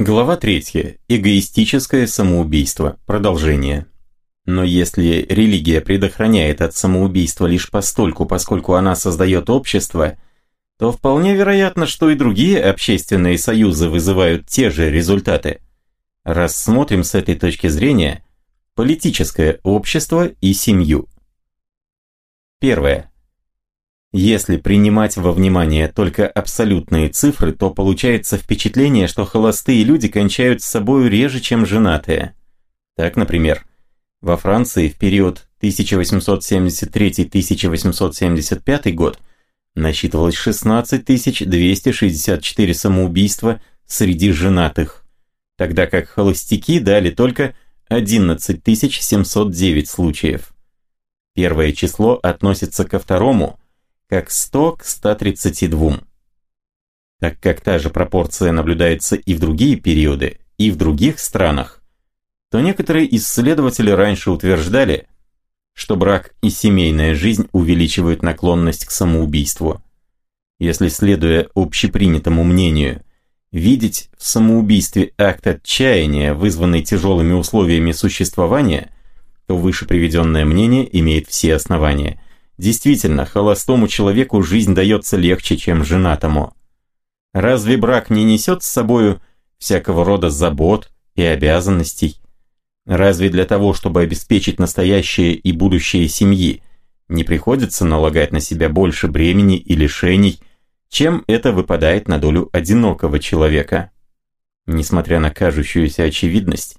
Глава 3. Эгоистическое самоубийство. Продолжение. Но если религия предохраняет от самоубийства лишь постольку, поскольку она создает общество, то вполне вероятно, что и другие общественные союзы вызывают те же результаты. Рассмотрим с этой точки зрения политическое общество и семью. Первое. Если принимать во внимание только абсолютные цифры, то получается впечатление, что холостые люди кончают с собой реже, чем женатые. Так, например, во Франции в период 1873-1875 год насчитывалось 16 264 самоубийства среди женатых, тогда как холостяки дали только 11 709 случаев. Первое число относится ко второму – как 100 к 132. Так как та же пропорция наблюдается и в другие периоды, и в других странах, то некоторые исследователи раньше утверждали, что брак и семейная жизнь увеличивают наклонность к самоубийству. Если, следуя общепринятому мнению, видеть в самоубийстве акт отчаяния, вызванный тяжелыми условиями существования, то выше приведенное мнение имеет все основания – Действительно, холостому человеку жизнь дается легче, чем женатому. Разве брак не несет с собою всякого рода забот и обязанностей? Разве для того, чтобы обеспечить настоящее и будущее семьи, не приходится налагать на себя больше бремени и лишений, чем это выпадает на долю одинокого человека? Несмотря на кажущуюся очевидность,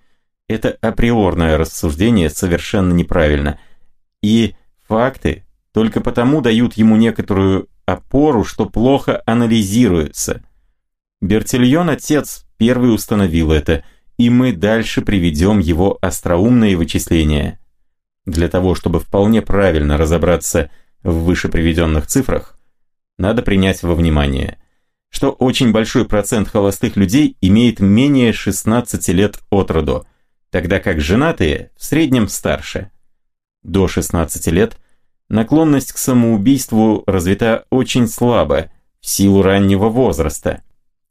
это априорное рассуждение совершенно неправильно, и факты только потому дают ему некоторую опору, что плохо анализируется. Бертильон, отец, первый установил это, и мы дальше приведем его остроумные вычисления. Для того, чтобы вполне правильно разобраться в выше приведенных цифрах, надо принять во внимание, что очень большой процент холостых людей имеет менее 16 лет от роду, тогда как женатые в среднем старше. До 16 лет – Наклонность к самоубийству развита очень слабо, в силу раннего возраста.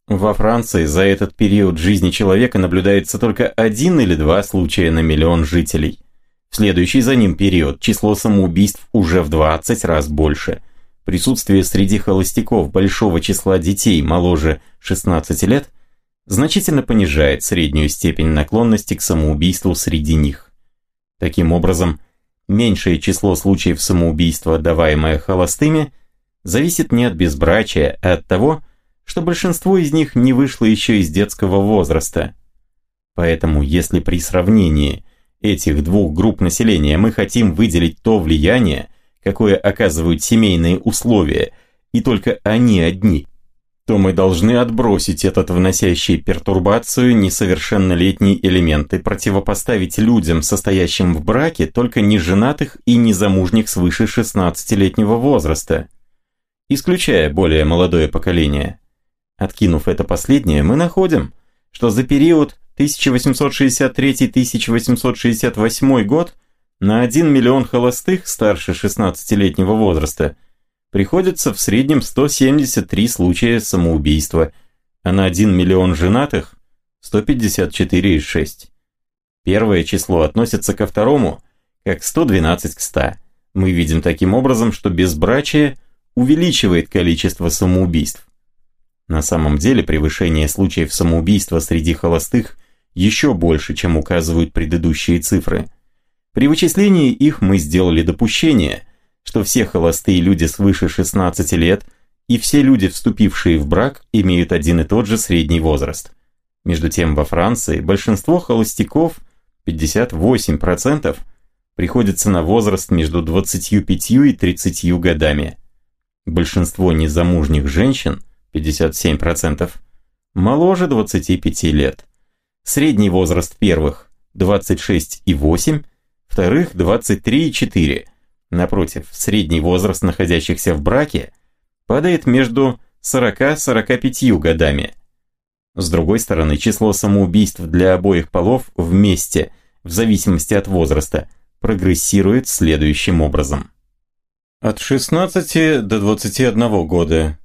Во Франции за этот период жизни человека наблюдается только один или два случая на миллион жителей. В следующий за ним период число самоубийств уже в 20 раз больше. Присутствие среди холостяков большого числа детей моложе 16 лет значительно понижает среднюю степень наклонности к самоубийству среди них. Таким образом, меньшее число случаев самоубийства, даваемое холостыми, зависит не от безбрачия, а от того, что большинство из них не вышло еще из детского возраста. Поэтому, если при сравнении этих двух групп населения мы хотим выделить то влияние, какое оказывают семейные условия, и только они одни то мы должны отбросить этот вносящий пертурбацию несовершеннолетний элемент и противопоставить людям, состоящим в браке, только неженатых и незамужних свыше 16-летнего возраста, исключая более молодое поколение. Откинув это последнее, мы находим, что за период 1863-1868 год на 1 миллион холостых старше 16-летнего возраста – приходится в среднем 173 случая самоубийства, а на 1 миллион женатых – 154,6. Первое число относится ко второму, как 112 к 100. Мы видим таким образом, что безбрачие увеличивает количество самоубийств. На самом деле превышение случаев самоубийства среди холостых еще больше, чем указывают предыдущие цифры. При вычислении их мы сделали допущение – что все холостые люди свыше 16 лет и все люди, вступившие в брак, имеют один и тот же средний возраст. Между тем во Франции большинство холостяков, 58%, приходится на возраст между 25 и 30 годами. Большинство незамужних женщин, 57%, моложе 25 лет. Средний возраст первых – 26,8, вторых – 23,4, Напротив, средний возраст находящихся в браке падает между 40-45 годами. С другой стороны, число самоубийств для обоих полов вместе, в зависимости от возраста, прогрессирует следующим образом. От 16 до 21 года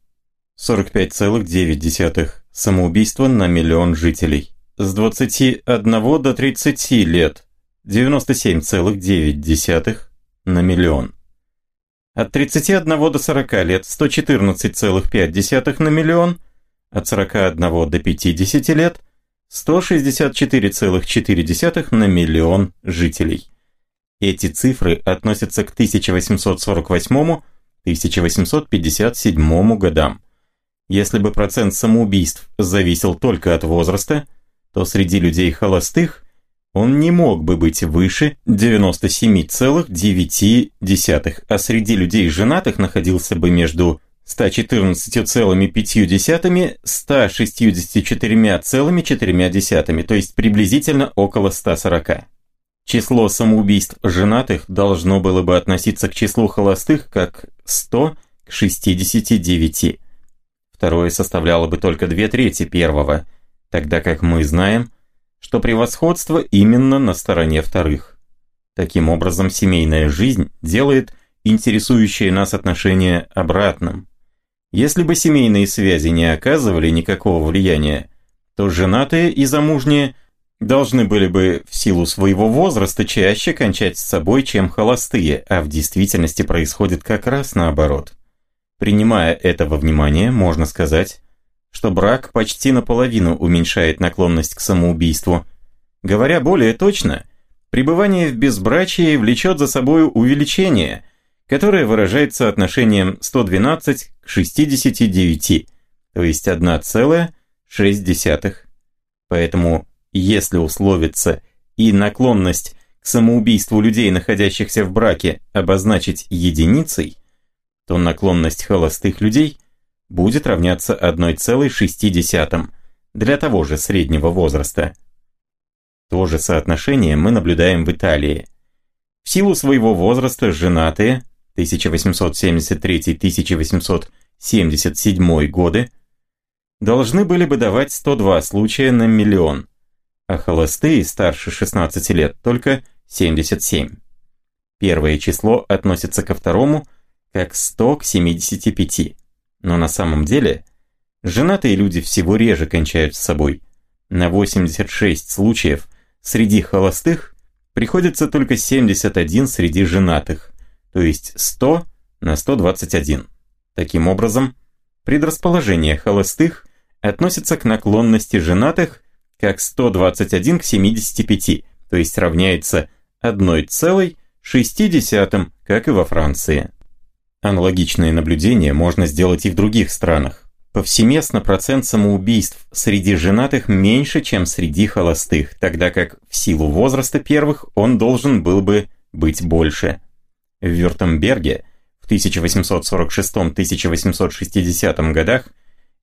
45,9 самоубийства на миллион жителей. с 21 до 30 лет 97,9 на миллион. От 31 до 40 лет 114,5 на миллион, от 41 до 50 лет 164,4 на миллион жителей. Эти цифры относятся к 1848-1857 годам. Если бы процент самоубийств зависел только от возраста, то среди людей холостых он не мог бы быть выше 97,9, а среди людей женатых находился бы между 114,5 164,4, то есть приблизительно около 140. Число самоубийств женатых должно было бы относиться к числу холостых как 100 к 69. Второе составляло бы только две трети первого, тогда как мы знаем, что превосходство именно на стороне вторых. Таким образом, семейная жизнь делает интересующее нас отношение обратным. Если бы семейные связи не оказывали никакого влияния, то женатые и замужние должны были бы в силу своего возраста чаще кончать с собой, чем холостые, а в действительности происходит как раз наоборот. Принимая это во внимание, можно сказать, что брак почти наполовину уменьшает наклонность к самоубийству. Говоря более точно, пребывание в безбрачии влечет за собой увеличение – которое выражается отношением 112 к 69, то есть 1,6. Поэтому, если условиться и наклонность к самоубийству людей, находящихся в браке, обозначить единицей, то наклонность холостых людей будет равняться 1,6 для того же среднего возраста. То же соотношение мы наблюдаем в Италии. В силу своего возраста женатые – 1873-1877 годы, должны были бы давать 102 случая на миллион, а холостые старше 16 лет только 77. Первое число относится ко второму как 100 к 75, но на самом деле женатые люди всего реже кончают с собой. На 86 случаев среди холостых приходится только 71 среди женатых то есть 100 на 121. Таким образом, предрасположение холостых относится к наклонности женатых как 121 к 75, то есть равняется 1,6, как и во Франции. Аналогичные наблюдения можно сделать и в других странах. Повсеместно процент самоубийств среди женатых меньше, чем среди холостых, тогда как в силу возраста первых он должен был бы быть больше. В Вюртемберге в 1846-1860 годах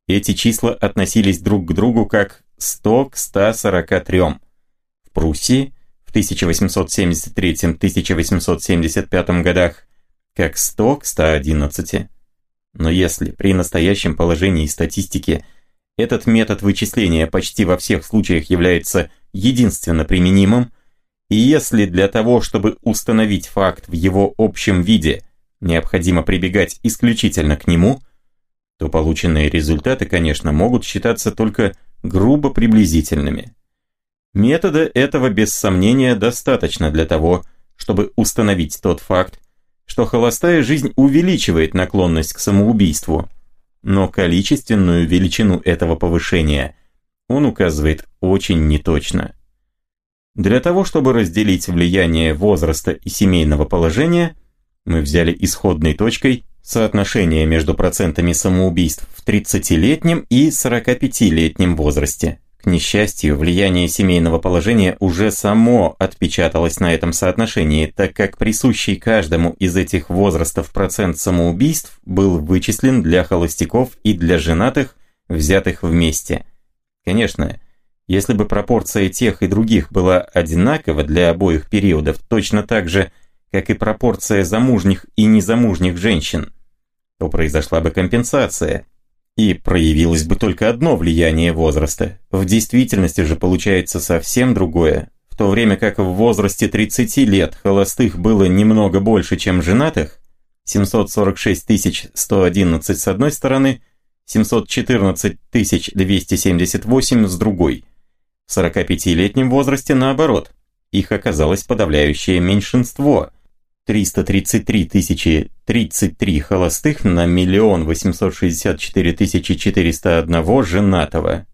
эти числа относились друг к другу как 100 к 143. В Пруссии в 1873-1875 годах как 100 к 111. Но если при настоящем положении статистики этот метод вычисления почти во всех случаях является единственно применимым, и если для того, чтобы установить факт в его общем виде, необходимо прибегать исключительно к нему, то полученные результаты, конечно, могут считаться только грубо приблизительными. Метода этого без сомнения достаточно для того, чтобы установить тот факт, что холостая жизнь увеличивает наклонность к самоубийству, но количественную величину этого повышения он указывает очень неточно. Для того, чтобы разделить влияние возраста и семейного положения, мы взяли исходной точкой соотношение между процентами самоубийств в 30-летнем и 45-летнем возрасте. К несчастью, влияние семейного положения уже само отпечаталось на этом соотношении, так как присущий каждому из этих возрастов процент самоубийств был вычислен для холостяков и для женатых, взятых вместе. Конечно, если бы пропорция тех и других была одинакова для обоих периодов, точно так же, как и пропорция замужних и незамужних женщин, то произошла бы компенсация, и проявилось бы только одно влияние возраста. В действительности же получается совсем другое. В то время как в возрасте 30 лет холостых было немного больше, чем женатых, 746 111 с одной стороны, 714 278 с другой – В 45-летнем возрасте наоборот. Их оказалось подавляющее меньшинство. 333 тысячи 33 холостых на миллион 864 тысячи 401 женатого.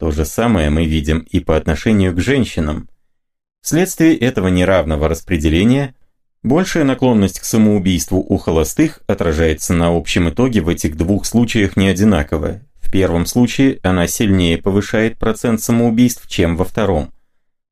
То же самое мы видим и по отношению к женщинам. Вследствие этого неравного распределения большая наклонность к самоубийству у холостых отражается на общем итоге в этих двух случаях не одинаково. В первом случае она сильнее повышает процент самоубийств, чем во втором.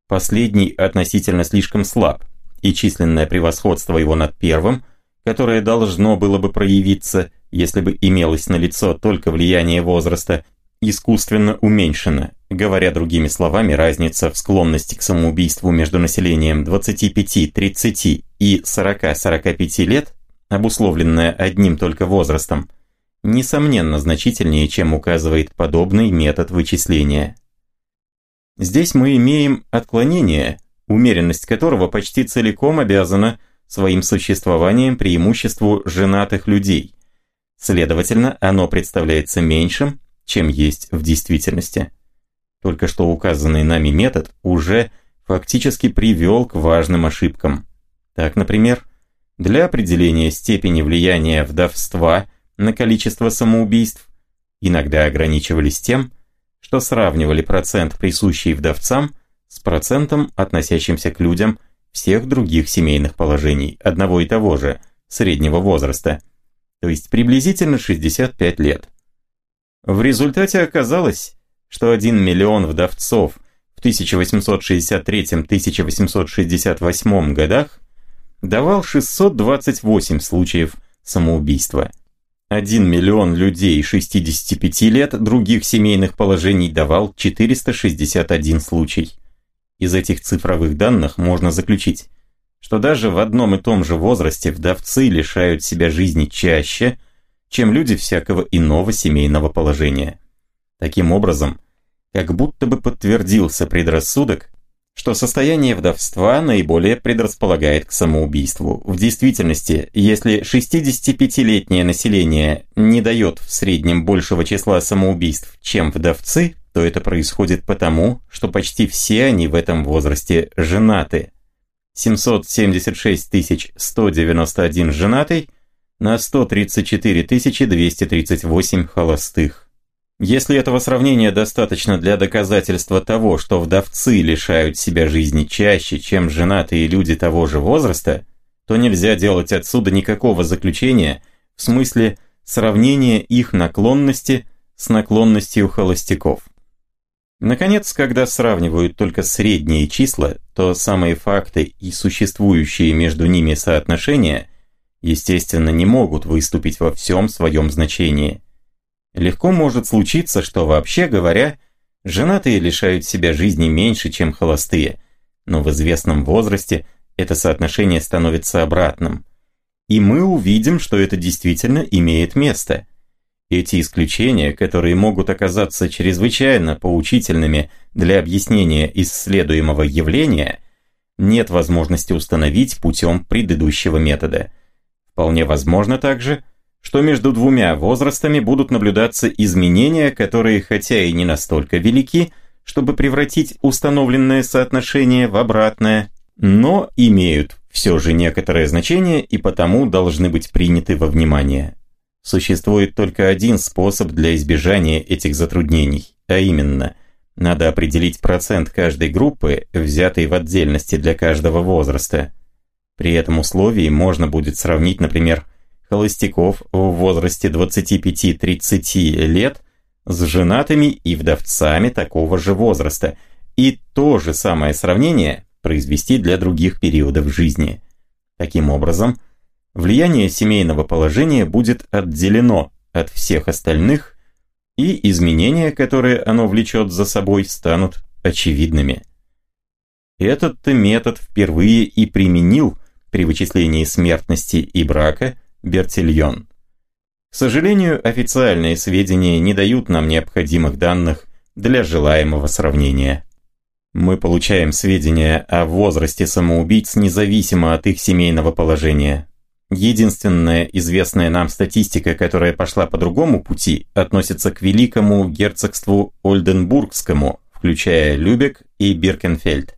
Последний относительно слишком слаб, и численное превосходство его над первым, которое должно было бы проявиться, если бы имелось налицо только влияние возраста, искусственно уменьшено. Говоря другими словами, разница в склонности к самоубийству между населением 25, 30 и 40-45 лет, обусловленная одним только возрастом, несомненно значительнее, чем указывает подобный метод вычисления. Здесь мы имеем отклонение, умеренность которого почти целиком обязана своим существованием преимуществу женатых людей. Следовательно, оно представляется меньшим, чем есть в действительности. Только что указанный нами метод уже фактически привел к важным ошибкам. Так, например, для определения степени влияния вдовства на количество самоубийств иногда ограничивались тем, что сравнивали процент, присущий вдовцам, с процентом, относящимся к людям всех других семейных положений одного и того же, среднего возраста, то есть приблизительно 65 лет. В результате оказалось, что 1 миллион вдовцов в 1863-1868 годах давал 628 случаев самоубийства. 1 миллион людей 65 лет других семейных положений давал 461 случай. Из этих цифровых данных можно заключить, что даже в одном и том же возрасте вдовцы лишают себя жизни чаще, чем люди всякого иного семейного положения. Таким образом, как будто бы подтвердился предрассудок, что состояние вдовства наиболее предрасполагает к самоубийству. В действительности, если 65-летнее население не дает в среднем большего числа самоубийств, чем вдовцы, то это происходит потому, что почти все они в этом возрасте женаты. 776 191 женатый на 134 238 холостых. Если этого сравнения достаточно для доказательства того, что вдовцы лишают себя жизни чаще, чем женатые люди того же возраста, то нельзя делать отсюда никакого заключения в смысле сравнения их наклонности с наклонностью холостяков. Наконец, когда сравнивают только средние числа, то самые факты и существующие между ними соотношения – естественно, не могут выступить во всем своем значении. Легко может случиться, что вообще говоря, женатые лишают себя жизни меньше, чем холостые, но в известном возрасте это соотношение становится обратным. И мы увидим, что это действительно имеет место. Эти исключения, которые могут оказаться чрезвычайно поучительными для объяснения исследуемого явления, нет возможности установить путем предыдущего метода – Вполне возможно также, что между двумя возрастами будут наблюдаться изменения, которые хотя и не настолько велики, чтобы превратить установленное соотношение в обратное, но имеют все же некоторое значение и потому должны быть приняты во внимание. Существует только один способ для избежания этих затруднений, а именно, надо определить процент каждой группы, взятой в отдельности для каждого возраста – при этом условии можно будет сравнить, например, холостяков в возрасте 25-30 лет с женатыми и вдовцами такого же возраста, и то же самое сравнение произвести для других периодов жизни. Таким образом, влияние семейного положения будет отделено от всех остальных, и изменения, которые оно влечет за собой, станут очевидными. Этот метод впервые и применил при вычислении смертности и брака Бертильон. К сожалению, официальные сведения не дают нам необходимых данных для желаемого сравнения. Мы получаем сведения о возрасте самоубийц независимо от их семейного положения. Единственная известная нам статистика, которая пошла по другому пути, относится к великому герцогству Ольденбургскому, включая Любек и Биркенфельд.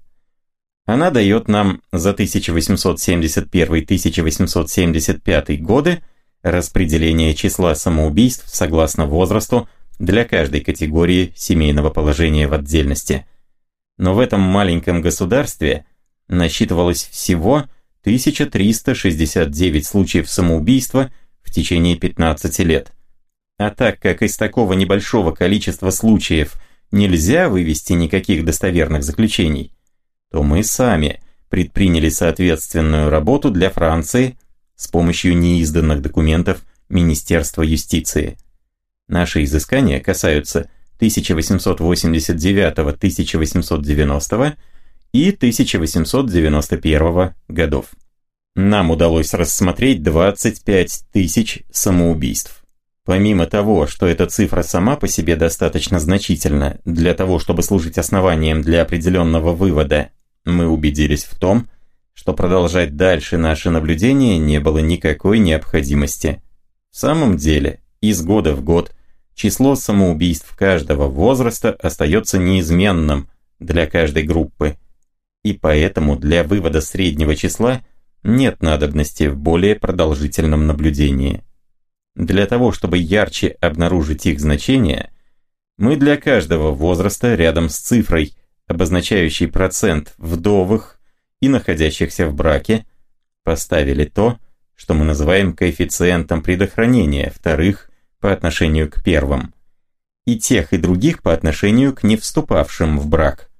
Она дает нам за 1871-1875 годы распределение числа самоубийств согласно возрасту для каждой категории семейного положения в отдельности. Но в этом маленьком государстве насчитывалось всего 1369 случаев самоубийства в течение 15 лет. А так как из такого небольшого количества случаев нельзя вывести никаких достоверных заключений, то мы сами предприняли соответственную работу для Франции с помощью неизданных документов Министерства юстиции. Наши изыскания касаются 1889-1890 и 1891 годов. Нам удалось рассмотреть 25 тысяч самоубийств. Помимо того, что эта цифра сама по себе достаточно значительна для того, чтобы служить основанием для определенного вывода, мы убедились в том, что продолжать дальше наше наблюдение не было никакой необходимости. В самом деле, из года в год число самоубийств каждого возраста остается неизменным для каждой группы, и поэтому для вывода среднего числа нет надобности в более продолжительном наблюдении. Для того, чтобы ярче обнаружить их значение, мы для каждого возраста рядом с цифрой, обозначающей процент вдовых и находящихся в браке, поставили то, что мы называем коэффициентом предохранения вторых по отношению к первым, и тех и других по отношению к не вступавшим в брак.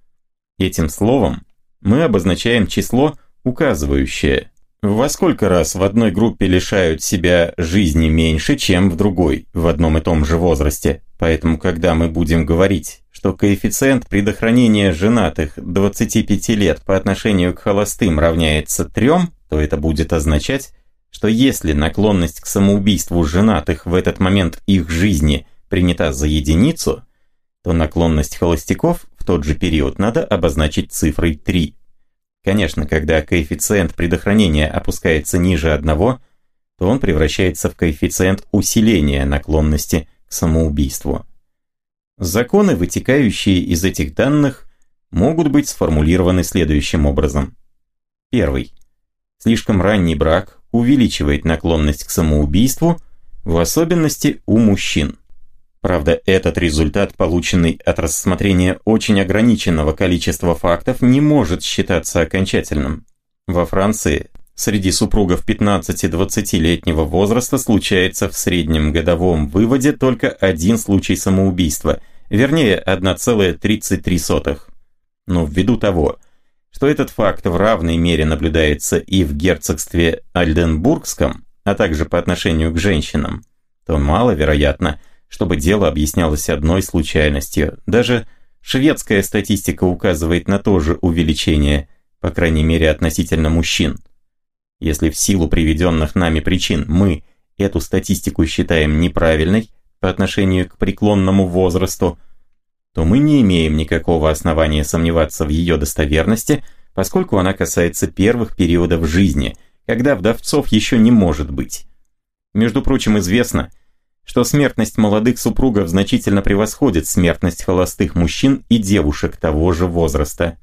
Этим словом мы обозначаем число, указывающее, во сколько раз в одной группе лишают себя жизни меньше, чем в другой, в одном и том же возрасте. Поэтому, когда мы будем говорить, что коэффициент предохранения женатых 25 лет по отношению к холостым равняется 3, то это будет означать, что если наклонность к самоубийству женатых в этот момент их жизни принята за единицу, то наклонность холостяков в тот же период надо обозначить цифрой 3. Конечно, когда коэффициент предохранения опускается ниже одного, то он превращается в коэффициент усиления наклонности к самоубийству. Законы, вытекающие из этих данных, могут быть сформулированы следующим образом. Первый. Слишком ранний брак увеличивает наклонность к самоубийству, в особенности у мужчин. Правда, этот результат, полученный от рассмотрения очень ограниченного количества фактов, не может считаться окончательным. Во Франции среди супругов 15-20-летнего возраста случается в среднем годовом выводе только один случай самоубийства, вернее 1,33. Но ввиду того, что этот факт в равной мере наблюдается и в герцогстве Альденбургском, а также по отношению к женщинам, то маловероятно, чтобы дело объяснялось одной случайностью. Даже шведская статистика указывает на то же увеличение, по крайней мере относительно мужчин. Если в силу приведенных нами причин мы эту статистику считаем неправильной по отношению к преклонному возрасту, то мы не имеем никакого основания сомневаться в ее достоверности, поскольку она касается первых периодов жизни, когда вдовцов еще не может быть. Между прочим, известно, что смертность молодых супругов значительно превосходит смертность холостых мужчин и девушек того же возраста.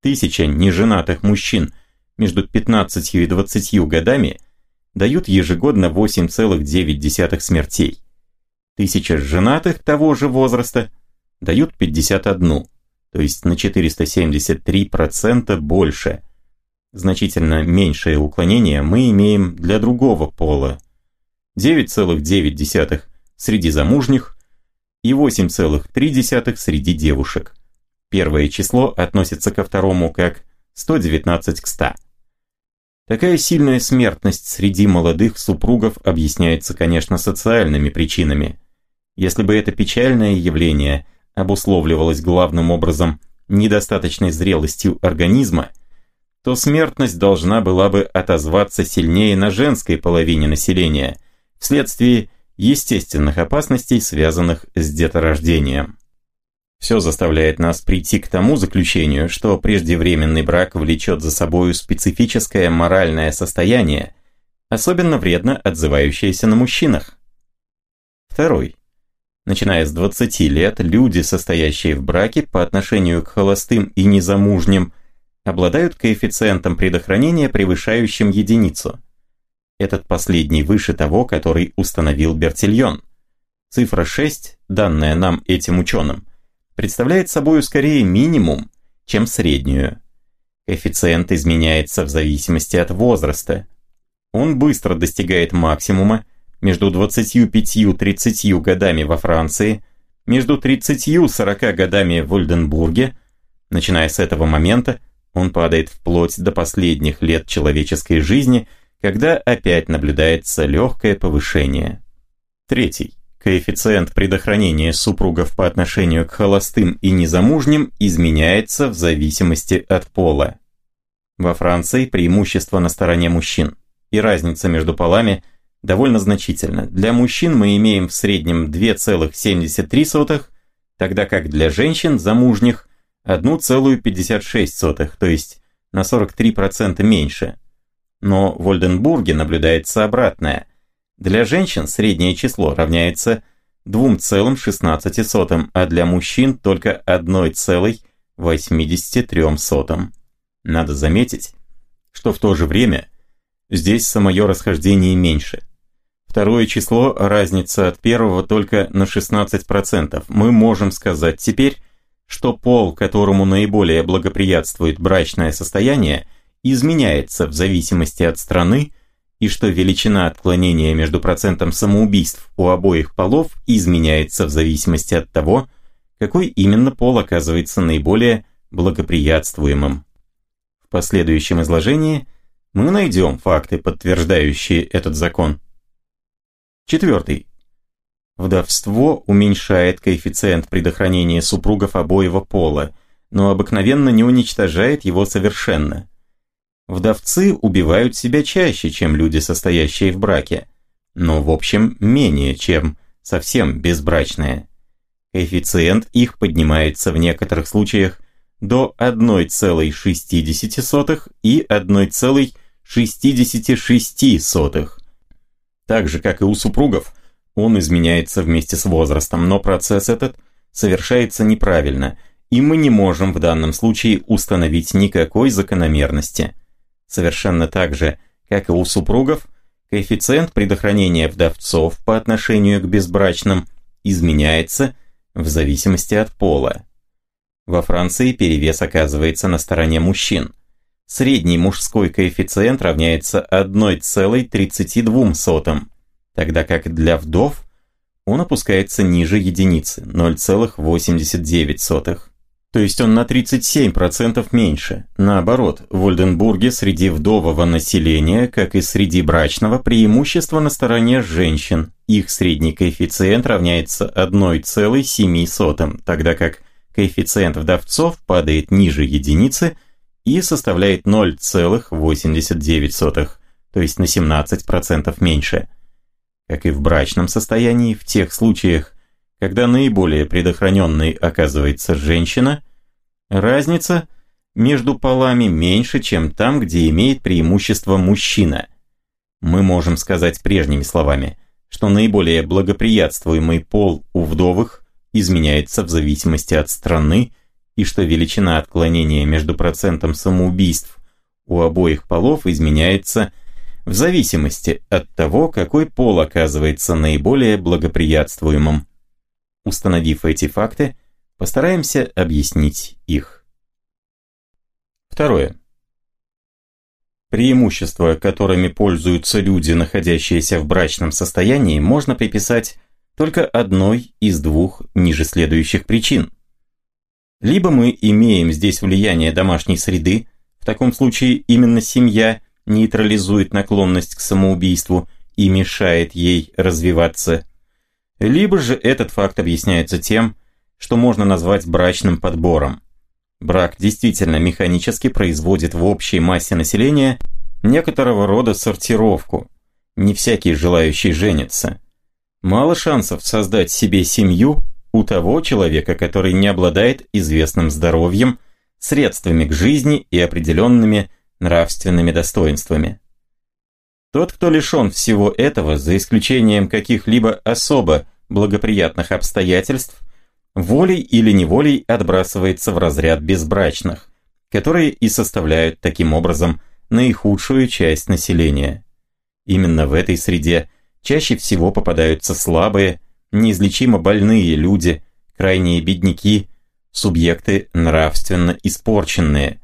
Тысяча неженатых мужчин между 15 и 20 годами дают ежегодно 8,9 смертей. Тысяча женатых того же возраста дают 51, то есть на 473% больше. Значительно меньшее уклонение мы имеем для другого пола 9,9 среди замужних и 8,3 среди девушек. Первое число относится ко второму как 119 к 100. Такая сильная смертность среди молодых супругов объясняется, конечно, социальными причинами. Если бы это печальное явление обусловливалось главным образом недостаточной зрелостью организма, то смертность должна была бы отозваться сильнее на женской половине населения, вследствие естественных опасностей, связанных с деторождением. Все заставляет нас прийти к тому заключению, что преждевременный брак влечет за собою специфическое моральное состояние, особенно вредно отзывающееся на мужчинах. Второй. Начиная с 20 лет, люди, состоящие в браке по отношению к холостым и незамужним, обладают коэффициентом предохранения, превышающим единицу. Этот последний выше того, который установил Бертильон. Цифра 6, данная нам этим ученым, представляет собой скорее минимум, чем среднюю. Коэффициент изменяется в зависимости от возраста. Он быстро достигает максимума между 25-30 годами во Франции, между 30-40 годами в Ольденбурге. Начиная с этого момента, он падает вплоть до последних лет человеческой жизни, когда опять наблюдается легкое повышение. Третий. Коэффициент предохранения супругов по отношению к холостым и незамужним изменяется в зависимости от пола. Во Франции преимущество на стороне мужчин, и разница между полами довольно значительна. Для мужчин мы имеем в среднем 2,73, тогда как для женщин замужних 1,56, то есть на 43% меньше. Но в Ольденбурге наблюдается обратное – для женщин среднее число равняется 2,16, а для мужчин только 1,83. Надо заметить, что в то же время здесь самое расхождение меньше. Второе число разница от первого только на 16%. Мы можем сказать теперь, что пол, которому наиболее благоприятствует брачное состояние, изменяется в зависимости от страны, и что величина отклонения между процентом самоубийств у обоих полов изменяется в зависимости от того, какой именно пол оказывается наиболее благоприятствуемым. В последующем изложении мы найдем факты, подтверждающие этот закон. Четвертый. Вдовство уменьшает коэффициент предохранения супругов обоего пола, но обыкновенно не уничтожает его совершенно – Вдовцы убивают себя чаще, чем люди, состоящие в браке, но в общем менее, чем совсем безбрачные. Коэффициент их поднимается в некоторых случаях до 1,60 и 1,66. Так же, как и у супругов, он изменяется вместе с возрастом, но процесс этот совершается неправильно, и мы не можем в данном случае установить никакой закономерности – Совершенно так же, как и у супругов, коэффициент предохранения вдовцов по отношению к безбрачным изменяется в зависимости от пола. Во Франции перевес оказывается на стороне мужчин. Средний мужской коэффициент равняется 1,32, тогда как для вдов он опускается ниже единицы 0,89 то есть он на 37% меньше. Наоборот, в Ольденбурге среди вдового населения, как и среди брачного, преимущество на стороне женщин. Их средний коэффициент равняется 1,7, тогда как коэффициент вдовцов падает ниже единицы и составляет 0,89, то есть на 17% меньше. Как и в брачном состоянии, в тех случаях, когда наиболее предохраненной оказывается женщина, разница между полами меньше, чем там, где имеет преимущество мужчина. Мы можем сказать прежними словами, что наиболее благоприятствуемый пол у вдовых изменяется в зависимости от страны и что величина отклонения между процентом самоубийств у обоих полов изменяется в зависимости от того, какой пол оказывается наиболее благоприятствуемым. Установив эти факты, постараемся объяснить их. Второе. Преимущества, которыми пользуются люди, находящиеся в брачном состоянии, можно приписать только одной из двух ниже следующих причин. Либо мы имеем здесь влияние домашней среды, в таком случае именно семья нейтрализует наклонность к самоубийству и мешает ей развиваться либо же этот факт объясняется тем, что можно назвать брачным подбором. Брак действительно механически производит в общей массе населения некоторого рода сортировку. Не всякий желающий женится. Мало шансов создать себе семью у того человека, который не обладает известным здоровьем, средствами к жизни и определенными нравственными достоинствами. Тот, кто лишен всего этого, за исключением каких-либо особо благоприятных обстоятельств волей или неволей отбрасывается в разряд безбрачных, которые и составляют таким образом наихудшую часть населения. Именно в этой среде чаще всего попадаются слабые, неизлечимо больные люди, крайние бедняки, субъекты нравственно испорченные.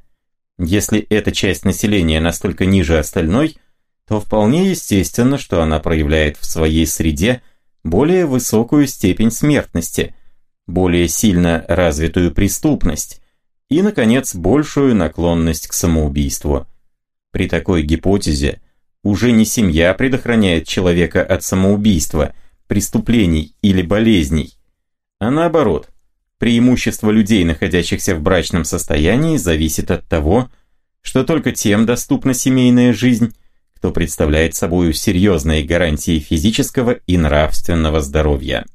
Если эта часть населения настолько ниже остальной, то вполне естественно, что она проявляет в своей среде более высокую степень смертности, более сильно развитую преступность и, наконец, большую наклонность к самоубийству. При такой гипотезе уже не семья предохраняет человека от самоубийства, преступлений или болезней, а наоборот, преимущество людей, находящихся в брачном состоянии, зависит от того, что только тем доступна семейная жизнь, кто представляет собой серьезные гарантии физического и нравственного здоровья.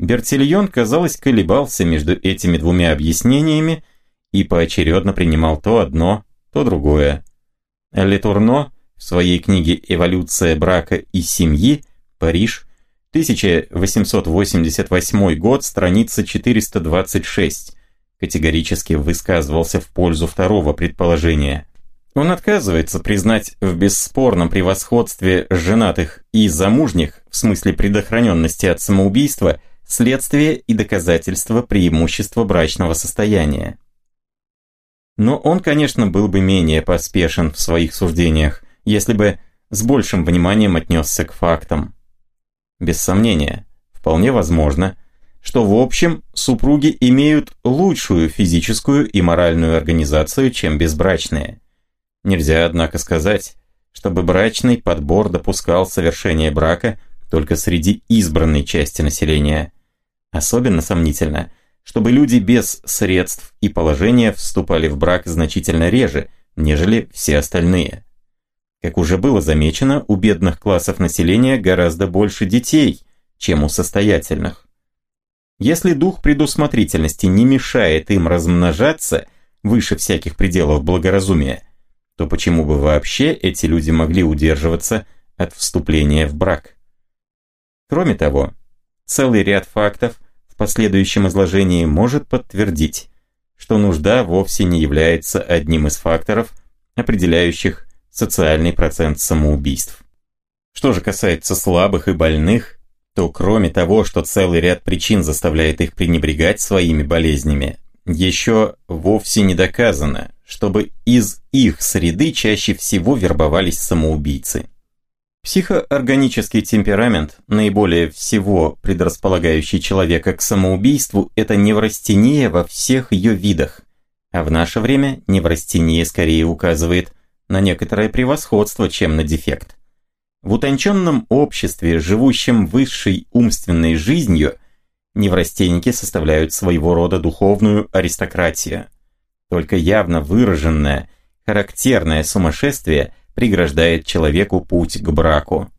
Бертильон, казалось, колебался между этими двумя объяснениями и поочередно принимал то одно, то другое. Летурно в своей книге «Эволюция брака и семьи. Париж», 1888 год, страница 426, категорически высказывался в пользу второго предположения. Он отказывается признать в бесспорном превосходстве женатых и замужних, в смысле предохраненности от самоубийства, следствие и доказательства преимущества брачного состояния. Но он, конечно, был бы менее поспешен в своих суждениях, если бы с большим вниманием отнесся к фактам. Без сомнения, вполне возможно, что в общем супруги имеют лучшую физическую и моральную организацию, чем безбрачные. Нельзя, однако, сказать, чтобы брачный подбор допускал совершение брака только среди избранной части населения. Особенно сомнительно – чтобы люди без средств и положения вступали в брак значительно реже, нежели все остальные. Как уже было замечено, у бедных классов населения гораздо больше детей, чем у состоятельных. Если дух предусмотрительности не мешает им размножаться выше всяких пределов благоразумия, то почему бы вообще эти люди могли удерживаться от вступления в брак? Кроме того, целый ряд фактов в последующем изложении может подтвердить, что нужда вовсе не является одним из факторов, определяющих социальный процент самоубийств. Что же касается слабых и больных, то кроме того, что целый ряд причин заставляет их пренебрегать своими болезнями, еще вовсе не доказано, чтобы из их среды чаще всего вербовались самоубийцы. Психоорганический темперамент, наиболее всего предрасполагающий человека к самоубийству, это неврастения во всех ее видах. А в наше время неврастения скорее указывает на некоторое превосходство, чем на дефект. В утонченном обществе, живущем высшей умственной жизнью, неврастенники составляют своего рода духовную аристократию. Только явно выраженное, характерное сумасшествие – преграждает человеку путь к браку.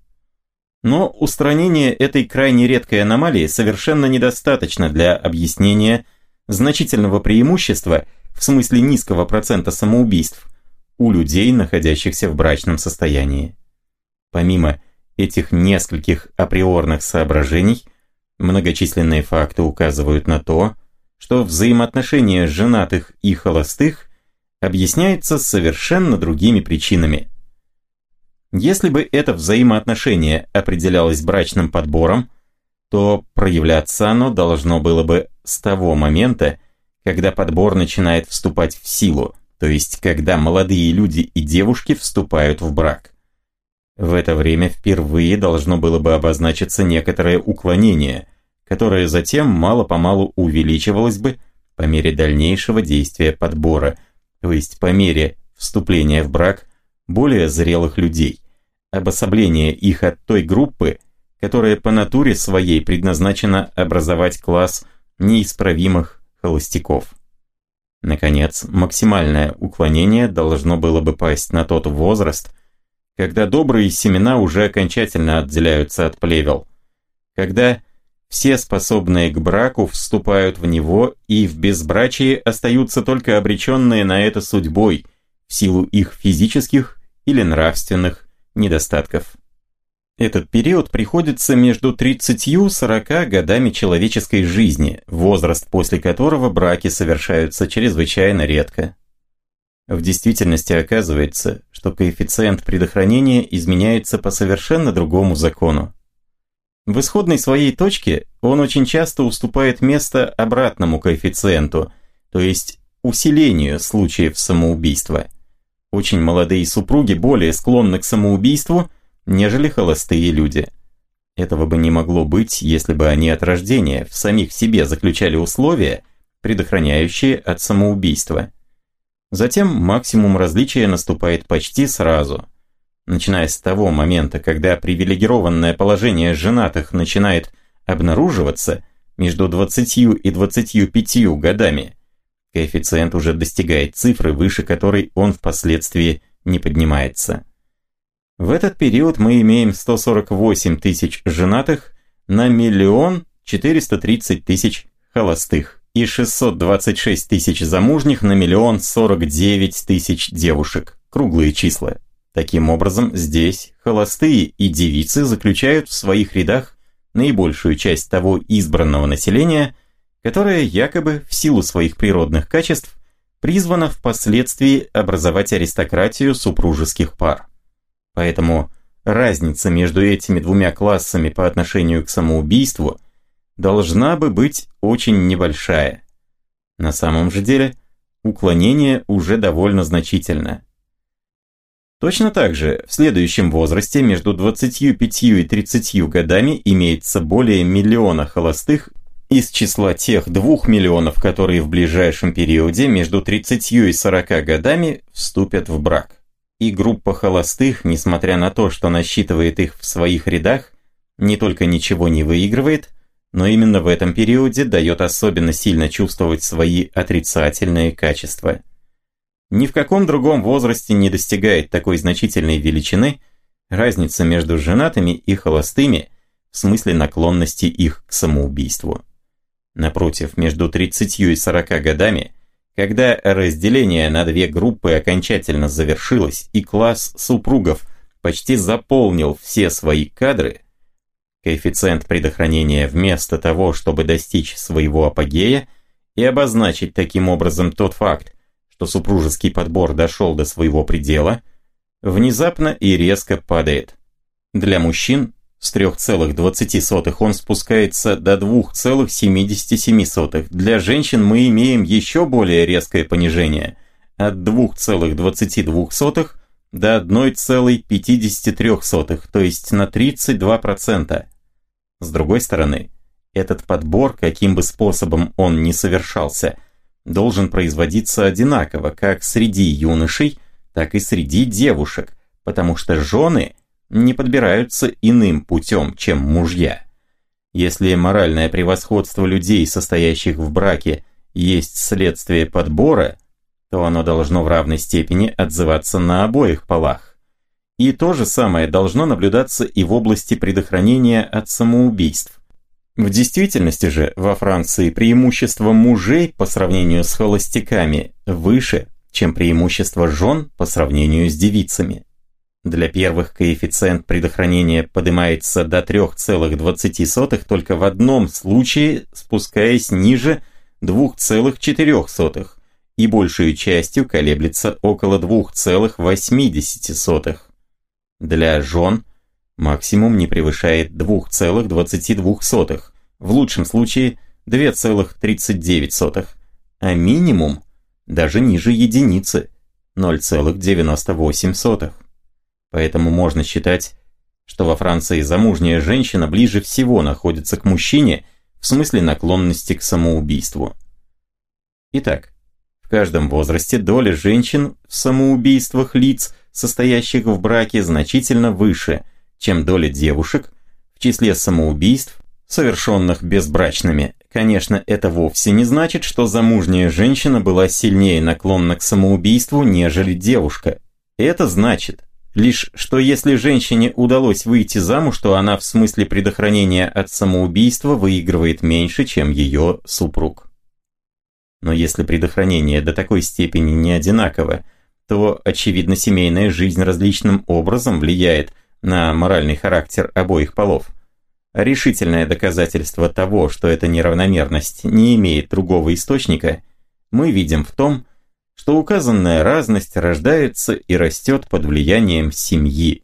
Но устранение этой крайне редкой аномалии совершенно недостаточно для объяснения значительного преимущества в смысле низкого процента самоубийств у людей, находящихся в брачном состоянии. Помимо этих нескольких априорных соображений, многочисленные факты указывают на то, что взаимоотношения женатых и холостых объясняются совершенно другими причинами – если бы это взаимоотношение определялось брачным подбором, то проявляться оно должно было бы с того момента, когда подбор начинает вступать в силу, то есть когда молодые люди и девушки вступают в брак. В это время впервые должно было бы обозначиться некоторое уклонение, которое затем мало-помалу увеличивалось бы по мере дальнейшего действия подбора, то есть по мере вступления в брак более зрелых людей обособление их от той группы, которая по натуре своей предназначена образовать класс неисправимых холостяков. Наконец, максимальное уклонение должно было бы пасть на тот возраст, когда добрые семена уже окончательно отделяются от плевел, когда все способные к браку вступают в него и в безбрачии остаются только обреченные на это судьбой в силу их физических или нравственных недостатков. Этот период приходится между 30-40 годами человеческой жизни, возраст после которого браки совершаются чрезвычайно редко. В действительности оказывается, что коэффициент предохранения изменяется по совершенно другому закону. В исходной своей точке он очень часто уступает место обратному коэффициенту, то есть усилению случаев самоубийства. Очень молодые супруги более склонны к самоубийству, нежели холостые люди. Этого бы не могло быть, если бы они от рождения в самих себе заключали условия, предохраняющие от самоубийства. Затем максимум различия наступает почти сразу. Начиная с того момента, когда привилегированное положение женатых начинает обнаруживаться между 20 и 25 годами, коэффициент уже достигает цифры, выше которой он впоследствии не поднимается. В этот период мы имеем 148 тысяч женатых на миллион 430 тысяч холостых и 626 тысяч замужних на миллион 49 тысяч девушек. Круглые числа. Таким образом, здесь холостые и девицы заключают в своих рядах наибольшую часть того избранного населения, которое якобы в силу своих природных качеств призвано впоследствии образовать аристократию супружеских пар. Поэтому разница между этими двумя классами по отношению к самоубийству должна бы быть очень небольшая. На самом же деле, уклонение уже довольно значительно. Точно так же, в следующем возрасте между 25 и 30 годами имеется более миллиона холостых из числа тех двух миллионов, которые в ближайшем периоде между 30 и 40 годами вступят в брак. И группа холостых, несмотря на то, что насчитывает их в своих рядах, не только ничего не выигрывает, но именно в этом периоде дает особенно сильно чувствовать свои отрицательные качества. Ни в каком другом возрасте не достигает такой значительной величины разница между женатыми и холостыми в смысле наклонности их к самоубийству. Напротив, между 30 и 40 годами, когда разделение на две группы окончательно завершилось и класс супругов почти заполнил все свои кадры, Коэффициент предохранения вместо того, чтобы достичь своего апогея и обозначить таким образом тот факт, что супружеский подбор дошел до своего предела, внезапно и резко падает. Для мужчин с 3,20 он спускается до 2,77. Для женщин мы имеем еще более резкое понижение от 2,22 до 1,53, то есть на 32%. С другой стороны, этот подбор, каким бы способом он ни совершался, должен производиться одинаково как среди юношей, так и среди девушек, потому что жены не подбираются иным путем, чем мужья. Если моральное превосходство людей, состоящих в браке, есть следствие подбора, то оно должно в равной степени отзываться на обоих полах. И то же самое должно наблюдаться и в области предохранения от самоубийств. В действительности же во Франции преимущество мужей по сравнению с холостяками выше, чем преимущество жен по сравнению с девицами. Для первых коэффициент предохранения поднимается до 3,20 только в одном случае, спускаясь ниже 2,4 и большей частью колеблется около 2,80. Для жен максимум не превышает 2,22, в лучшем случае 2,39, а минимум даже ниже единицы 0,98. Поэтому можно считать, что во Франции замужняя женщина ближе всего находится к мужчине в смысле наклонности к самоубийству. Итак, в каждом возрасте доля женщин в самоубийствах лиц – состоящих в браке, значительно выше, чем доля девушек в числе самоубийств, совершенных безбрачными. Конечно, это вовсе не значит, что замужняя женщина была сильнее наклонна к самоубийству, нежели девушка. Это значит, лишь что если женщине удалось выйти замуж, то она в смысле предохранения от самоубийства выигрывает меньше, чем ее супруг. Но если предохранение до такой степени не одинаково, то, очевидно, семейная жизнь различным образом влияет на моральный характер обоих полов. решительное доказательство того, что эта неравномерность не имеет другого источника, мы видим в том, что указанная разность рождается и растет под влиянием семьи.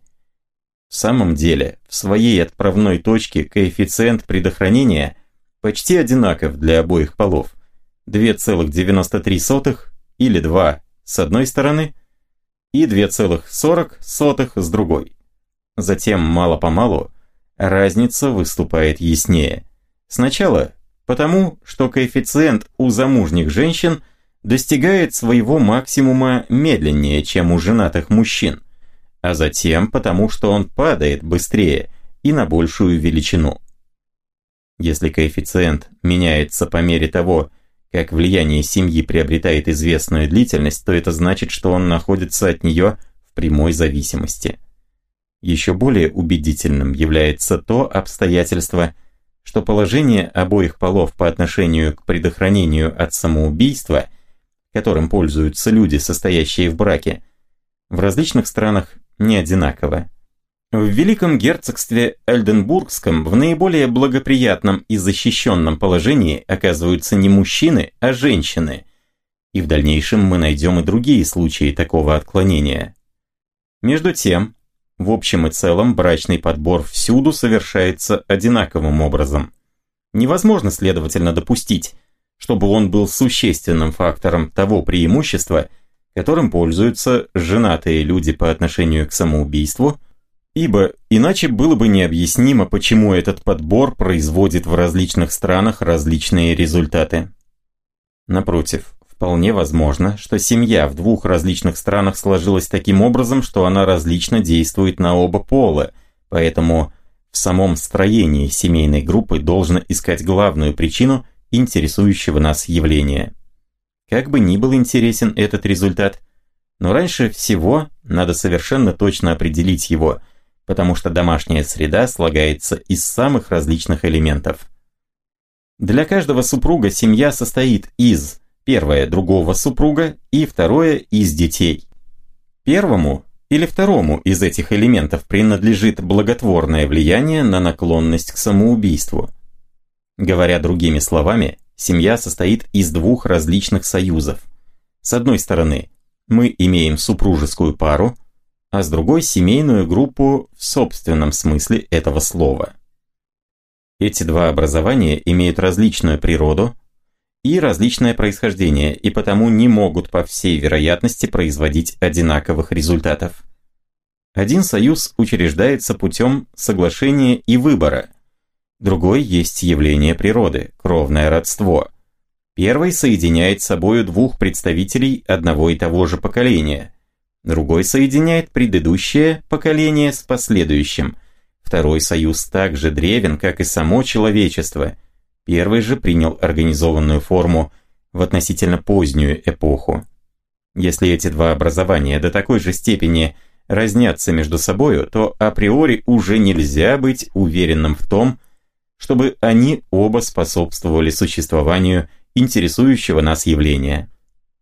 В самом деле, в своей отправной точке коэффициент предохранения почти одинаков для обоих полов. 2,93 или 2 с одной стороны и 2,40 с другой. Затем мало-помалу разница выступает яснее. Сначала потому, что коэффициент у замужних женщин достигает своего максимума медленнее, чем у женатых мужчин, а затем потому, что он падает быстрее и на большую величину. Если коэффициент меняется по мере того, как влияние семьи приобретает известную длительность, то это значит, что он находится от нее в прямой зависимости. Еще более убедительным является то обстоятельство, что положение обоих полов по отношению к предохранению от самоубийства, которым пользуются люди, состоящие в браке, в различных странах не одинаково. В Великом герцогстве Эльденбургском в наиболее благоприятном и защищенном положении оказываются не мужчины, а женщины. И в дальнейшем мы найдем и другие случаи такого отклонения. Между тем, в общем и целом брачный подбор всюду совершается одинаковым образом. Невозможно, следовательно, допустить, чтобы он был существенным фактором того преимущества, которым пользуются женатые люди по отношению к самоубийству – Ибо иначе было бы необъяснимо, почему этот подбор производит в различных странах различные результаты. Напротив, вполне возможно, что семья в двух различных странах сложилась таким образом, что она различно действует на оба пола, поэтому в самом строении семейной группы должно искать главную причину интересующего нас явления. Как бы ни был интересен этот результат, но раньше всего надо совершенно точно определить его – потому что домашняя среда слагается из самых различных элементов. Для каждого супруга семья состоит из первое другого супруга и второе из детей. Первому или второму из этих элементов принадлежит благотворное влияние на наклонность к самоубийству. Говоря другими словами, семья состоит из двух различных союзов. С одной стороны, мы имеем супружескую пару – а с другой семейную группу в собственном смысле этого слова. Эти два образования имеют различную природу и различное происхождение, и потому не могут по всей вероятности производить одинаковых результатов. Один союз учреждается путем соглашения и выбора, другой есть явление природы, кровное родство. Первый соединяет собою двух представителей одного и того же поколения – Другой соединяет предыдущее поколение с последующим. Второй союз так же древен, как и само человечество. Первый же принял организованную форму в относительно позднюю эпоху. Если эти два образования до такой же степени разнятся между собою, то априори уже нельзя быть уверенным в том, чтобы они оба способствовали существованию интересующего нас явления.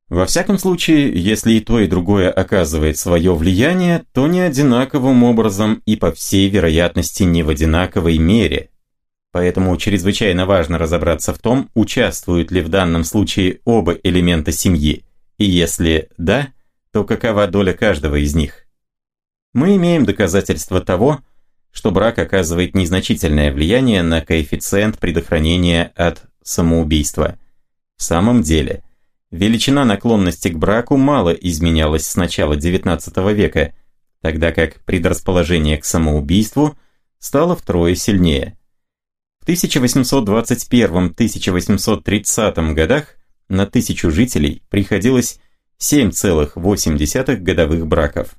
Во всяком случае, если и то, и другое оказывает свое влияние, то не одинаковым образом и по всей вероятности не в одинаковой мере. Поэтому чрезвычайно важно разобраться в том, участвуют ли в данном случае оба элемента семьи, и если да, то какова доля каждого из них. Мы имеем доказательство того, что брак оказывает незначительное влияние на коэффициент предохранения от самоубийства. В самом деле – величина наклонности к браку мало изменялась с начала XIX века, тогда как предрасположение к самоубийству стало втрое сильнее. В 1821-1830 годах на тысячу жителей приходилось 7,8 годовых браков.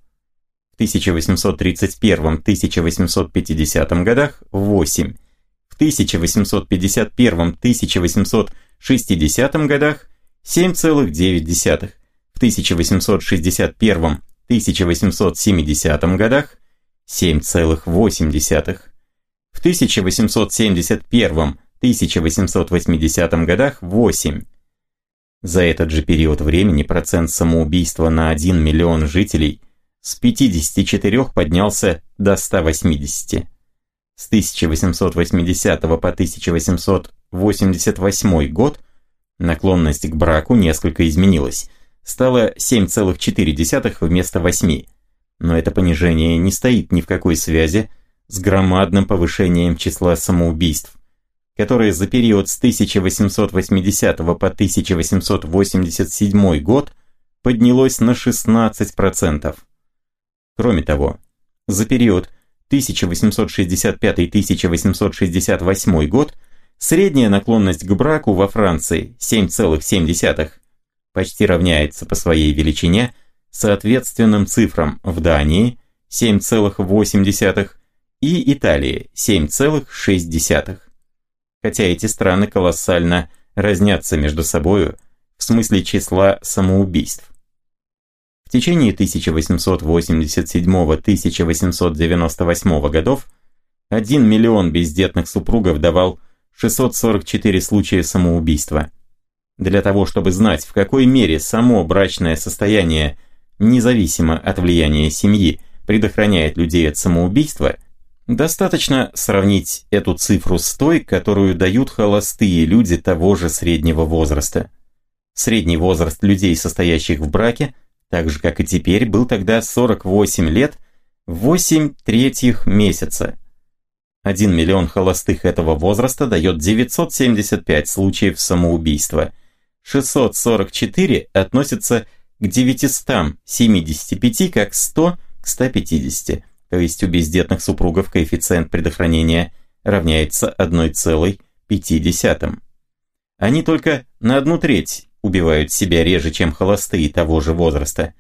В 1831-1850 годах – 8. В 1851-1860 годах 7,9, в 1861-1870 годах 7,8, в 1871-1880 годах 8. За этот же период времени процент самоубийства на 1 миллион жителей с 54 поднялся до 180. С 1880 по 1888 год наклонность к браку несколько изменилась, стало 7,4 вместо 8, но это понижение не стоит ни в какой связи с громадным повышением числа самоубийств, которое за период с 1880 по 1887 год поднялось на 16%. Кроме того, за период 1865-1868 год средняя наклонность к браку во Франции 7,7 почти равняется по своей величине соответственным цифрам в Дании 7,8 и Италии 7,6. Хотя эти страны колоссально разнятся между собою в смысле числа самоубийств. В течение 1887-1898 годов 1 миллион бездетных супругов давал 644 случая самоубийства. Для того, чтобы знать, в какой мере само брачное состояние, независимо от влияния семьи, предохраняет людей от самоубийства, достаточно сравнить эту цифру с той, которую дают холостые люди того же среднего возраста. Средний возраст людей, состоящих в браке – так же как и теперь, был тогда 48 лет, 8 третьих месяца. 1 миллион холостых этого возраста дает 975 случаев самоубийства. 644 относятся к 975 как 100 к 150, то есть у бездетных супругов коэффициент предохранения равняется 1,5. Они только на одну треть убивают себя реже, чем холостые того же возраста.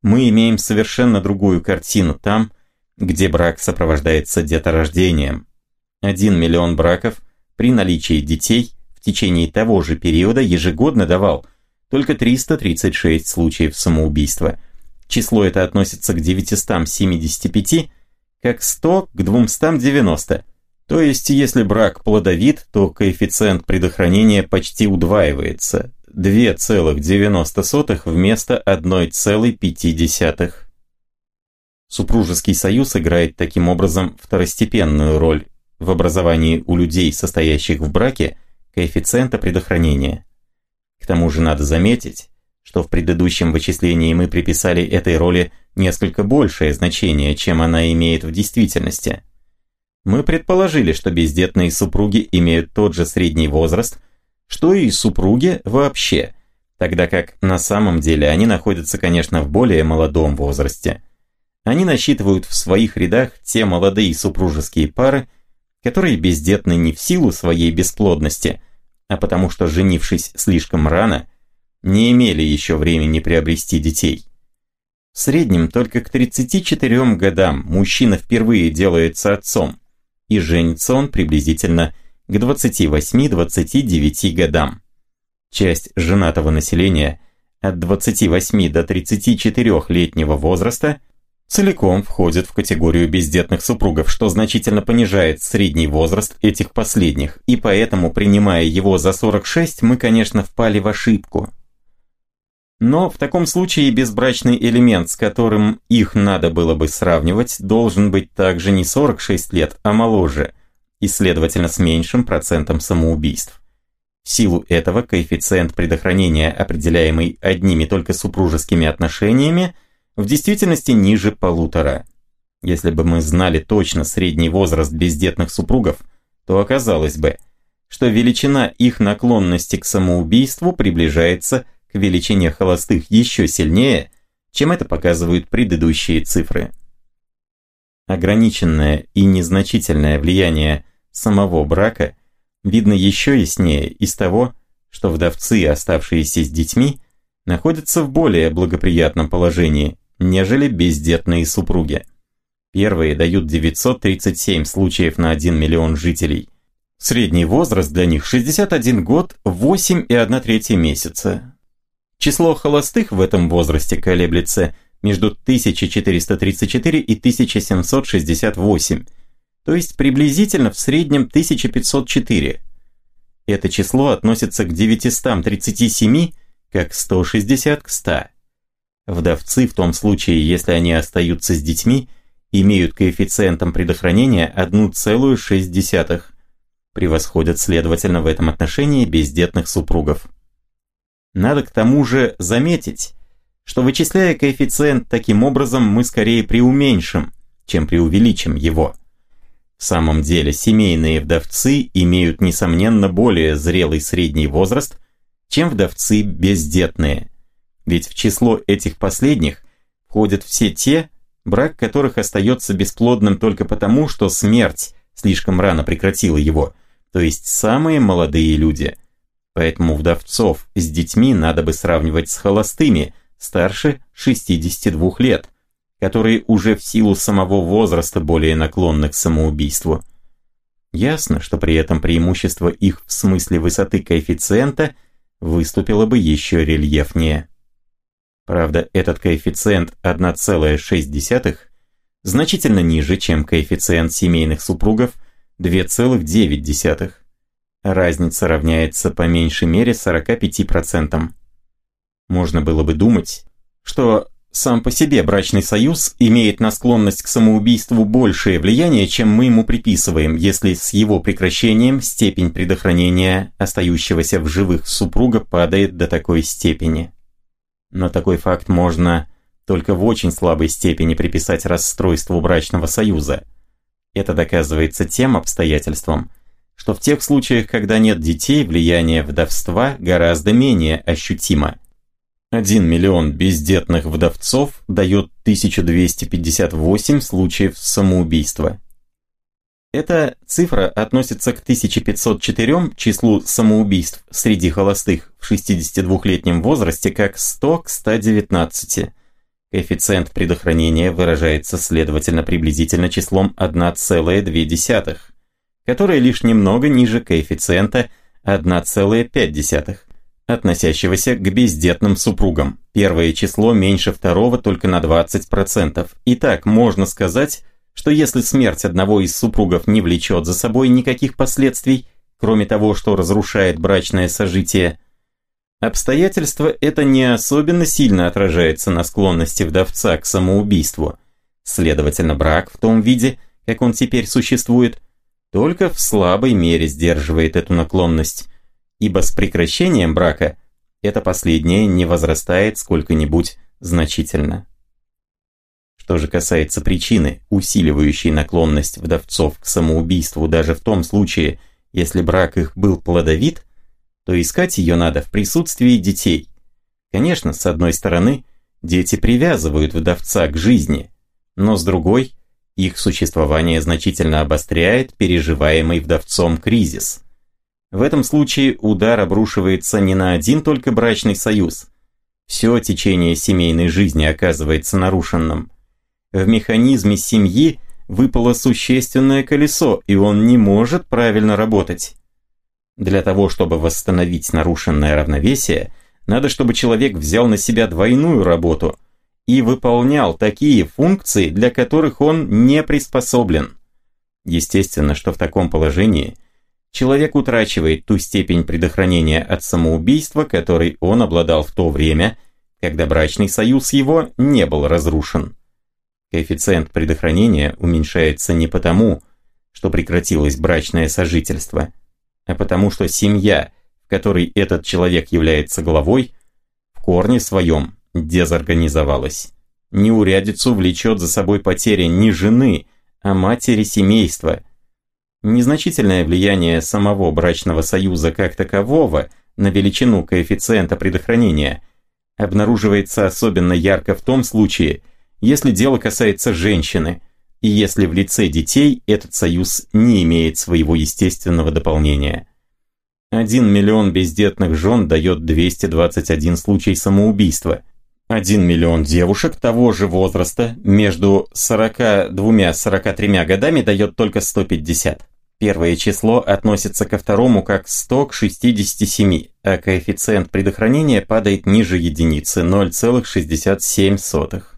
Мы имеем совершенно другую картину там, где брак сопровождается деторождением. Один миллион браков при наличии детей в течение того же периода ежегодно давал только 336 случаев самоубийства. Число это относится к 975, как 100 к 290. То есть, если брак плодовит, то коэффициент предохранения почти удваивается, 2,90 вместо 1,5. Супружеский союз играет таким образом второстепенную роль в образовании у людей, состоящих в браке, коэффициента предохранения. К тому же надо заметить, что в предыдущем вычислении мы приписали этой роли несколько большее значение, чем она имеет в действительности. Мы предположили, что бездетные супруги имеют тот же средний возраст – что и супруги вообще, тогда как на самом деле они находятся, конечно, в более молодом возрасте. Они насчитывают в своих рядах те молодые супружеские пары, которые бездетны не в силу своей бесплодности, а потому что, женившись слишком рано, не имели еще времени приобрести детей. В среднем только к 34 годам мужчина впервые делается отцом, и женится он приблизительно к 28-29 годам. Часть женатого населения от 28 до 34-летнего возраста целиком входит в категорию бездетных супругов, что значительно понижает средний возраст этих последних, и поэтому, принимая его за 46, мы, конечно, впали в ошибку. Но в таком случае безбрачный элемент, с которым их надо было бы сравнивать, должен быть также не 46 лет, а моложе – и, следовательно, с меньшим процентом самоубийств. В силу этого коэффициент предохранения, определяемый одними только супружескими отношениями, в действительности ниже полутора. Если бы мы знали точно средний возраст бездетных супругов, то оказалось бы, что величина их наклонности к самоубийству приближается к величине холостых еще сильнее, чем это показывают предыдущие цифры. Ограниченное и незначительное влияние самого брака видно еще яснее из того, что вдовцы, оставшиеся с детьми, находятся в более благоприятном положении, нежели бездетные супруги. Первые дают 937 случаев на 1 миллион жителей. Средний возраст для них 61 год, 8 и 1 третья месяца. Число холостых в этом возрасте колеблется между 1434 и 1768, то есть приблизительно в среднем 1504. Это число относится к 937, как 160 к 100. Вдовцы в том случае, если они остаются с детьми, имеют коэффициентом предохранения 1,6, превосходят, следовательно, в этом отношении бездетных супругов. Надо к тому же заметить, что вычисляя коэффициент таким образом, мы скорее преуменьшим, чем преувеличим его. В самом деле, семейные вдовцы имеют, несомненно, более зрелый средний возраст, чем вдовцы бездетные. Ведь в число этих последних входят все те, брак которых остается бесплодным только потому, что смерть слишком рано прекратила его, то есть самые молодые люди. Поэтому вдовцов с детьми надо бы сравнивать с холостыми, старше 62 лет, которые уже в силу самого возраста более наклонны к самоубийству. Ясно, что при этом преимущество их в смысле высоты коэффициента выступило бы еще рельефнее. Правда, этот коэффициент 1,6 значительно ниже, чем коэффициент семейных супругов 2,9. Разница равняется по меньшей мере 45%. Можно было бы думать, что сам по себе брачный союз имеет на склонность к самоубийству большее влияние, чем мы ему приписываем, если с его прекращением степень предохранения остающегося в живых супруга падает до такой степени. Но такой факт можно только в очень слабой степени приписать расстройству брачного союза. Это доказывается тем обстоятельством, что в тех случаях, когда нет детей, влияние вдовства гораздо менее ощутимо. 1 миллион бездетных вдовцов дает 1258 случаев самоубийства. Эта цифра относится к 1504 числу самоубийств среди холостых в 62-летнем возрасте как 100 к 119. Коэффициент предохранения выражается следовательно приблизительно числом 1,2, которое лишь немного ниже коэффициента 1,5, относящегося к бездетным супругам. Первое число меньше второго только на 20%. Итак, можно сказать, что если смерть одного из супругов не влечет за собой никаких последствий, кроме того, что разрушает брачное сожитие, обстоятельство это не особенно сильно отражается на склонности вдовца к самоубийству. Следовательно, брак в том виде, как он теперь существует, только в слабой мере сдерживает эту наклонность, ибо с прекращением брака это последнее не возрастает сколько-нибудь значительно. Что же касается причины, усиливающей наклонность вдовцов к самоубийству даже в том случае, если брак их был плодовит, то искать ее надо в присутствии детей. Конечно, с одной стороны, дети привязывают вдовца к жизни, но с другой, их существование значительно обостряет переживаемый вдовцом кризис. В этом случае удар обрушивается не на один только брачный союз. Все течение семейной жизни оказывается нарушенным – в механизме семьи выпало существенное колесо, и он не может правильно работать. Для того, чтобы восстановить нарушенное равновесие, надо, чтобы человек взял на себя двойную работу и выполнял такие функции, для которых он не приспособлен. Естественно, что в таком положении человек утрачивает ту степень предохранения от самоубийства, которой он обладал в то время, когда брачный союз его не был разрушен. Коэффициент предохранения уменьшается не потому, что прекратилось брачное сожительство, а потому что семья, в которой этот человек является главой, в корне своем дезорганизовалась. Неурядицу влечет за собой потеря не жены, а матери семейства. Незначительное влияние самого брачного союза как такового на величину коэффициента предохранения обнаруживается особенно ярко в том случае, если дело касается женщины, и если в лице детей этот союз не имеет своего естественного дополнения. 1 миллион бездетных жен дает 221 случай самоубийства. 1 миллион девушек того же возраста между 42-43 годами дает только 150. Первое число относится ко второму как 100 к 67, а коэффициент предохранения падает ниже единицы 0,67.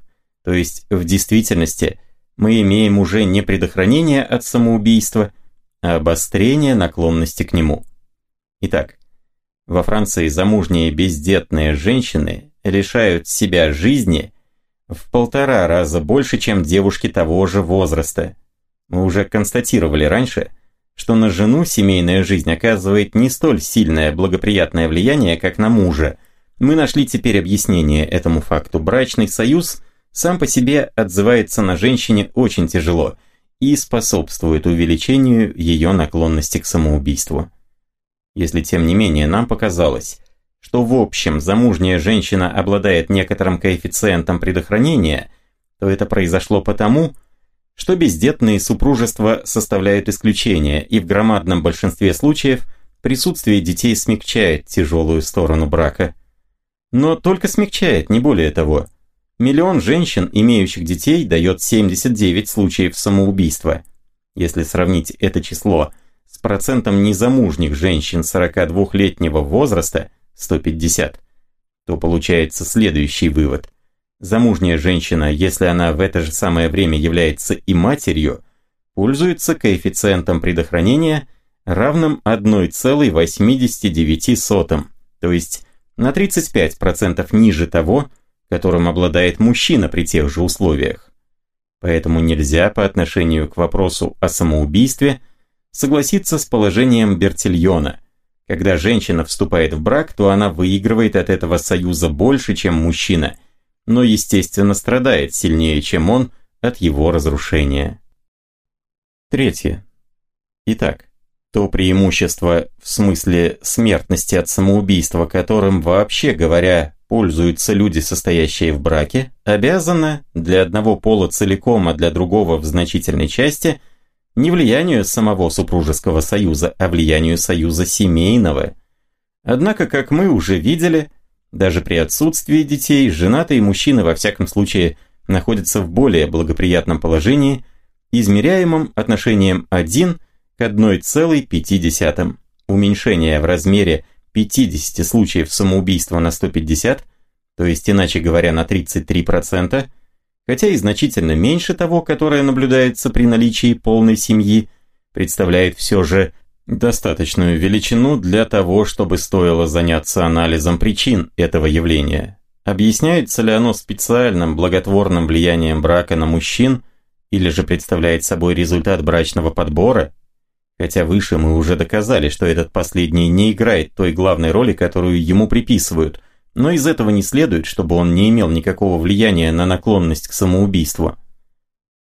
То есть в действительности мы имеем уже не предохранение от самоубийства, а обострение наклонности к нему. Итак, во Франции замужние бездетные женщины лишают себя жизни в полтора раза больше, чем девушки того же возраста. Мы уже констатировали раньше, что на жену семейная жизнь оказывает не столь сильное благоприятное влияние, как на мужа. Мы нашли теперь объяснение этому факту. Брачный союз сам по себе отзывается на женщине очень тяжело и способствует увеличению ее наклонности к самоубийству. Если тем не менее нам показалось, что в общем замужняя женщина обладает некоторым коэффициентом предохранения, то это произошло потому, что бездетные супружества составляют исключение, и в громадном большинстве случаев присутствие детей смягчает тяжелую сторону брака. Но только смягчает, не более того. Миллион женщин, имеющих детей, дает 79 случаев самоубийства. Если сравнить это число с процентом незамужних женщин 42-летнего возраста – 150, то получается следующий вывод. Замужняя женщина, если она в это же самое время является и матерью, пользуется коэффициентом предохранения равным 1,89, то есть на 35% ниже того, которым обладает мужчина при тех же условиях. Поэтому нельзя по отношению к вопросу о самоубийстве согласиться с положением Бертильона, когда женщина вступает в брак, то она выигрывает от этого союза больше, чем мужчина, но, естественно, страдает сильнее, чем он, от его разрушения. Третье. Итак, то преимущество в смысле смертности от самоубийства, которым вообще говоря пользуются люди, состоящие в браке, обязано для одного пола целиком, а для другого в значительной части – не влиянию самого супружеского союза, а влиянию союза семейного. Однако, как мы уже видели, даже при отсутствии детей, женатые мужчины во всяком случае находятся в более благоприятном положении, измеряемом отношением 1 к 1,5. Уменьшение в размере 50 случаев самоубийства на 150, то есть иначе говоря на 33%, хотя и значительно меньше того, которое наблюдается при наличии полной семьи, представляет все же достаточную величину для того, чтобы стоило заняться анализом причин этого явления. Объясняется ли оно специальным благотворным влиянием брака на мужчин, или же представляет собой результат брачного подбора? Хотя выше мы уже доказали, что этот последний не играет той главной роли, которую ему приписывают – но из этого не следует, чтобы он не имел никакого влияния на наклонность к самоубийству.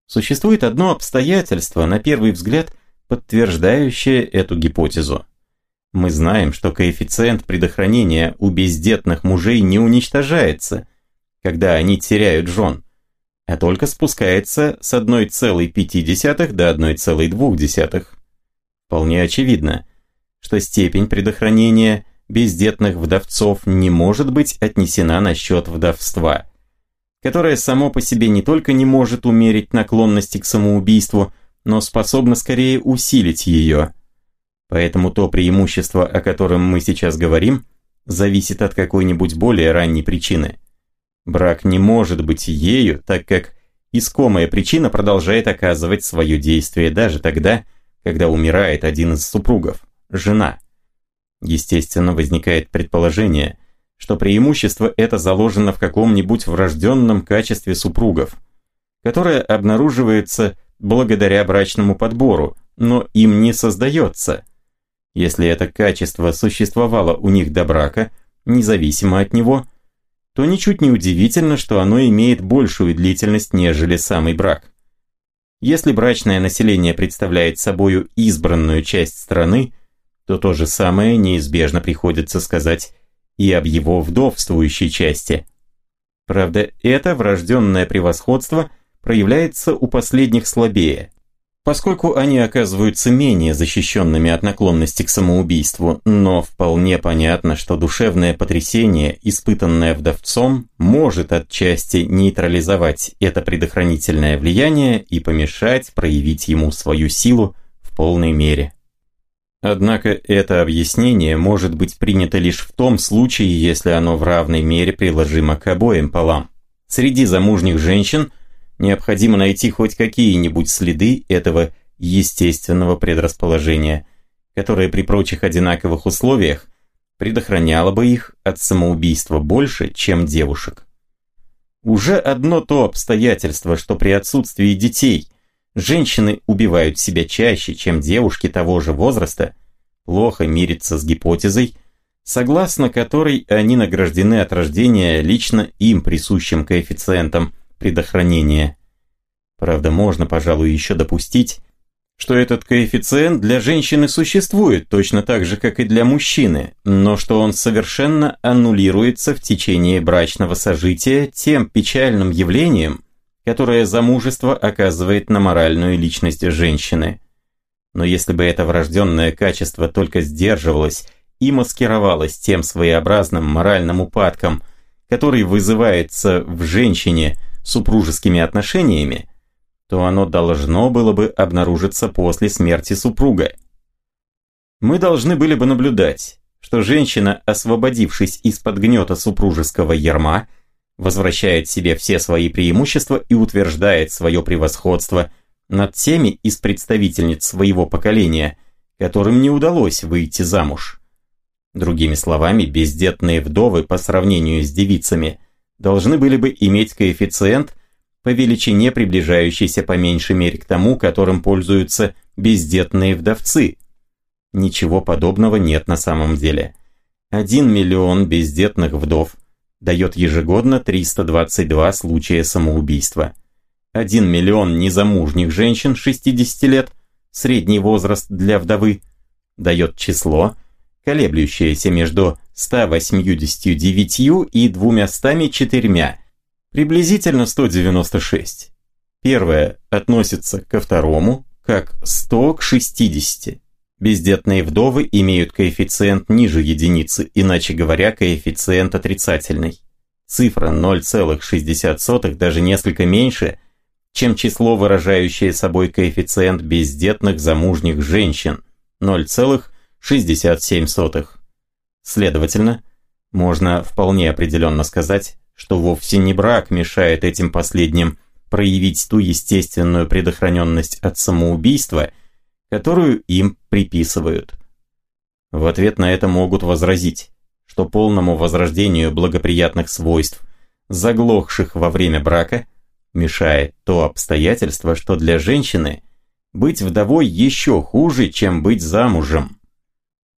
Существует одно обстоятельство, на первый взгляд, подтверждающее эту гипотезу. Мы знаем, что коэффициент предохранения у бездетных мужей не уничтожается, когда они теряют жен, а только спускается с 1,5 до 1,2. Вполне очевидно, что степень предохранения бездетных вдовцов не может быть отнесена на счет вдовства, которое само по себе не только не может умерить наклонности к самоубийству, но способно скорее усилить ее. Поэтому то преимущество, о котором мы сейчас говорим, зависит от какой-нибудь более ранней причины. Брак не может быть ею, так как искомая причина продолжает оказывать свое действие даже тогда, когда умирает один из супругов – жена – Естественно, возникает предположение, что преимущество это заложено в каком-нибудь врожденном качестве супругов, которое обнаруживается благодаря брачному подбору, но им не создается. Если это качество существовало у них до брака, независимо от него, то ничуть не удивительно, что оно имеет большую длительность, нежели самый брак. Если брачное население представляет собою избранную часть страны, то то же самое неизбежно приходится сказать и об его вдовствующей части. Правда, это врожденное превосходство проявляется у последних слабее, поскольку они оказываются менее защищенными от наклонности к самоубийству, но вполне понятно, что душевное потрясение, испытанное вдовцом, может отчасти нейтрализовать это предохранительное влияние и помешать проявить ему свою силу в полной мере. Однако это объяснение может быть принято лишь в том случае, если оно в равной мере приложимо к обоим полам. Среди замужних женщин необходимо найти хоть какие-нибудь следы этого естественного предрасположения, которое при прочих одинаковых условиях предохраняло бы их от самоубийства больше, чем девушек. Уже одно то обстоятельство, что при отсутствии детей женщины убивают себя чаще, чем девушки того же возраста, плохо мирится с гипотезой, согласно которой они награждены от рождения лично им присущим коэффициентом предохранения. Правда, можно, пожалуй, еще допустить, что этот коэффициент для женщины существует точно так же, как и для мужчины, но что он совершенно аннулируется в течение брачного сожития тем печальным явлением, которое замужество оказывает на моральную личность женщины. Но если бы это врожденное качество только сдерживалось и маскировалось тем своеобразным моральным упадком, который вызывается в женщине супружескими отношениями, то оно должно было бы обнаружиться после смерти супруга. Мы должны были бы наблюдать, что женщина, освободившись из-под гнета супружеского ярма, возвращает себе все свои преимущества и утверждает свое превосходство над теми из представительниц своего поколения, которым не удалось выйти замуж. Другими словами, бездетные вдовы по сравнению с девицами должны были бы иметь коэффициент по величине приближающийся по меньшей мере к тому, которым пользуются бездетные вдовцы. Ничего подобного нет на самом деле. 1 миллион бездетных вдов дает ежегодно 322 случая самоубийства. 1 миллион незамужних женщин 60 лет, средний возраст для вдовы, дает число, колеблющееся между 189 и 204, Приблизительно 196. Первое относится ко второму, как 100 к 60. Бездетные вдовы имеют коэффициент ниже единицы, иначе говоря, коэффициент отрицательный. Цифра 0,60 даже несколько меньше, чем число, выражающее собой коэффициент бездетных замужних женщин 0,67. Следовательно, можно вполне определенно сказать, что вовсе не брак мешает этим последним проявить ту естественную предохраненность от самоубийства, которую им приписывают. В ответ на это могут возразить, что полному возрождению благоприятных свойств, заглохших во время брака, мешает то обстоятельство, что для женщины быть вдовой еще хуже, чем быть замужем.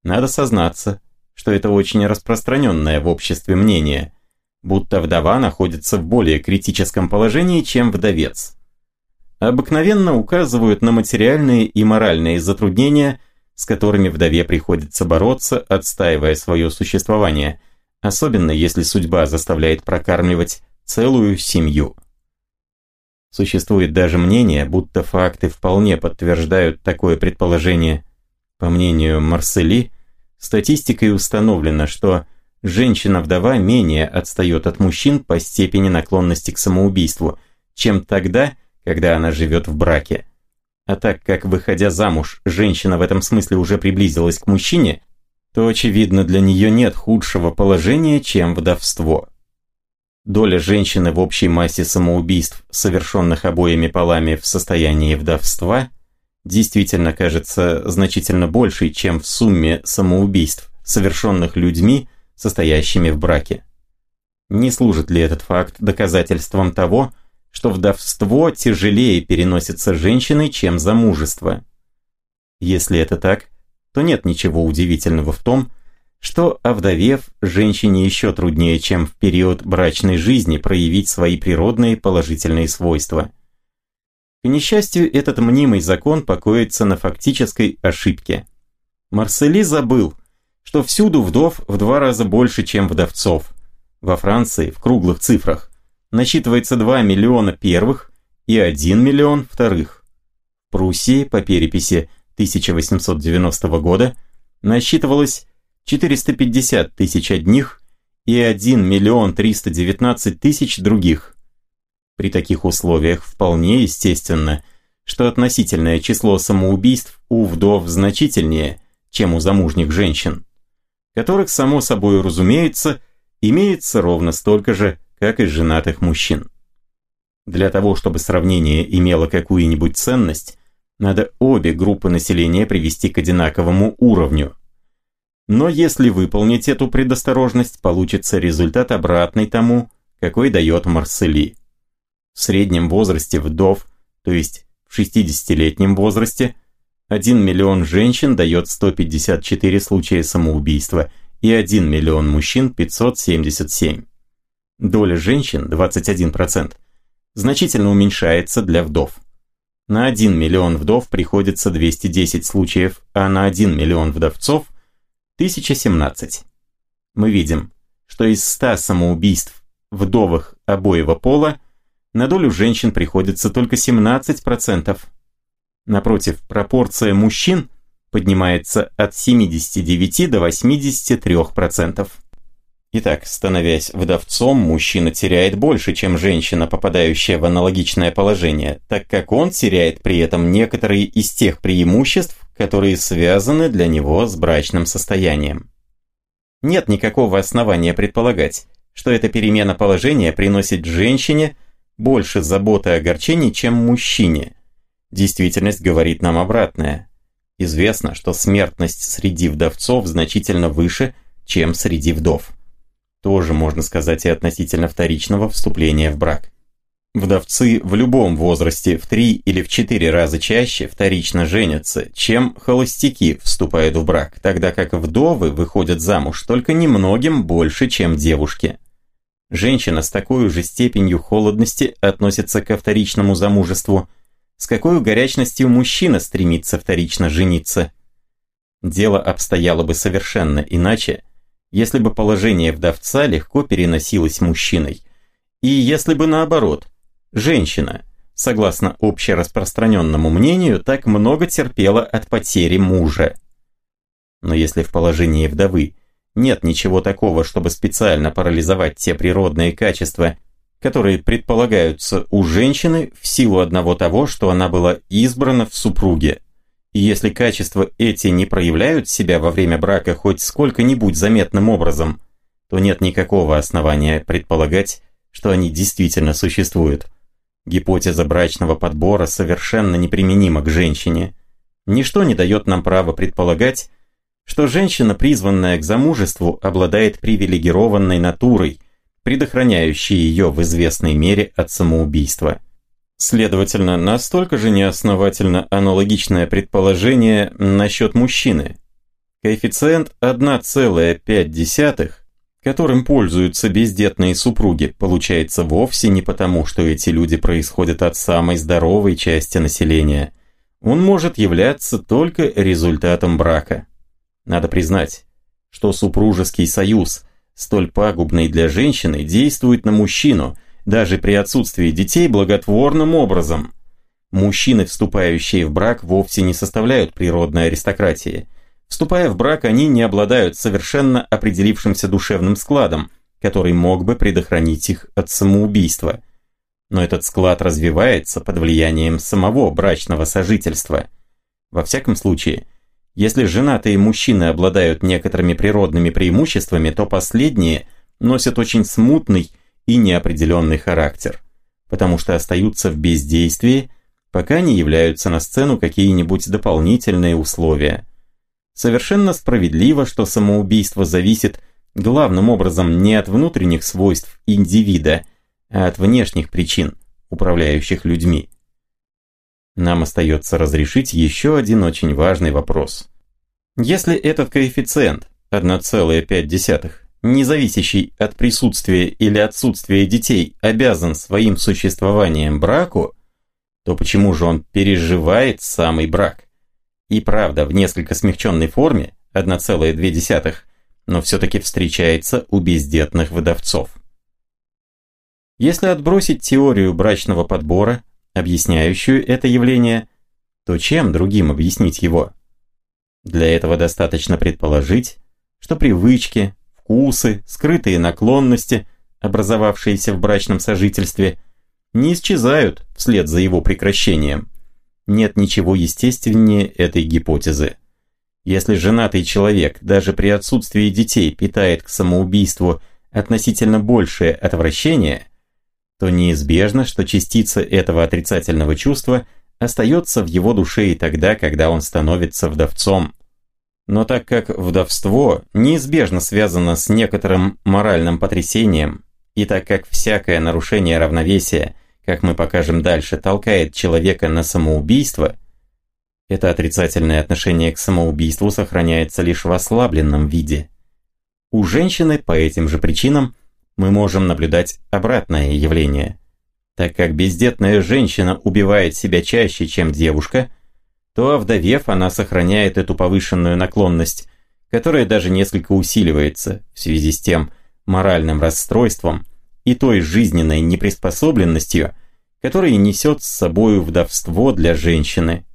Надо сознаться, что это очень распространенное в обществе мнение – будто вдова находится в более критическом положении, чем вдовец. Обыкновенно указывают на материальные и моральные затруднения, с которыми вдове приходится бороться, отстаивая свое существование, особенно если судьба заставляет прокармливать целую семью. Существует даже мнение, будто факты вполне подтверждают такое предположение. По мнению Марсели, статистикой установлено, что женщина-вдова менее отстает от мужчин по степени наклонности к самоубийству, чем тогда, когда она живет в браке. А так как, выходя замуж, женщина в этом смысле уже приблизилась к мужчине, то, очевидно, для нее нет худшего положения, чем вдовство. Доля женщины в общей массе самоубийств, совершенных обоими полами в состоянии вдовства, действительно кажется значительно большей, чем в сумме самоубийств, совершенных людьми, состоящими в браке. Не служит ли этот факт доказательством того, что вдовство тяжелее переносится женщиной, чем замужество? Если это так, то нет ничего удивительного в том, что, овдовев, женщине еще труднее, чем в период брачной жизни проявить свои природные положительные свойства. К несчастью, этот мнимый закон покоится на фактической ошибке. Марсели забыл, что всюду вдов в два раза больше, чем вдовцов. Во Франции в круглых цифрах насчитывается 2 миллиона первых и 1 миллион вторых. В Пруссии по переписи 1890 года насчитывалось 450 тысяч одних и 1 миллион 319 тысяч других. При таких условиях вполне естественно, что относительное число самоубийств у вдов значительнее, чем у замужних женщин которых, само собой разумеется, имеется ровно столько же, как и женатых мужчин. Для того, чтобы сравнение имело какую-нибудь ценность, надо обе группы населения привести к одинаковому уровню. Но если выполнить эту предосторожность, получится результат обратный тому, какой дает Марсели. В среднем возрасте вдов, то есть в 60-летнем возрасте, 1 миллион женщин дает 154 случая самоубийства и 1 миллион мужчин 577. Доля женщин, 21%, значительно уменьшается для вдов. На 1 миллион вдов приходится 210 случаев, а на 1 миллион вдовцов – 1017. Мы видим, что из 100 самоубийств вдовых обоего пола на долю женщин приходится только 17%. Напротив, пропорция мужчин поднимается от 79 до 83%. Итак, становясь вдовцом, мужчина теряет больше, чем женщина, попадающая в аналогичное положение, так как он теряет при этом некоторые из тех преимуществ, которые связаны для него с брачным состоянием. Нет никакого основания предполагать, что эта перемена положения приносит женщине больше заботы и огорчений, чем мужчине. Действительность говорит нам обратное. Известно, что смертность среди вдовцов значительно выше, чем среди вдов тоже можно сказать и относительно вторичного вступления в брак. Вдовцы в любом возрасте в три или в четыре раза чаще вторично женятся, чем холостяки вступают в брак, тогда как вдовы выходят замуж только немногим больше, чем девушки. Женщина с такой же степенью холодности относится ко вторичному замужеству, с какой горячностью мужчина стремится вторично жениться. Дело обстояло бы совершенно иначе, если бы положение вдовца легко переносилось мужчиной. И если бы наоборот, женщина, согласно общераспространенному мнению, так много терпела от потери мужа. Но если в положении вдовы нет ничего такого, чтобы специально парализовать те природные качества, которые предполагаются у женщины в силу одного того, что она была избрана в супруге, и если качества эти не проявляют себя во время брака хоть сколько-нибудь заметным образом, то нет никакого основания предполагать, что они действительно существуют. Гипотеза брачного подбора совершенно неприменима к женщине. Ничто не дает нам права предполагать, что женщина, призванная к замужеству, обладает привилегированной натурой, предохраняющей ее в известной мере от самоубийства. Следовательно, настолько же неосновательно аналогичное предположение насчет мужчины. Коэффициент 1,5, которым пользуются бездетные супруги, получается вовсе не потому, что эти люди происходят от самой здоровой части населения. Он может являться только результатом брака. Надо признать, что супружеский союз, столь пагубный для женщины, действует на мужчину – даже при отсутствии детей, благотворным образом. Мужчины, вступающие в брак, вовсе не составляют природной аристократии. Вступая в брак, они не обладают совершенно определившимся душевным складом, который мог бы предохранить их от самоубийства. Но этот склад развивается под влиянием самого брачного сожительства. Во всяком случае, если женатые мужчины обладают некоторыми природными преимуществами, то последние носят очень смутный и неопределенный характер, потому что остаются в бездействии, пока не являются на сцену какие-нибудь дополнительные условия. Совершенно справедливо, что самоубийство зависит главным образом не от внутренних свойств индивида, а от внешних причин, управляющих людьми. Нам остается разрешить еще один очень важный вопрос. Если этот коэффициент 1,5 не зависящий от присутствия или отсутствия детей, обязан своим существованием браку, то почему же он переживает самый брак? И правда, в несколько смягченной форме, 1,2, но все-таки встречается у бездетных выдавцов. Если отбросить теорию брачного подбора, объясняющую это явление, то чем другим объяснить его? Для этого достаточно предположить, что привычки, вкусы, скрытые наклонности, образовавшиеся в брачном сожительстве, не исчезают вслед за его прекращением. Нет ничего естественнее этой гипотезы. Если женатый человек даже при отсутствии детей питает к самоубийству относительно большее отвращение, то неизбежно, что частица этого отрицательного чувства остается в его душе и тогда, когда он становится вдовцом. Но так как вдовство неизбежно связано с некоторым моральным потрясением, и так как всякое нарушение равновесия, как мы покажем дальше, толкает человека на самоубийство, это отрицательное отношение к самоубийству сохраняется лишь в ослабленном виде. У женщины по этим же причинам мы можем наблюдать обратное явление. Так как бездетная женщина убивает себя чаще, чем девушка, то овдовев она сохраняет эту повышенную наклонность, которая даже несколько усиливается в связи с тем моральным расстройством и той жизненной неприспособленностью, которая несет с собою вдовство для женщины.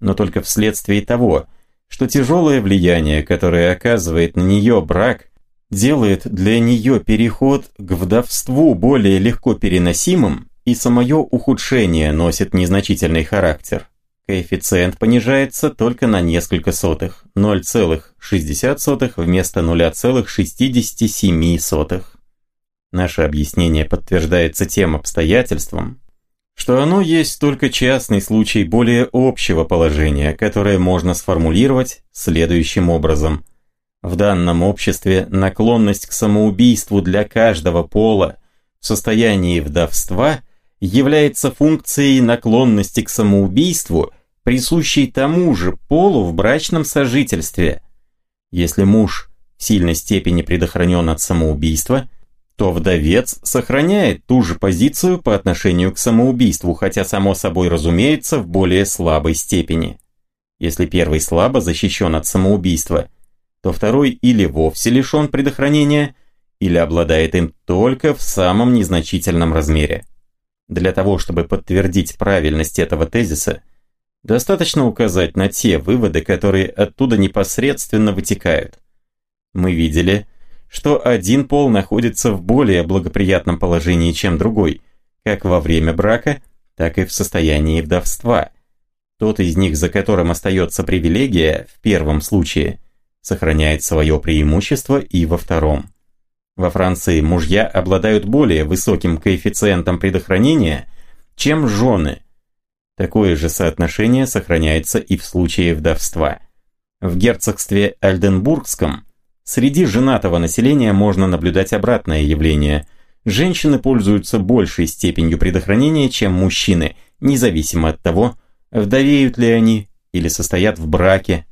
Но только вследствие того, что тяжелое влияние, которое оказывает на нее брак, делает для нее переход к вдовству более легко переносимым, и самое ухудшение носит незначительный характер. Коэффициент понижается только на несколько сотых, 0,60 вместо 0,67. Наше объяснение подтверждается тем обстоятельством, что оно есть только частный случай более общего положения, которое можно сформулировать следующим образом. В данном обществе наклонность к самоубийству для каждого пола в состоянии вдовства является функцией наклонности к самоубийству, присущей тому же полу в брачном сожительстве. Если муж в сильной степени предохранен от самоубийства – то вдовец сохраняет ту же позицию по отношению к самоубийству, хотя само собой разумеется в более слабой степени. Если первый слабо защищен от самоубийства, то второй или вовсе лишен предохранения, или обладает им только в самом незначительном размере. Для того, чтобы подтвердить правильность этого тезиса, достаточно указать на те выводы, которые оттуда непосредственно вытекают. Мы видели, что один пол находится в более благоприятном положении, чем другой, как во время брака, так и в состоянии вдовства. Тот из них, за которым остается привилегия, в первом случае, сохраняет свое преимущество и во втором. Во Франции мужья обладают более высоким коэффициентом предохранения, чем жены. Такое же соотношение сохраняется и в случае вдовства. В герцогстве Альденбургском – Среди женатого населения можно наблюдать обратное явление. Женщины пользуются большей степенью предохранения, чем мужчины, независимо от того, вдовеют ли они или состоят в браке.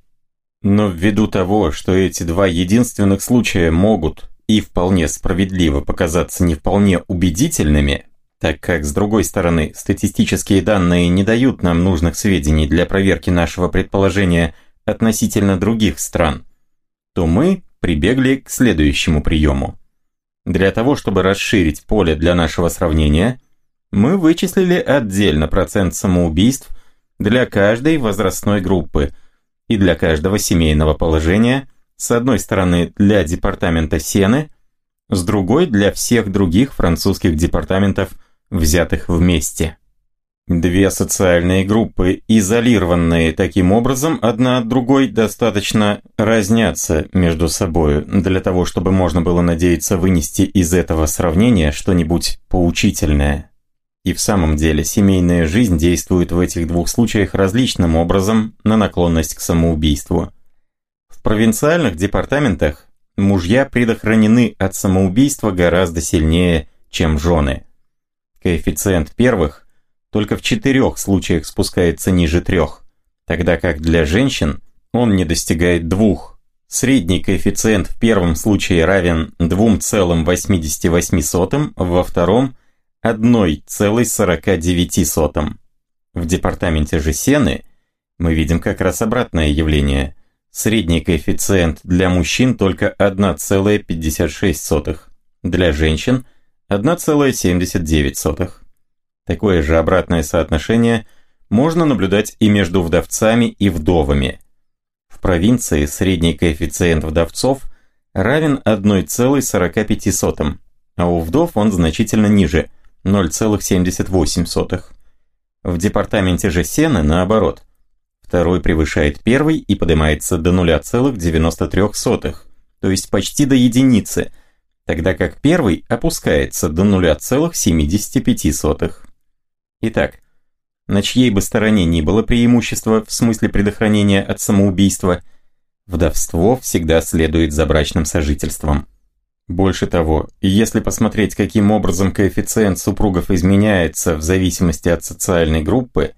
Но ввиду того, что эти два единственных случая могут и вполне справедливо показаться не вполне убедительными, так как, с другой стороны, статистические данные не дают нам нужных сведений для проверки нашего предположения относительно других стран, то мы прибегли к следующему приему. Для того, чтобы расширить поле для нашего сравнения, мы вычислили отдельно процент самоубийств для каждой возрастной группы и для каждого семейного положения, с одной стороны для департамента Сены, с другой для всех других французских департаментов, взятых вместе. Две социальные группы, изолированные таким образом одна от другой, достаточно разнятся между собой для того, чтобы можно было надеяться вынести из этого сравнения что-нибудь поучительное. И в самом деле семейная жизнь действует в этих двух случаях различным образом на наклонность к самоубийству. В провинциальных департаментах мужья предохранены от самоубийства гораздо сильнее, чем жены. Коэффициент первых – только в четырех случаях спускается ниже трех, тогда как для женщин он не достигает двух. Средний коэффициент в первом случае равен 2,88, во втором – 1,49. В департаменте же Сены мы видим как раз обратное явление. Средний коэффициент для мужчин только 1,56, для женщин – 1,79. Такое же обратное соотношение можно наблюдать и между вдовцами и вдовами. В провинции средний коэффициент вдовцов равен 1,45, а у вдов он значительно ниже – 0,78. В департаменте же Сены наоборот. Второй превышает первый и поднимается до 0,93, то есть почти до единицы, тогда как первый опускается до 0,75. Итак, на чьей бы стороне ни было преимущество в смысле предохранения от самоубийства, Вдовство всегда следует за брачным сожительством. Больше того, если посмотреть, каким образом коэффициент супругов изменяется в зависимости от социальной группы,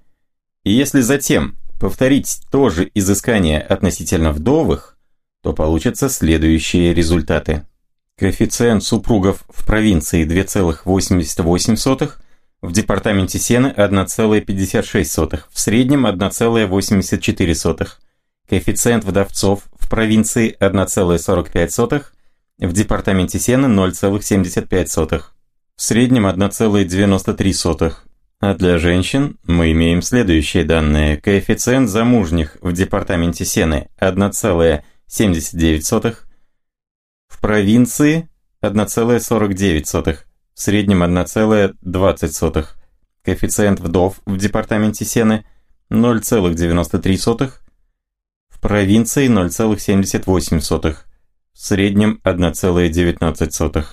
и если затем повторить то же изыскание относительно вдовых, то получатся следующие результаты. Коэффициент супругов в провинции 2,88, в департаменте Сены 1,56, в среднем 1,84. Коэффициент вдовцов в провинции 1,45, в департаменте Сены 0,75. В среднем 1,93. А для женщин мы имеем следующие данные. Коэффициент замужних в департаменте Сены 1,79. В провинции 1,49. В среднем 1,20. Коэффициент вдов в департаменте Сены 0,93. В провинции 0,78 в среднем 1,19.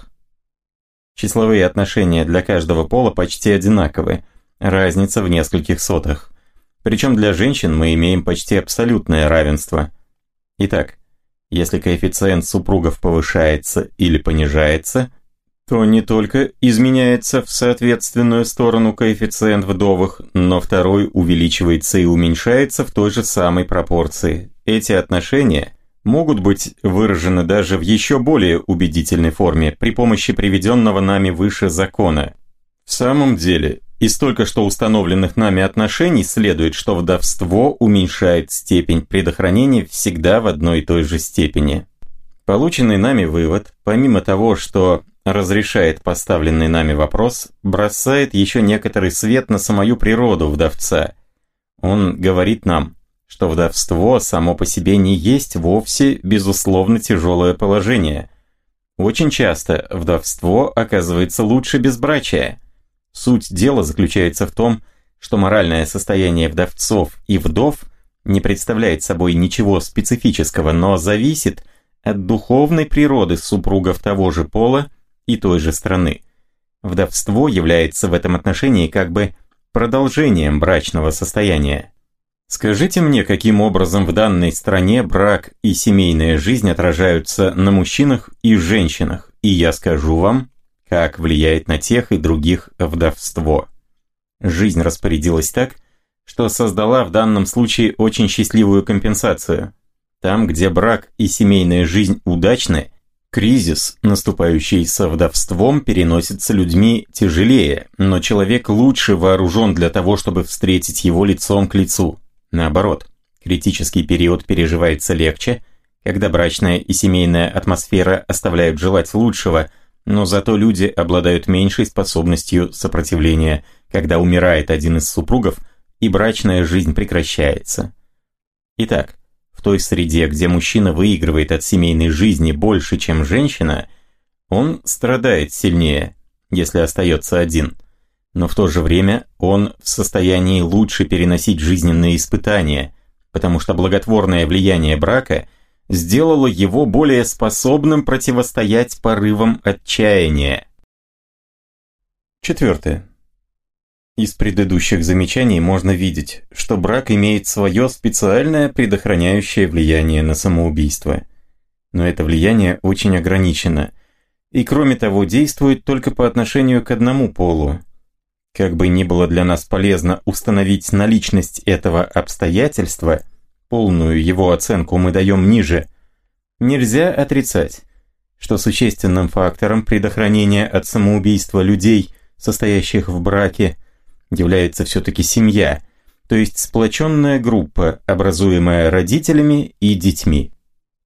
Числовые отношения для каждого пола почти одинаковы, разница в нескольких сотых. Причем для женщин мы имеем почти абсолютное равенство. Итак, если коэффициент супругов повышается или понижается, то не только изменяется в соответственную сторону коэффициент вдовых, но второй увеличивается и уменьшается в той же самой пропорции. Эти отношения могут быть выражены даже в еще более убедительной форме при помощи приведенного нами выше закона. В самом деле, из только что установленных нами отношений следует, что вдовство уменьшает степень предохранения всегда в одной и той же степени. Полученный нами вывод, помимо того, что разрешает поставленный нами вопрос, бросает еще некоторый свет на самую природу вдовца. Он говорит нам, что вдовство само по себе не есть вовсе, безусловно, тяжелое положение. Очень часто вдовство оказывается лучше безбрачия. Суть дела заключается в том, что моральное состояние вдовцов и вдов не представляет собой ничего специфического, но зависит от духовной природы супругов того же пола и той же страны. Вдовство является в этом отношении как бы продолжением брачного состояния. Скажите мне, каким образом в данной стране брак и семейная жизнь отражаются на мужчинах и женщинах, и я скажу вам, как влияет на тех и других вдовство. Жизнь распорядилась так, что создала в данном случае очень счастливую компенсацию. Там, где брак и семейная жизнь удачны, кризис, наступающий со вдовством, переносится людьми тяжелее, но человек лучше вооружен для того, чтобы встретить его лицом к лицу. Наоборот, критический период переживается легче, когда брачная и семейная атмосфера оставляют желать лучшего, но зато люди обладают меньшей способностью сопротивления, когда умирает один из супругов и брачная жизнь прекращается. Итак, в той среде, где мужчина выигрывает от семейной жизни больше, чем женщина, он страдает сильнее, если остается один – но в то же время он в состоянии лучше переносить жизненные испытания, потому что благотворное влияние брака сделало его более способным противостоять порывам отчаяния. Четвертое. Из предыдущих замечаний можно видеть, что брак имеет свое специальное предохраняющее влияние на самоубийство. Но это влияние очень ограничено, и кроме того действует только по отношению к одному полу, как бы ни было для нас полезно установить наличность этого обстоятельства, полную его оценку мы даем ниже, нельзя отрицать, что существенным фактором предохранения от самоубийства людей, состоящих в браке, является все-таки семья, то есть сплоченная группа, образуемая родителями и детьми.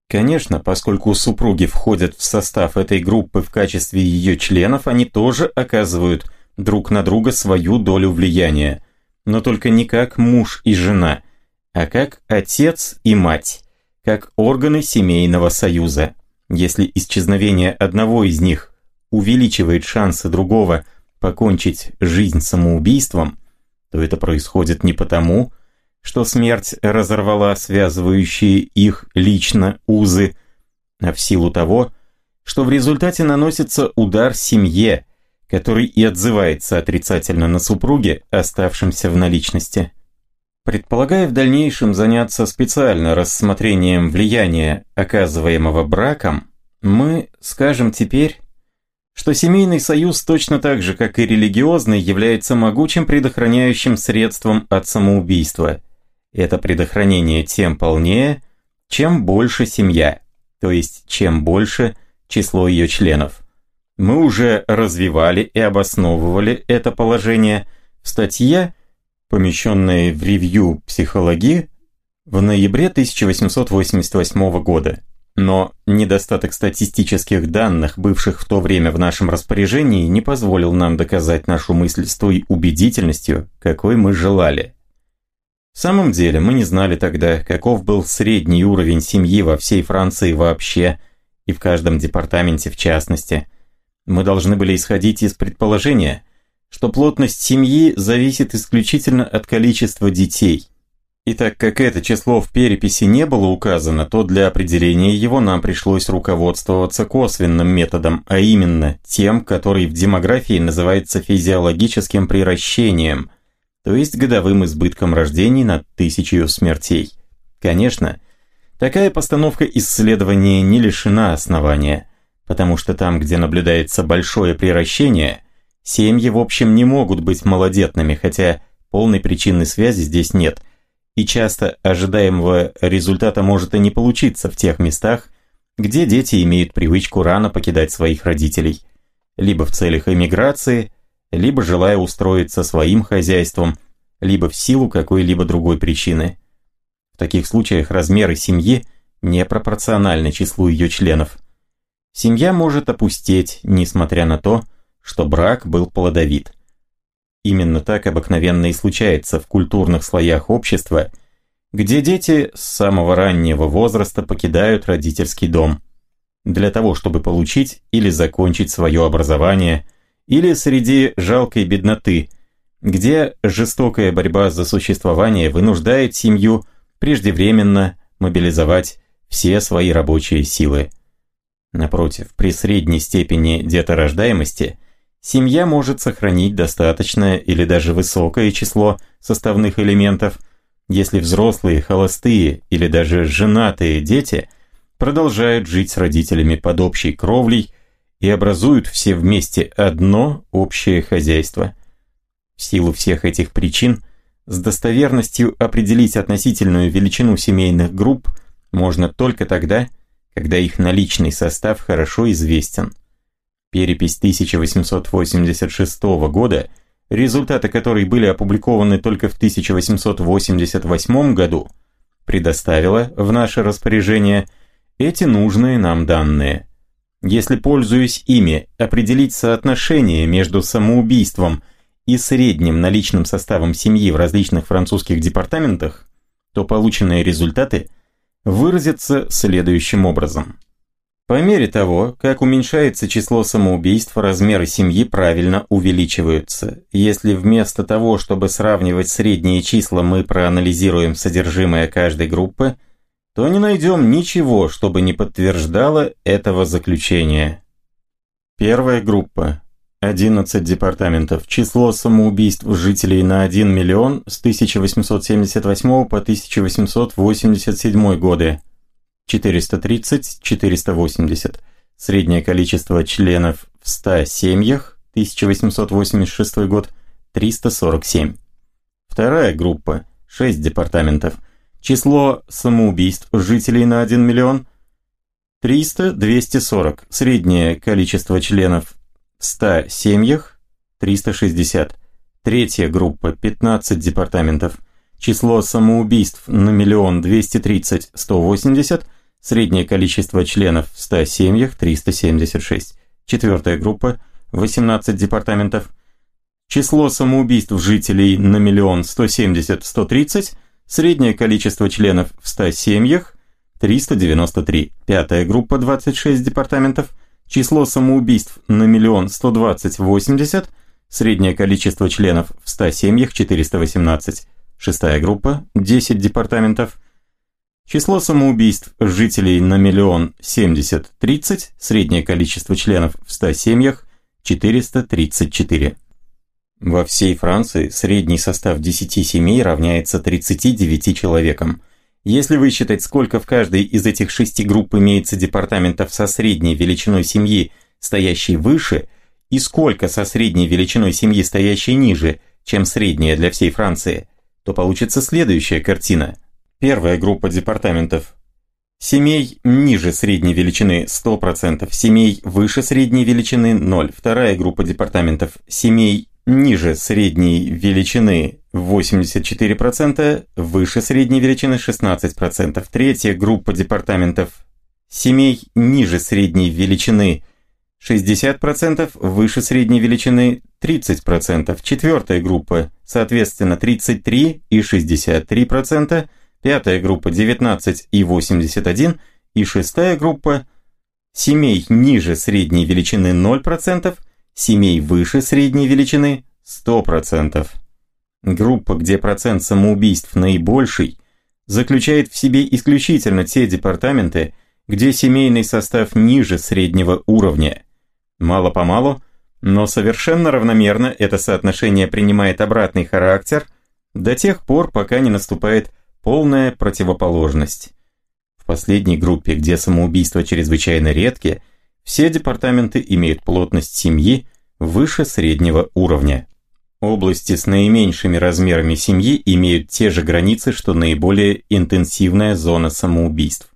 Конечно, поскольку супруги входят в состав этой группы в качестве ее членов, они тоже оказывают друг на друга свою долю влияния, но только не как муж и жена, а как отец и мать, как органы семейного союза. Если исчезновение одного из них увеличивает шансы другого покончить жизнь самоубийством, то это происходит не потому, что смерть разорвала связывающие их лично узы, а в силу того, что в результате наносится удар семье, который и отзывается отрицательно на супруге, оставшемся в наличности. Предполагая в дальнейшем заняться специально рассмотрением влияния, оказываемого браком, мы скажем теперь, что семейный союз точно так же, как и религиозный, является могучим предохраняющим средством от самоубийства. Это предохранение тем полнее, чем больше семья, то есть чем больше число ее членов. Мы уже развивали и обосновывали это положение в статье помещенной в ревью «Психологии» в ноябре 1888 года. Но недостаток статистических данных, бывших в то время в нашем распоряжении, не позволил нам доказать нашу мысль с той убедительностью, какой мы желали. В самом деле, мы не знали тогда, каков был средний уровень семьи во всей Франции вообще и в каждом департаменте в частности. Мы должны были исходить из предположения – что плотность семьи зависит исключительно от количества детей. И так как это число в переписи не было указано, то для определения его нам пришлось руководствоваться косвенным методом, а именно тем, который в демографии называется физиологическим приращением, то есть годовым избытком рождений над тысячью смертей. Конечно, такая постановка исследования не лишена основания, потому что там, где наблюдается большое приращение – Семьи, в общем, не могут быть малодетными, хотя полной причинной связи здесь нет. И часто ожидаемого результата может и не получиться в тех местах, где дети имеют привычку рано покидать своих родителей. Либо в целях эмиграции, либо желая устроиться своим хозяйством, либо в силу какой-либо другой причины. В таких случаях размеры семьи не пропорциональны числу ее членов. Семья может опустеть, несмотря на то, что брак был плодовит. Именно так обыкновенно и случается в культурных слоях общества, где дети с самого раннего возраста покидают родительский дом для того, чтобы получить или закончить свое образование, или среди жалкой бедноты, где жестокая борьба за существование вынуждает семью преждевременно мобилизовать все свои рабочие силы. Напротив, при средней степени деторождаемости – Семья может сохранить достаточное или даже высокое число составных элементов, если взрослые, холостые или даже женатые дети продолжают жить с родителями под общей кровлей и образуют все вместе одно общее хозяйство. В силу всех этих причин с достоверностью определить относительную величину семейных групп можно только тогда, когда их наличный состав хорошо известен. Перепись 1886 года, результаты которой были опубликованы только в 1888 году, предоставила в наше распоряжение эти нужные нам данные. Если, пользуясь ими, определить соотношение между самоубийством и средним наличным составом семьи в различных французских департаментах, то полученные результаты выразятся следующим образом – по мере того, как уменьшается число самоубийств, размеры семьи правильно увеличиваются. Если вместо того, чтобы сравнивать средние числа, мы проанализируем содержимое каждой группы, то не найдем ничего, чтобы не подтверждало этого заключения. Первая группа. 11 департаментов. Число самоубийств жителей на 1 миллион с 1878 по 1887 годы. 430-480. Среднее количество членов в 100 семьях, 1886 год, 347. Вторая группа, 6 департаментов. Число самоубийств жителей на 1 миллион, 300-240. Среднее количество членов 100 семьях, 360. Третья группа, 15 департаментов. Число самоубийств на миллион 230-180. Среднее количество членов в 100 семьях – 376. Четвертая группа – 18 департаментов. Число самоубийств жителей на миллион 170-130. Среднее количество членов в 100 семьях – 393. Пятая группа – 26 департаментов. Число самоубийств на миллион 120-80. Среднее количество членов в 100 семьях – 418. Шестая группа – 10 департаментов. Число самоубийств жителей на миллион 70-30, среднее количество членов в 100 семьях 434. Во всей Франции средний состав 10 семей равняется 39 человекам. Если высчитать, сколько в каждой из этих шести групп имеется департаментов со средней величиной семьи, стоящей выше, и сколько со средней величиной семьи, стоящей ниже, чем средняя для всей Франции, то получится следующая картина. Первая группа департаментов. Семей ниже средней величины 100%, семей выше средней величины 0. Вторая группа департаментов. Семей ниже средней величины 84%, выше средней величины 16%. Третья группа департаментов. Семей ниже средней величины 60%, выше средней величины 30%. Четвертая группа, соответственно, 33 и 63%. Пятая группа 19 и 81. И шестая группа семей ниже средней величины 0%, семей выше средней величины 100%. Группа, где процент самоубийств наибольший, заключает в себе исключительно те департаменты, где семейный состав ниже среднего уровня. Мало-помалу, но совершенно равномерно это соотношение принимает обратный характер до тех пор, пока не наступает полная противоположность. В последней группе, где самоубийства чрезвычайно редки, все департаменты имеют плотность семьи выше среднего уровня. Области с наименьшими размерами семьи имеют те же границы, что наиболее интенсивная зона самоубийств.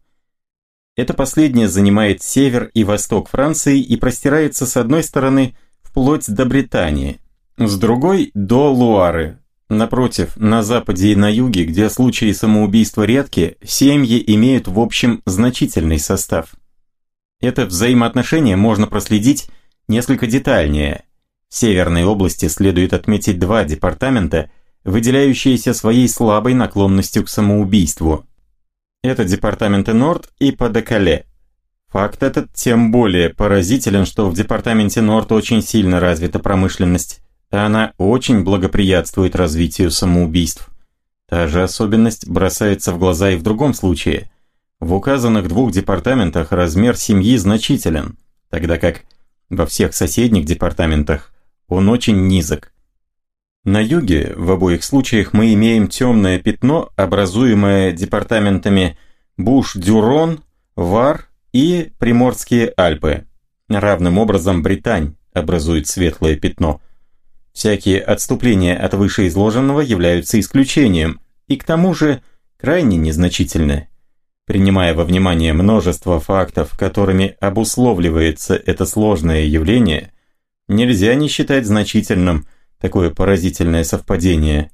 Это последнее занимает север и восток Франции и простирается с одной стороны вплоть до Британии, с другой – до Луары. Напротив, на западе и на юге, где случаи самоубийства редки, семьи имеют в общем значительный состав. Это взаимоотношение можно проследить несколько детальнее. В Северной области следует отметить два департамента, выделяющиеся своей слабой наклонностью к самоубийству – это департаменты Норд и Падекале. Факт этот тем более поразителен, что в департаменте Норд очень сильно развита промышленность, а она очень благоприятствует развитию самоубийств. Та же особенность бросается в глаза и в другом случае. В указанных двух департаментах размер семьи значителен, тогда как во всех соседних департаментах он очень низок. На юге в обоих случаях мы имеем темное пятно, образуемое департаментами Буш-Дюрон, Вар и Приморские Альпы. Равным образом Британь образует светлое пятно. Всякие отступления от вышеизложенного являются исключением и к тому же крайне незначительны. Принимая во внимание множество фактов, которыми обусловливается это сложное явление, нельзя не считать значительным – Такое поразительное совпадение.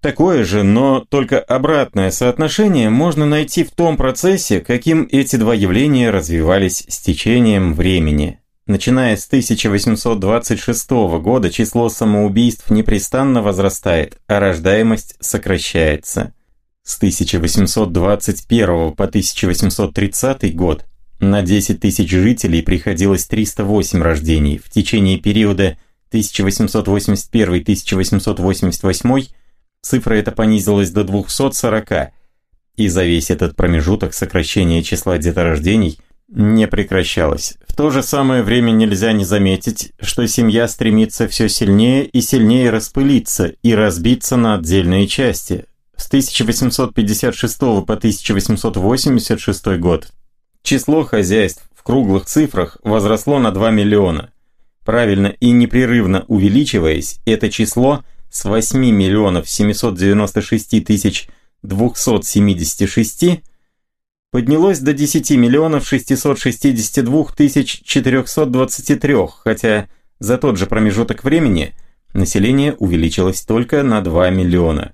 Такое же, но только обратное соотношение можно найти в том процессе, каким эти два явления развивались с течением времени. Начиная с 1826 года число самоубийств непрестанно возрастает, а рождаемость сокращается. С 1821 по 1830 год на 10 тысяч жителей приходилось 308 рождений. В течение периода 1881-1888 цифра эта понизилась до 240, и за весь этот промежуток сокращение числа деторождений не прекращалось. В то же самое время нельзя не заметить, что семья стремится все сильнее и сильнее распылиться и разбиться на отдельные части. С 1856 по 1886 год число хозяйств в круглых цифрах возросло на 2 миллиона. Правильно и непрерывно увеличиваясь, это число с 8 миллионов 796 тысяч 276 поднялось до 10 миллионов 662 тысяч 423, хотя за тот же промежуток времени население увеличилось только на 2 миллиона.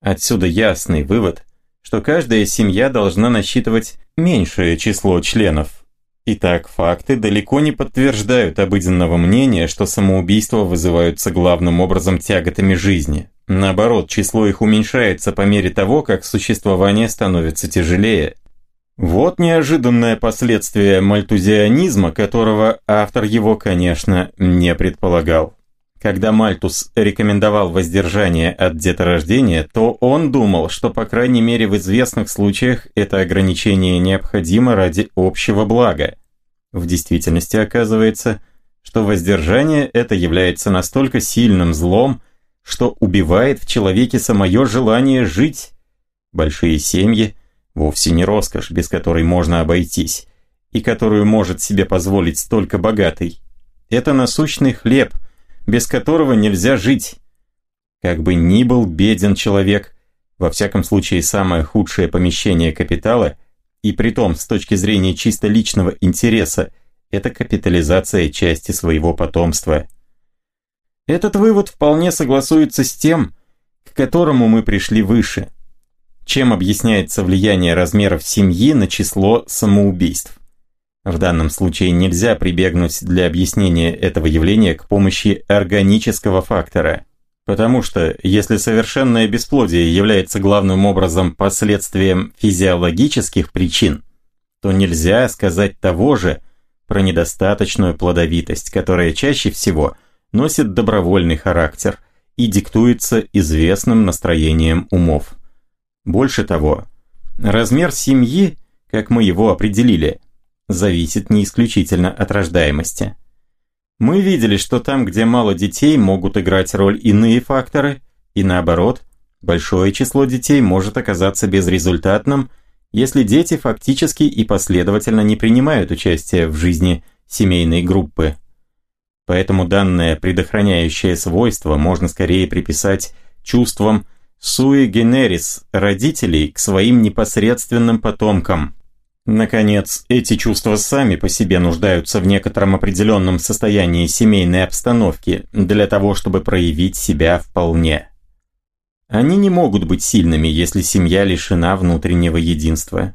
Отсюда ясный вывод, что каждая семья должна насчитывать меньшее число членов, Итак, факты далеко не подтверждают обыденного мнения, что самоубийства вызываются главным образом тяготами жизни. Наоборот, число их уменьшается по мере того, как существование становится тяжелее. Вот неожиданное последствие мальтузианизма, которого автор его, конечно, не предполагал. Когда Мальтус рекомендовал воздержание от деторождения, то он думал, что по крайней мере в известных случаях это ограничение необходимо ради общего блага. В действительности оказывается, что воздержание это является настолько сильным злом, что убивает в человеке самое желание жить. Большие семьи вовсе не роскошь, без которой можно обойтись, и которую может себе позволить только богатый. Это насущный хлеб, без которого нельзя жить. Как бы ни был беден человек, во всяком случае самое худшее помещение капитала, и притом с точки зрения чисто личного интереса – это капитализация части своего потомства. Этот вывод вполне согласуется с тем, к которому мы пришли выше. Чем объясняется влияние размеров семьи на число самоубийств? В данном случае нельзя прибегнуть для объяснения этого явления к помощи органического фактора. Потому что, если совершенное бесплодие является главным образом последствием физиологических причин, то нельзя сказать того же про недостаточную плодовитость, которая чаще всего носит добровольный характер и диктуется известным настроением умов. Больше того, размер семьи, как мы его определили, зависит не исключительно от рождаемости. Мы видели, что там, где мало детей, могут играть роль иные факторы, и наоборот, большое число детей может оказаться безрезультатным – если дети фактически и последовательно не принимают участие в жизни семейной группы. Поэтому данное предохраняющее свойство можно скорее приписать чувствам sui generis родителей к своим непосредственным потомкам. Наконец, эти чувства сами по себе нуждаются в некотором определенном состоянии семейной обстановки для того, чтобы проявить себя вполне. Они не могут быть сильными, если семья лишена внутреннего единства.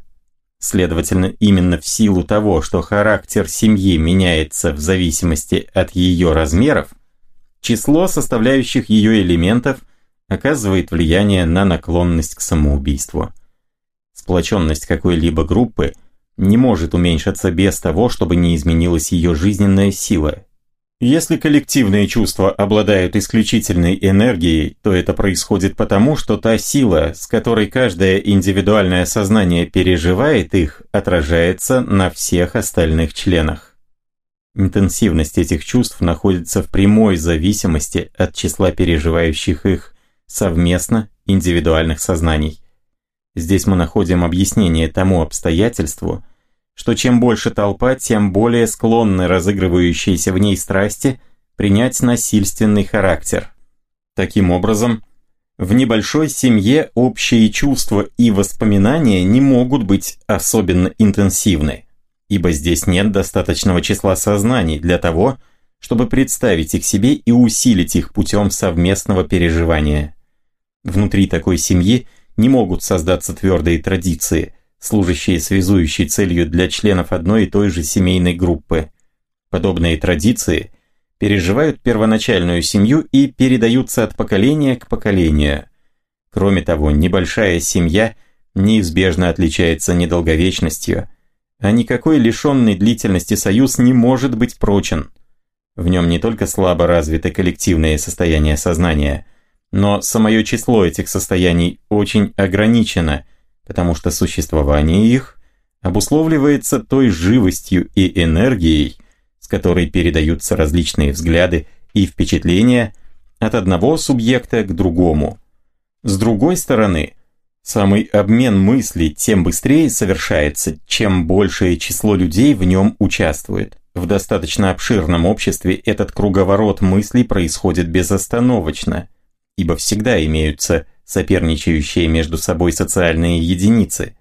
Следовательно, именно в силу того, что характер семьи меняется в зависимости от ее размеров, число составляющих ее элементов оказывает влияние на наклонность к самоубийству. Сплоченность какой-либо группы не может уменьшиться без того, чтобы не изменилась ее жизненная сила, если коллективные чувства обладают исключительной энергией, то это происходит потому, что та сила, с которой каждое индивидуальное сознание переживает их, отражается на всех остальных членах. Интенсивность этих чувств находится в прямой зависимости от числа переживающих их совместно индивидуальных сознаний. Здесь мы находим объяснение тому обстоятельству, что чем больше толпа, тем более склонны разыгрывающиеся в ней страсти принять насильственный характер. Таким образом, в небольшой семье общие чувства и воспоминания не могут быть особенно интенсивны, ибо здесь нет достаточного числа сознаний для того, чтобы представить их себе и усилить их путем совместного переживания. Внутри такой семьи не могут создаться твердые традиции – служащие связующей целью для членов одной и той же семейной группы. Подобные традиции переживают первоначальную семью и передаются от поколения к поколению. Кроме того, небольшая семья неизбежно отличается недолговечностью, а никакой лишенный длительности союз не может быть прочен. В нем не только слабо развито коллективное состояние сознания, но самое число этих состояний очень ограничено – потому что существование их обусловливается той живостью и энергией, с которой передаются различные взгляды и впечатления от одного субъекта к другому. С другой стороны, самый обмен мыслей тем быстрее совершается, чем большее число людей в нем участвует. В достаточно обширном обществе этот круговорот мыслей происходит безостановочно, ибо всегда имеются соперничающие между собой социальные единицы.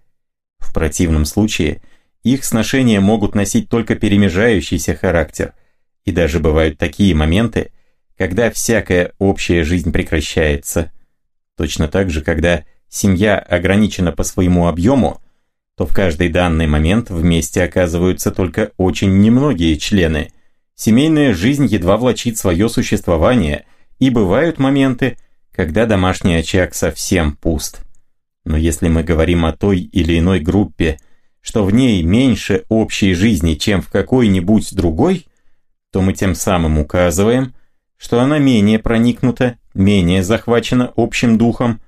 В противном случае их сношения могут носить только перемежающийся характер, и даже бывают такие моменты, когда всякая общая жизнь прекращается. Точно так же, когда семья ограничена по своему объему, то в каждый данный момент вместе оказываются только очень немногие члены. Семейная жизнь едва влачит свое существование, и бывают моменты, когда домашний очаг совсем пуст. Но если мы говорим о той или иной группе, что в ней меньше общей жизни, чем в какой-нибудь другой, то мы тем самым указываем, что она менее проникнута, менее захвачена общим духом,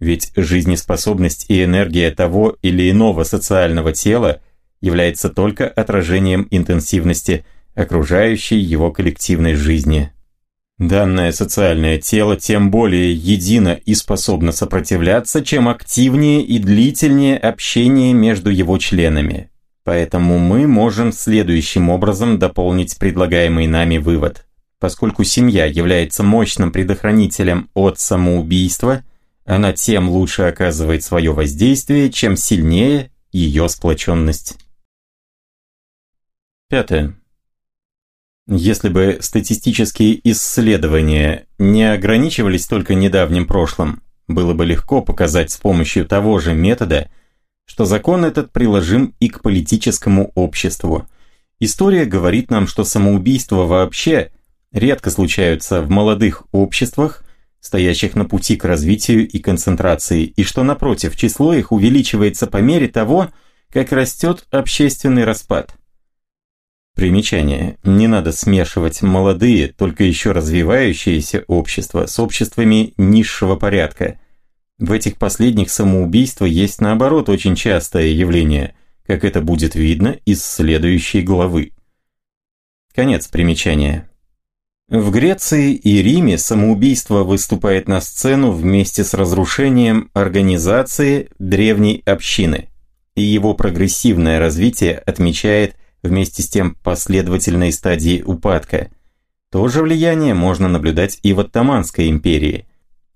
ведь жизнеспособность и энергия того или иного социального тела является только отражением интенсивности окружающей его коллективной жизни. Данное социальное тело тем более едино и способно сопротивляться, чем активнее и длительнее общение между его членами. Поэтому мы можем следующим образом дополнить предлагаемый нами вывод. Поскольку семья является мощным предохранителем от самоубийства, она тем лучше оказывает свое воздействие, чем сильнее ее сплоченность. Пятое. Если бы статистические исследования не ограничивались только недавним прошлым, было бы легко показать с помощью того же метода, что закон этот приложим и к политическому обществу. История говорит нам, что самоубийства вообще редко случаются в молодых обществах, стоящих на пути к развитию и концентрации, и что, напротив, число их увеличивается по мере того, как растет общественный распад. Примечание. Не надо смешивать молодые, только еще развивающиеся общества с обществами низшего порядка. В этих последних самоубийства есть наоборот очень частое явление, как это будет видно из следующей главы. Конец примечания. В Греции и Риме самоубийство выступает на сцену вместе с разрушением организации древней общины, и его прогрессивное развитие отмечает – вместе с тем последовательной стадии упадка. То же влияние можно наблюдать и в Оттоманской империи.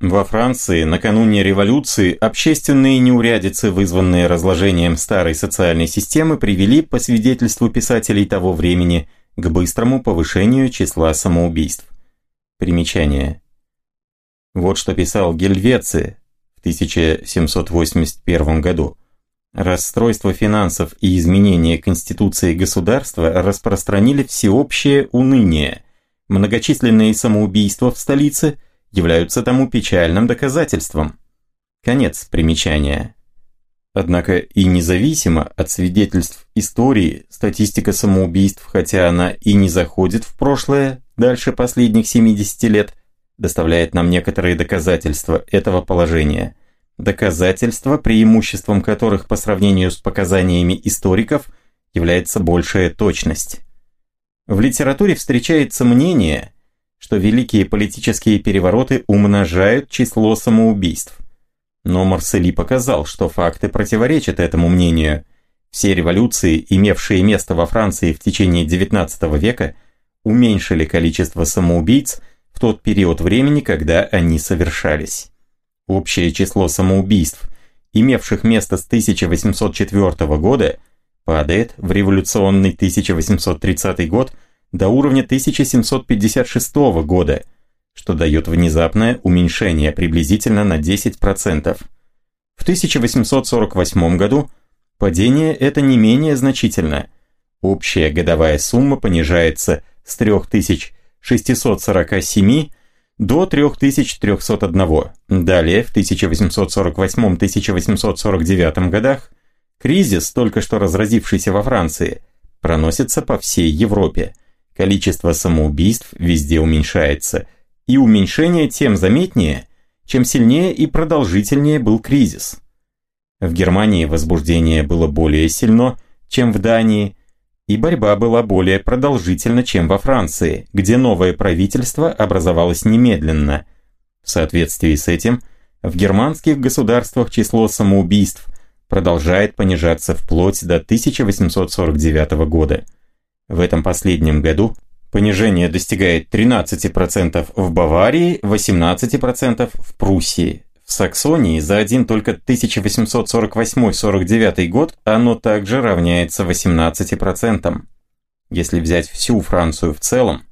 Во Франции накануне революции общественные неурядицы, вызванные разложением старой социальной системы, привели, по свидетельству писателей того времени, к быстрому повышению числа самоубийств. Примечание. Вот что писал Гельвеция в 1781 году. Расстройство финансов и изменение конституции государства распространили всеобщее уныние. Многочисленные самоубийства в столице являются тому печальным доказательством. Конец примечания. Однако и независимо от свидетельств истории, статистика самоубийств, хотя она и не заходит в прошлое дальше последних 70 лет, доставляет нам некоторые доказательства этого положения – доказательства, преимуществом которых по сравнению с показаниями историков является большая точность. В литературе встречается мнение, что великие политические перевороты умножают число самоубийств. Но Марсели показал, что факты противоречат этому мнению. Все революции, имевшие место во Франции в течение XIX века, уменьшили количество самоубийц в тот период времени, когда они совершались. Общее число самоубийств, имевших место с 1804 года, падает в революционный 1830 год до уровня 1756 года, что дает внезапное уменьшение приблизительно на 10%. В 1848 году падение это не менее значительно. Общая годовая сумма понижается с 3647 до 3301. Далее, в 1848-1849 годах, кризис, только что разразившийся во Франции, проносится по всей Европе. Количество самоубийств везде уменьшается, и уменьшение тем заметнее, чем сильнее и продолжительнее был кризис. В Германии возбуждение было более сильно, чем в Дании, и борьба была более продолжительна, чем во Франции, где новое правительство образовалось немедленно. В соответствии с этим, в германских государствах число самоубийств продолжает понижаться вплоть до 1849 года. В этом последнем году понижение достигает 13% в Баварии, 18% в Пруссии, Саксонии за один только 1848-49 год оно также равняется 18%. Если взять всю Францию в целом,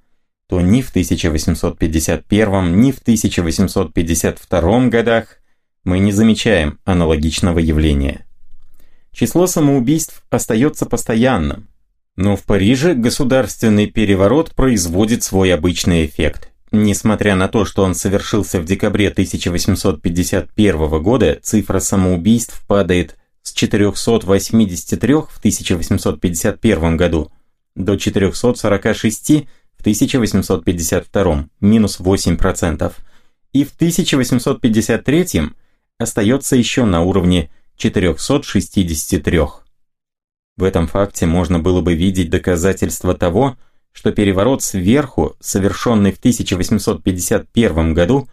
то ни в 1851, ни в 1852 годах мы не замечаем аналогичного явления. Число самоубийств остается постоянным, но в Париже государственный переворот производит свой обычный эффект. Несмотря на то, что он совершился в декабре 1851 года, цифра самоубийств падает с 483 в 1851 году до 446 в 1852, минус 8%, и в 1853 остается еще на уровне 463. В этом факте можно было бы видеть доказательство того, что переворот сверху, совершенный в 1851 году,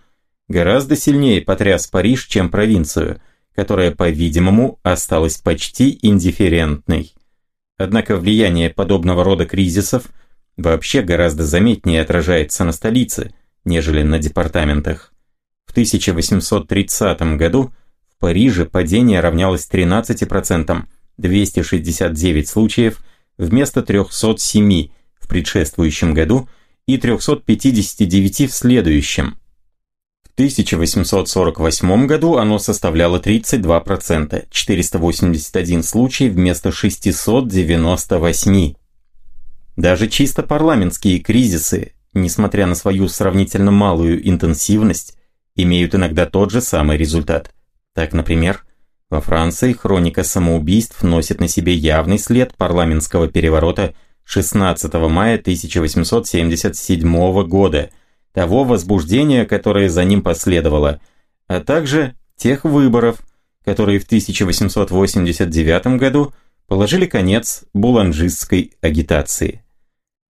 гораздо сильнее потряс Париж, чем провинцию, которая, по-видимому, осталась почти индифферентной. Однако влияние подобного рода кризисов вообще гораздо заметнее отражается на столице, нежели на департаментах. В 1830 году в Париже падение равнялось 13%, 269 случаев вместо 307 в предшествующем году и 359 в следующем. В 1848 году оно составляло 32%, 481 случай вместо 698. Даже чисто парламентские кризисы, несмотря на свою сравнительно малую интенсивность, имеют иногда тот же самый результат. Так, например, во Франции хроника самоубийств носит на себе явный след парламентского переворота 16 мая 1877 года, того возбуждения, которое за ним последовало, а также тех выборов, которые в 1889 году положили конец буланжистской агитации.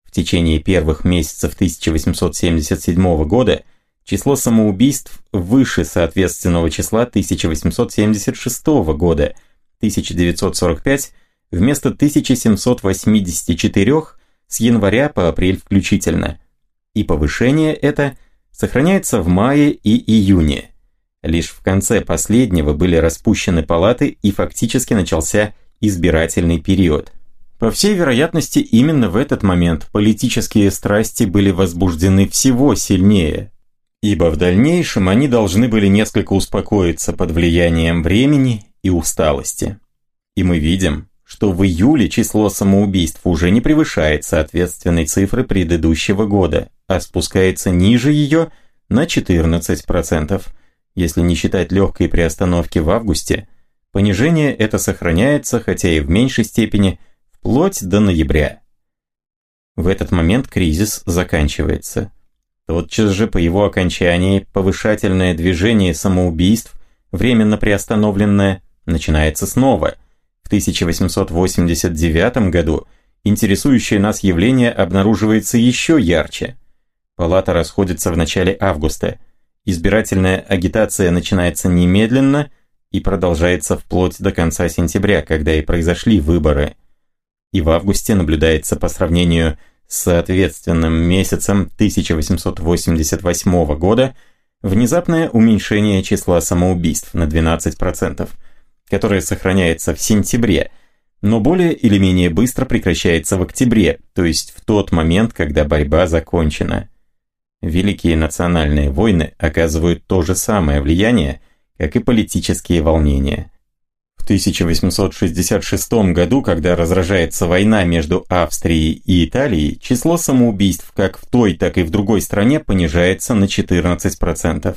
В течение первых месяцев 1877 года число самоубийств выше соответственного числа 1876 года, 1945 вместо 1784 с января по апрель включительно. И повышение это сохраняется в мае и июне. Лишь в конце последнего были распущены палаты и фактически начался избирательный период. По всей вероятности, именно в этот момент политические страсти были возбуждены всего сильнее, ибо в дальнейшем они должны были несколько успокоиться под влиянием времени и усталости. И мы видим, что в июле число самоубийств уже не превышает соответственной цифры предыдущего года, а спускается ниже ее на 14%. Если не считать легкой приостановки в августе, понижение это сохраняется, хотя и в меньшей степени, вплоть до ноября. В этот момент кризис заканчивается. Тотчас же по его окончании повышательное движение самоубийств, временно приостановленное, начинается снова. В 1889 году интересующее нас явление обнаруживается еще ярче. Палата расходится в начале августа. Избирательная агитация начинается немедленно и продолжается вплоть до конца сентября, когда и произошли выборы. И в августе наблюдается по сравнению с соответственным месяцем 1888 года внезапное уменьшение числа самоубийств на 12%, которое сохраняется в сентябре, но более или менее быстро прекращается в октябре, то есть в тот момент, когда борьба закончена. Великие национальные войны оказывают то же самое влияние, как и политические волнения – 1866 году, когда разражается война между Австрией и Италией, число самоубийств как в той, так и в другой стране понижается на 14%.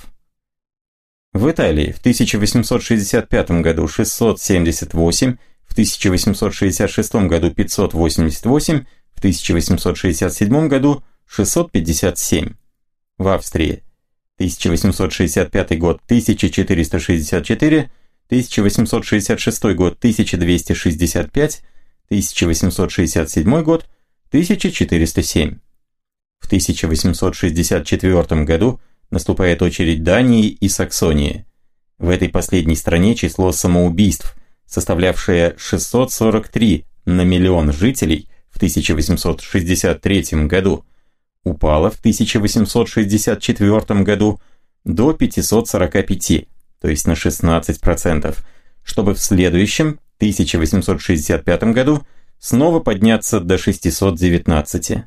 В Италии в 1865 году 678, в 1866 году 588, в 1867 году 657. В Австрии 1865 год 1464, 1866 год 1265, 1867 год 1407. В 1864 году наступает очередь Дании и Саксонии. В этой последней стране число самоубийств, составлявшее 643 на миллион жителей в 1863 году, упало в 1864 году до 545 то есть на 16%, чтобы в следующем, 1865 году, снова подняться до 619.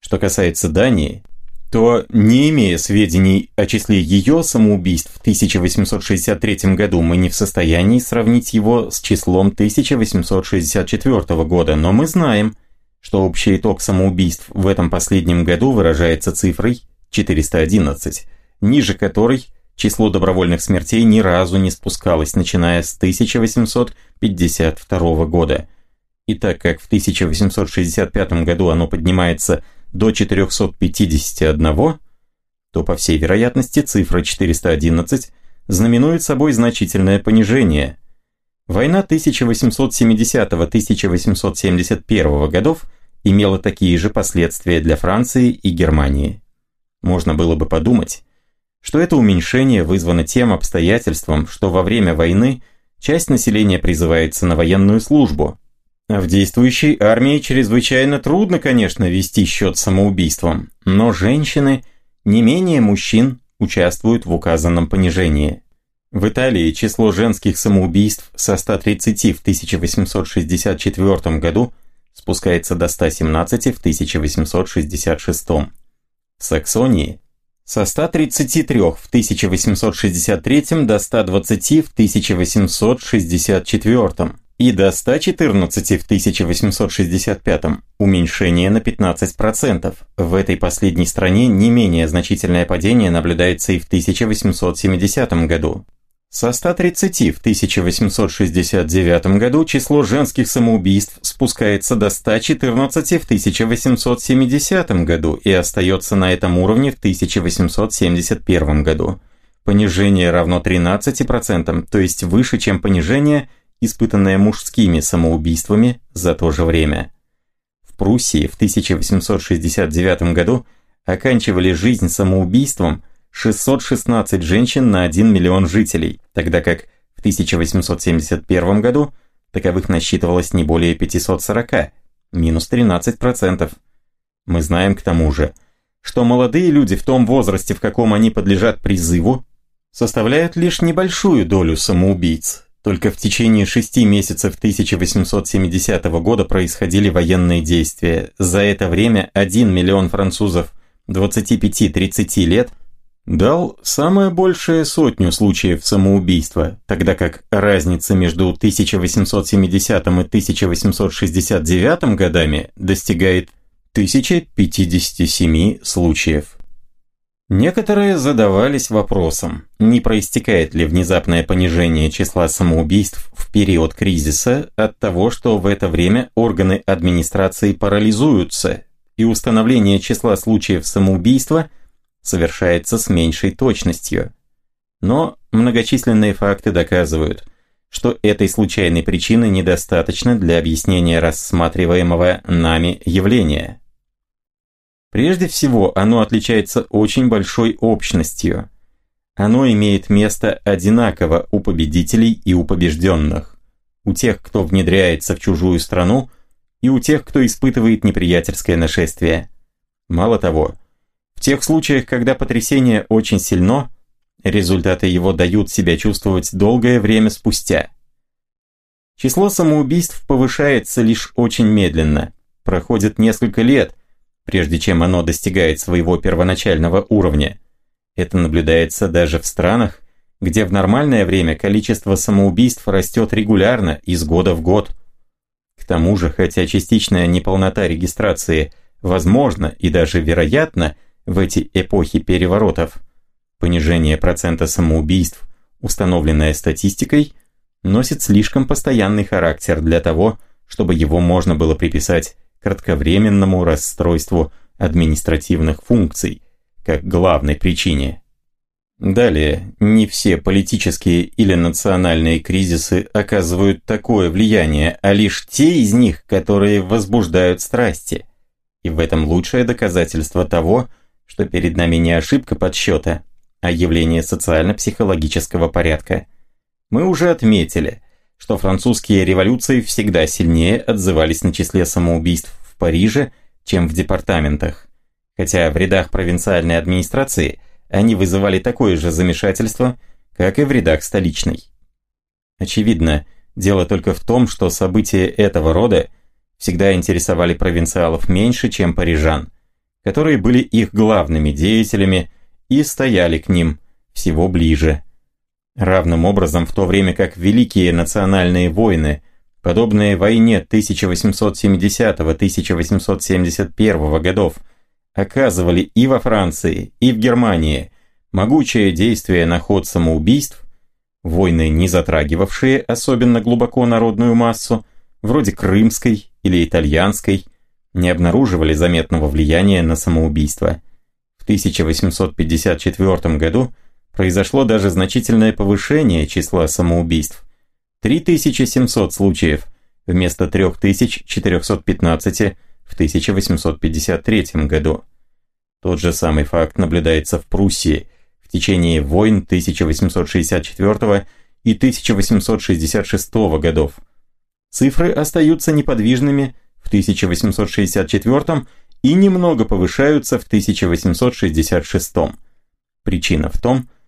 Что касается Дании, то, не имея сведений о числе ее самоубийств в 1863 году, мы не в состоянии сравнить его с числом 1864 года, но мы знаем, что общий итог самоубийств в этом последнем году выражается цифрой 411, ниже которой – число добровольных смертей ни разу не спускалось, начиная с 1852 года. И так как в 1865 году оно поднимается до 451, то по всей вероятности цифра 411 знаменует собой значительное понижение. Война 1870-1871 годов имело такие же последствия для Франции и Германии. Можно было бы подумать, что это уменьшение вызвано тем обстоятельством, что во время войны часть населения призывается на военную службу. А в действующей армии чрезвычайно трудно, конечно, вести счет самоубийством, но женщины не менее мужчин участвуют в указанном понижении. В Италии число женских самоубийств со 130 в 1864 году спускается до 117 в 1866. В Саксонии со 133 в 1863 до 120 в 1864 и до 114 в 1865, уменьшение на 15%. В этой последней стране не менее значительное падение наблюдается и в 1870 году. Со 130 в 1869 году число женских самоубийств спускается до 114 в 1870 году и остается на этом уровне в 1871 году. Понижение равно 13%, то есть выше, чем понижение, испытанное мужскими самоубийствами за то же время. В Пруссии в 1869 году оканчивали жизнь самоубийством – 616 женщин на 1 миллион жителей, тогда как в 1871 году таковых насчитывалось не более 540, минус 13%. Мы знаем к тому же, что молодые люди в том возрасте, в каком они подлежат призыву, составляют лишь небольшую долю самоубийц. Только в течение шести месяцев 1870 года происходили военные действия. За это время 1 миллион французов 25-30 лет – дал самое большее сотню случаев самоубийства, тогда как разница между 1870 и 1869 годами достигает 1057 случаев. Некоторые задавались вопросом, не проистекает ли внезапное понижение числа самоубийств в период кризиса от того, что в это время органы администрации парализуются, и установление числа случаев самоубийства – совершается с меньшей точностью. Но многочисленные факты доказывают, что этой случайной причины недостаточно для объяснения рассматриваемого нами явления. Прежде всего, оно отличается очень большой общностью. Оно имеет место одинаково у победителей и у побежденных, у тех, кто внедряется в чужую страну, и у тех, кто испытывает неприятельское нашествие. Мало того, тех случаях, когда потрясение очень сильно, результаты его дают себя чувствовать долгое время спустя. Число самоубийств повышается лишь очень медленно. Проходит несколько лет, прежде чем оно достигает своего первоначального уровня. Это наблюдается даже в странах, где в нормальное время количество самоубийств растет регулярно из года в год. К тому же, хотя частичная неполнота регистрации возможна и даже вероятна, в эти эпохи переворотов. Понижение процента самоубийств, установленное статистикой, носит слишком постоянный характер для того, чтобы его можно было приписать кратковременному расстройству административных функций, как главной причине. Далее, не все политические или национальные кризисы оказывают такое влияние, а лишь те из них, которые возбуждают страсти. И в этом лучшее доказательство того, что перед нами не ошибка подсчета, а явление социально-психологического порядка. Мы уже отметили, что французские революции всегда сильнее отзывались на числе самоубийств в Париже, чем в департаментах, хотя в рядах провинциальной администрации они вызывали такое же замешательство, как и в рядах столичной. Очевидно, дело только в том, что события этого рода всегда интересовали провинциалов меньше, чем парижан – которые были их главными деятелями и стояли к ним всего ближе. Равным образом, в то время как великие национальные войны, подобные войне 1870-1871 годов, оказывали и во Франции, и в Германии могучее действие на ход самоубийств, войны, не затрагивавшие особенно глубоко народную массу, вроде крымской или итальянской, не обнаруживали заметного влияния на самоубийство. В 1854 году произошло даже значительное повышение числа самоубийств. 3700 случаев вместо 3415 в 1853 году. Тот же самый факт наблюдается в Пруссии в течение войн 1864 и 1866 годов. Цифры остаются неподвижными в 1864 и немного повышаются в 1866. Причина в том, что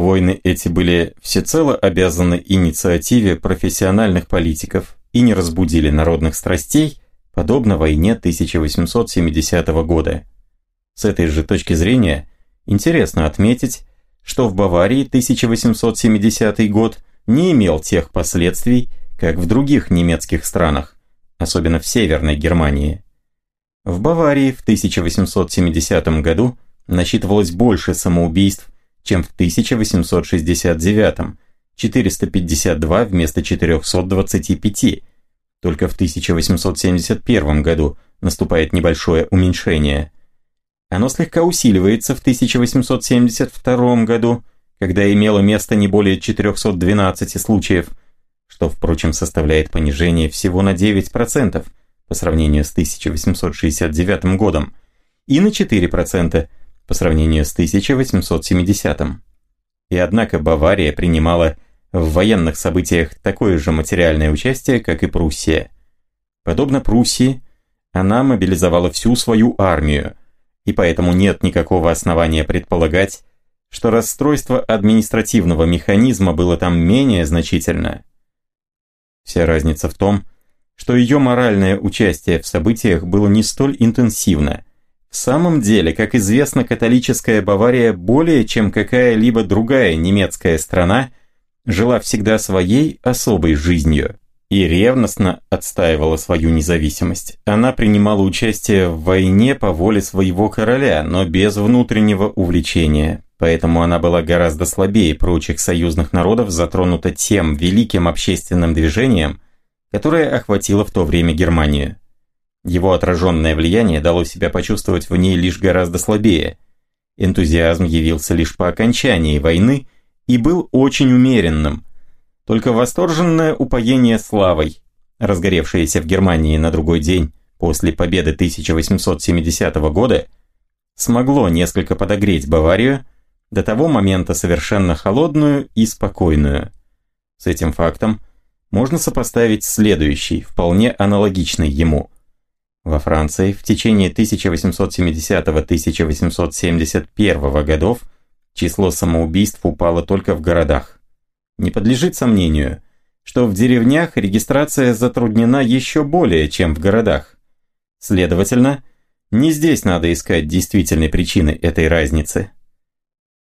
войны эти были всецело обязаны инициативе профессиональных политиков и не разбудили народных страстей, подобно войне 1870 года. С этой же точки зрения интересно отметить, что в Баварии 1870 год не имел тех последствий, как в других немецких странах, особенно в Северной Германии. В Баварии в 1870 году насчитывалось больше самоубийств, чем в 1869 452 вместо 425. Только в 1871 году наступает небольшое уменьшение. Оно слегка усиливается в 1872 году, когда имело место не более 412 случаев, что, впрочем, составляет понижение всего на 9% по сравнению с 1869 годом и на 4% по сравнению с 1870. И однако Бавария принимала в военных событиях такое же материальное участие, как и Пруссия. Подобно Пруссии, она мобилизовала всю свою армию, и поэтому нет никакого основания предполагать, что расстройство административного механизма было там менее значительно. Вся разница в том, что ее моральное участие в событиях было не столь интенсивно. Самом деле, как известно, католическая Бавария более чем какая-либо другая немецкая страна жила всегда своей особой жизнью и ревностно отстаивала свою независимость. Она принимала участие в войне по воле своего короля, но без внутреннего увлечения. Поэтому она была гораздо слабее прочих союзных народов, затронута тем великим общественным движением, которое охватило в то время Германию. Его отраженное влияние дало себя почувствовать в ней лишь гораздо слабее. Энтузиазм явился лишь по окончании войны и был очень умеренным. Только восторженное упоение славой, разгоревшееся в Германии на другой день после победы 1870 года, смогло несколько подогреть Баварию, до того момента совершенно холодную и спокойную. С этим фактом можно сопоставить следующий, вполне аналогичный ему. Во Франции в течение 1870-1871 годов число самоубийств упало только в городах. Не подлежит сомнению, что в деревнях регистрация затруднена еще более, чем в городах. Следовательно, не здесь надо искать действительной причины этой разницы.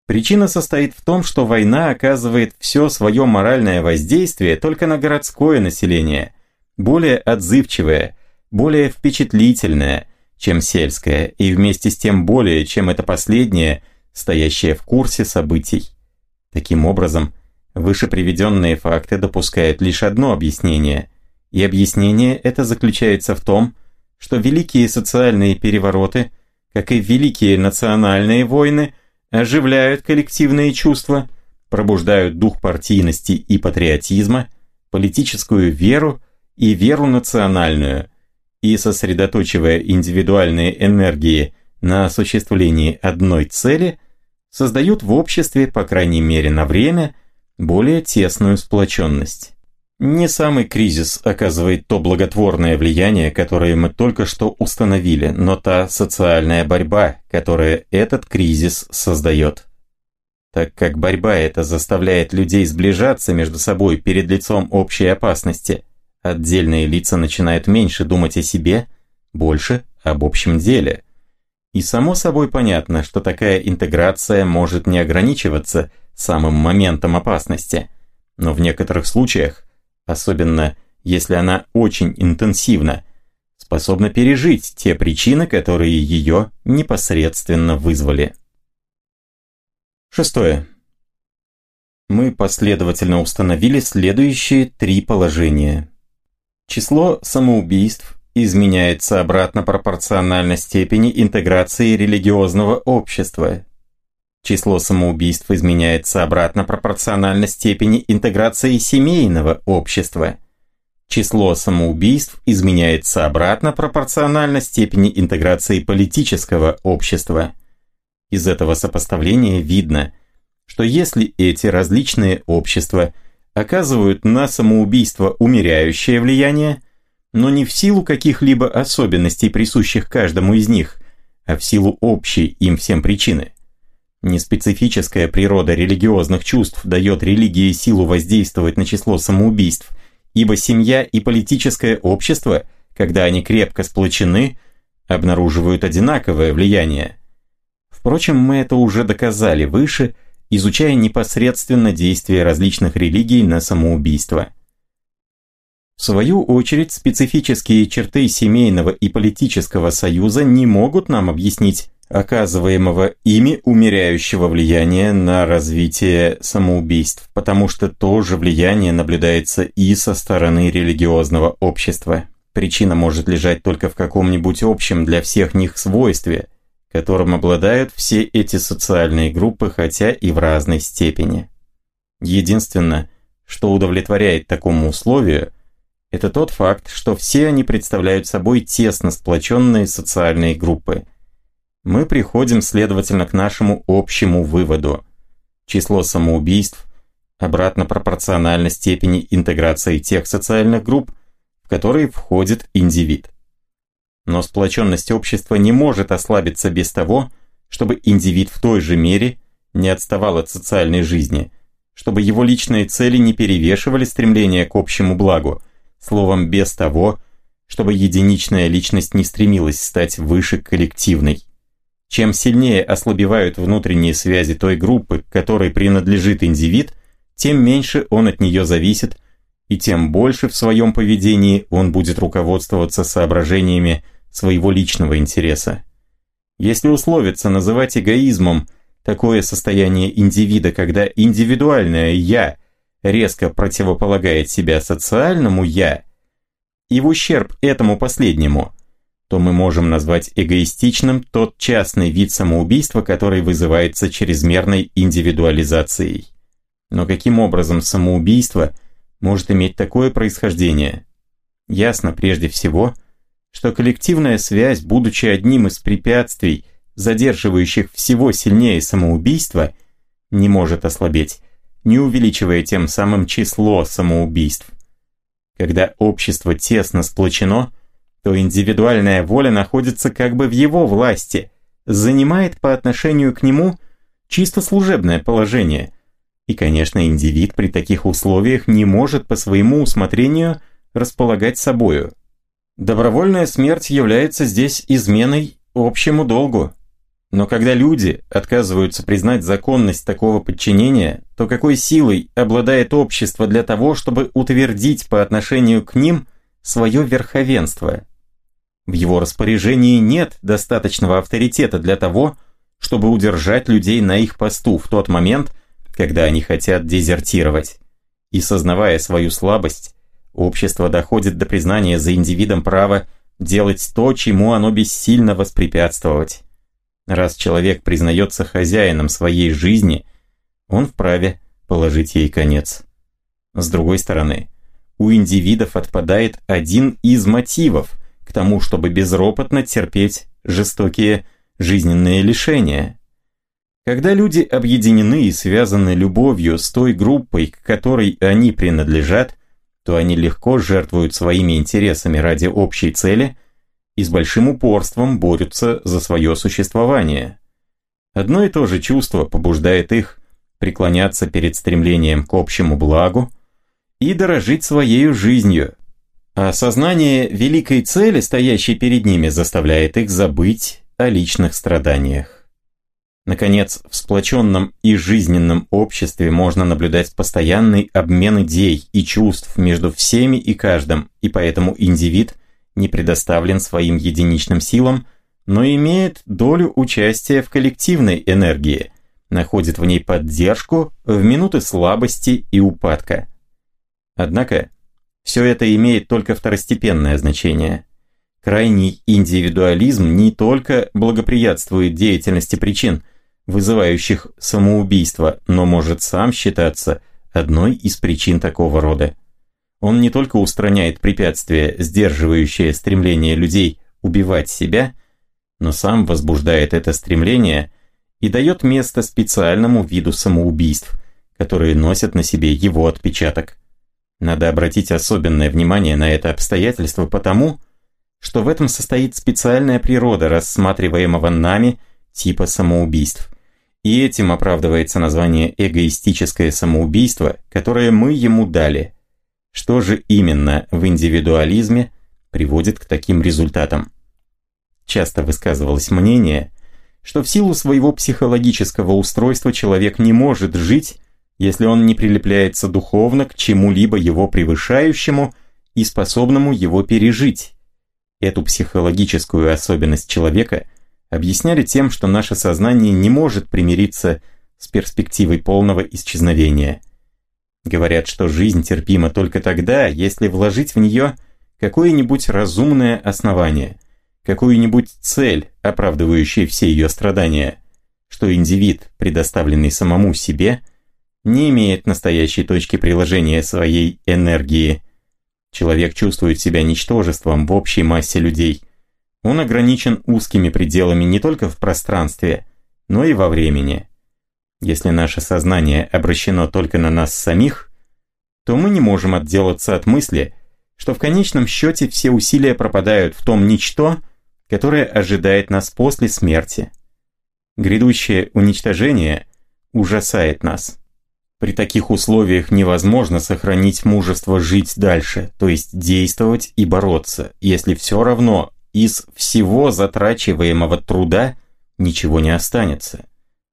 Причина состоит в том, что война оказывает все свое моральное воздействие только на городское население, более отзывчивое, более впечатлительное, чем сельское, и вместе с тем более, чем это последнее, стоящее в курсе событий. Таким образом, выше приведенные факты допускают лишь одно объяснение, и объяснение это заключается в том, что великие социальные перевороты, как и великие национальные войны – оживляют коллективные чувства, пробуждают дух партийности и патриотизма, политическую веру и веру национальную, и сосредоточивая индивидуальные энергии на осуществлении одной цели, создают в обществе, по крайней мере на время, более тесную сплоченность. Не самый кризис оказывает то благотворное влияние, которое мы только что установили, но та социальная борьба, которая этот кризис создает. Так как борьба эта заставляет людей сближаться между собой перед лицом общей опасности, отдельные лица начинают меньше думать о себе, больше об общем деле. И само собой понятно, что такая интеграция может не ограничиваться самым моментом опасности, но в некоторых случаях особенно если она очень интенсивна, способна пережить те причины, которые ее непосредственно вызвали. Шестое. Мы последовательно установили следующие три положения. Число самоубийств изменяется обратно пропорционально степени интеграции религиозного общества, Число самоубийств изменяется обратно пропорционально степени интеграции семейного общества. Число самоубийств изменяется обратно пропорционально степени интеграции политического общества. Из этого сопоставления видно, что если эти различные общества оказывают на самоубийство умеряющее влияние, но не в силу каких-либо особенностей, присущих каждому из них, а в силу общей им всем причины. Неспецифическая природа религиозных чувств дает религии силу воздействовать на число самоубийств, ибо семья и политическое общество, когда они крепко сплочены, обнаруживают одинаковое влияние. Впрочем, мы это уже доказали выше, изучая непосредственно действия различных религий на самоубийство. В свою очередь, специфические черты семейного и политического союза не могут нам объяснить оказываемого ими умеряющего влияния на развитие самоубийств, потому что то же влияние наблюдается и со стороны религиозного общества. Причина может лежать только в каком-нибудь общем для всех них свойстве, которым обладают все эти социальные группы, хотя и в разной степени. Единственное, что удовлетворяет такому условию – это тот факт, что все они представляют собой тесно сплоченные социальные группы. Мы приходим, следовательно, к нашему общему выводу. Число самоубийств обратно пропорционально степени интеграции тех социальных групп, в которые входит индивид. Но сплоченность общества не может ослабиться без того, чтобы индивид в той же мере не отставал от социальной жизни, чтобы его личные цели не перевешивали стремление к общему благу, словом, без того, чтобы единичная личность не стремилась стать выше коллективной. Чем сильнее ослабевают внутренние связи той группы, которой принадлежит индивид, тем меньше он от нее зависит, и тем больше в своем поведении он будет руководствоваться соображениями своего личного интереса. Если условиться называть эгоизмом такое состояние индивида, когда индивидуальное «я» – резко противополагает себя социальному «я» и в ущерб этому последнему, то мы можем назвать эгоистичным тот частный вид самоубийства, который вызывается чрезмерной индивидуализацией. Но каким образом самоубийство может иметь такое происхождение? Ясно прежде всего, что коллективная связь, будучи одним из препятствий, задерживающих всего сильнее самоубийство, не может ослабеть, не увеличивая тем самым число самоубийств. Когда общество тесно сплочено, то индивидуальная воля находится как бы в его власти, занимает по отношению к нему чисто служебное положение. И, конечно, индивид при таких условиях не может по своему усмотрению располагать собою. Добровольная смерть является здесь изменой общему долгу. Но когда люди отказываются признать законность такого подчинения, то какой силой обладает общество для того, чтобы утвердить по отношению к ним свое верховенство? В его распоряжении нет достаточного авторитета для того, чтобы удержать людей на их посту в тот момент, когда они хотят дезертировать. И сознавая свою слабость, общество доходит до признания за индивидом права делать то, чему оно бессильно воспрепятствовать. Раз человек признается хозяином своей жизни, он вправе положить ей конец. С другой стороны, у индивидов отпадает один из мотивов к тому, чтобы безропотно терпеть жестокие жизненные лишения. Когда люди объединены и связаны любовью с той группой, к которой они принадлежат, то они легко жертвуют своими интересами ради общей цели – и с большим упорством борются за свое существование. Одно и то же чувство побуждает их преклоняться перед стремлением к общему благу и дорожить своей жизнью, а осознание великой цели, стоящей перед ними, заставляет их забыть о личных страданиях. Наконец, в сплоченном и жизненном обществе можно наблюдать постоянный обмен идей и чувств между всеми и каждым, и поэтому индивид – не предоставлен своим единичным силам, но имеет долю участия в коллективной энергии, находит в ней поддержку в минуты слабости и упадка. Однако, все это имеет только второстепенное значение. Крайний индивидуализм не только благоприятствует деятельности причин, вызывающих самоубийство, но может сам считаться одной из причин такого рода. Он не только устраняет препятствия, сдерживающие стремление людей убивать себя, но сам возбуждает это стремление и дает место специальному виду самоубийств, которые носят на себе его отпечаток. Надо обратить особенное внимание на это обстоятельство потому, что в этом состоит специальная природа рассматриваемого нами типа самоубийств. И этим оправдывается название эгоистическое самоубийство, которое мы ему дали. Что же именно в индивидуализме приводит к таким результатам? Часто высказывалось мнение, что в силу своего психологического устройства человек не может жить, если он не прилепляется духовно к чему-либо его превышающему и способному его пережить. Эту психологическую особенность человека объясняли тем, что наше сознание не может примириться с перспективой полного исчезновения. Говорят, что жизнь терпима только тогда, если вложить в нее какое-нибудь разумное основание, какую-нибудь цель, оправдывающую все ее страдания, что индивид, предоставленный самому себе, не имеет настоящей точки приложения своей энергии – Человек чувствует себя ничтожеством в общей массе людей. Он ограничен узкими пределами не только в пространстве, но и во времени. Если наше сознание обращено только на нас самих, то мы не можем отделаться от мысли, что в конечном счете все усилия пропадают в том ничто, которое ожидает нас после смерти. Грядущее уничтожение ужасает нас. При таких условиях невозможно сохранить мужество жить дальше, то есть действовать и бороться, если все равно из всего затрачиваемого труда ничего не останется.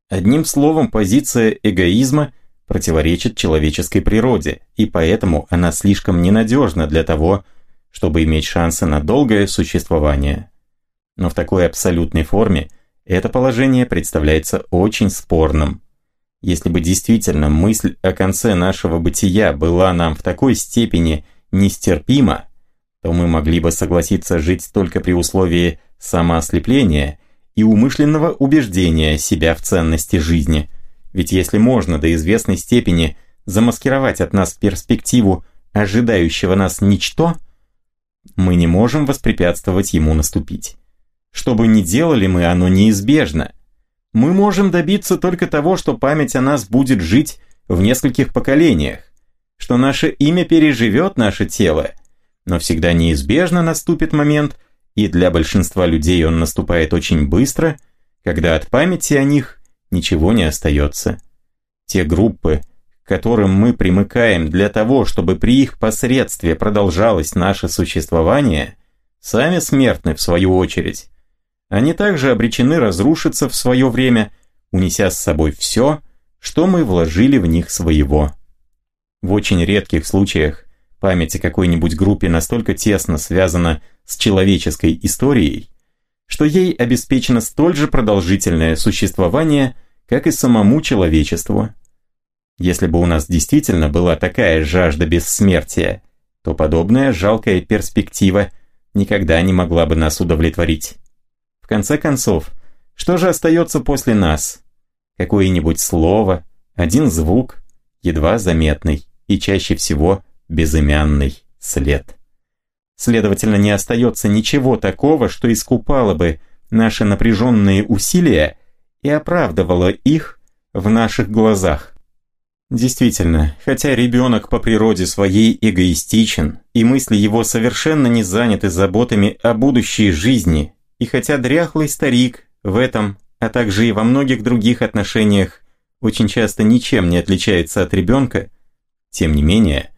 Одним словом, позиция эгоизма противоречит человеческой природе, и поэтому она слишком ненадежна для того, чтобы иметь шансы на долгое существование. Но в такой абсолютной форме это положение представляется очень спорным. Если бы действительно мысль о конце нашего бытия была нам в такой степени нестерпима, то мы могли бы согласиться жить только при условии самоослепления и умышленного убеждения себя в ценности жизни. Ведь если можно до известной степени замаскировать от нас перспективу ожидающего нас ничто, мы не можем воспрепятствовать ему наступить. Что бы ни делали мы, оно неизбежно – мы можем добиться только того, что память о нас будет жить в нескольких поколениях, что наше имя переживет наше тело, но всегда неизбежно наступит момент, и для большинства людей он наступает очень быстро, когда от памяти о них ничего не остается. Те группы, к которым мы примыкаем для того, чтобы при их посредстве продолжалось наше существование, сами смертны в свою очередь, они также обречены разрушиться в свое время, унеся с собой все, что мы вложили в них своего. В очень редких случаях память о какой-нибудь группе настолько тесно связана с человеческой историей, что ей обеспечено столь же продолжительное существование, как и самому человечеству. Если бы у нас действительно была такая жажда бессмертия, то подобная жалкая перспектива никогда не могла бы нас удовлетворить. В конце концов, что же остается после нас? Какое-нибудь слово, один звук, едва заметный и чаще всего безымянный след. Следовательно, не остается ничего такого, что искупало бы наши напряженные усилия и оправдывало их в наших глазах. Действительно, хотя ребенок по природе своей эгоистичен, и мысли его совершенно не заняты заботами о будущей жизни и хотя дряхлый старик в этом, а также и во многих других отношениях очень часто ничем не отличается от ребенка, тем не менее,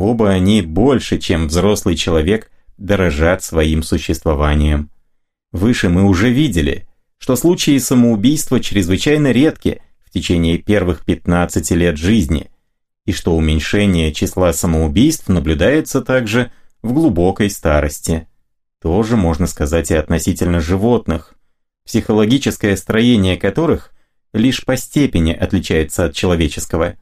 оба они больше, чем взрослый человек, дорожат своим существованием. Выше мы уже видели, что случаи самоубийства чрезвычайно редки в течение первых 15 лет жизни, и что уменьшение числа самоубийств наблюдается также в глубокой старости тоже можно сказать и относительно животных, психологическое строение которых лишь по степени отличается от человеческого.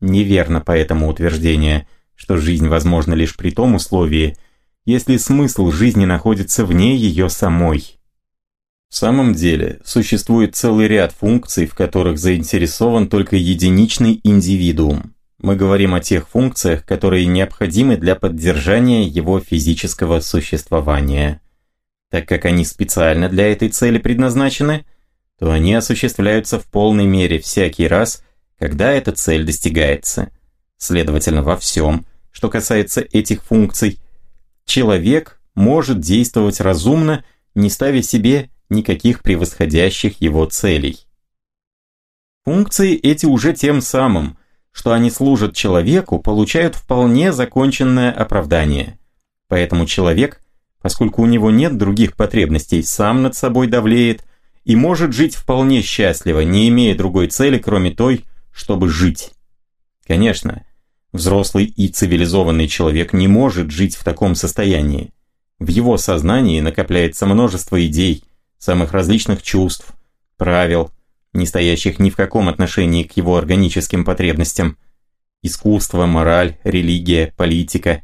Неверно поэтому утверждение, что жизнь возможна лишь при том условии, если смысл жизни находится вне ее самой. В самом деле, существует целый ряд функций, в которых заинтересован только единичный индивидуум. мы говорим о тех функциях, которые необходимы для поддержания его физического существования. Так как они специально для этой цели предназначены, то они осуществляются в полной мере всякий раз, когда эта цель достигается. Следовательно, во всем, что касается этих функций, человек может действовать разумно, не ставя себе никаких превосходящих его целей. Функции эти уже тем самым, что они служат человеку, получают вполне законченное оправдание. Поэтому человек, поскольку у него нет других потребностей, сам над собой давлеет и может жить вполне счастливо, не имея другой цели, кроме той, чтобы жить. Конечно, взрослый и цивилизованный человек не может жить в таком состоянии. В его сознании накопляется множество идей, самых различных чувств, правил, не стоящих ни в каком отношении к его органическим потребностям. Искусство, мораль, религия, политика,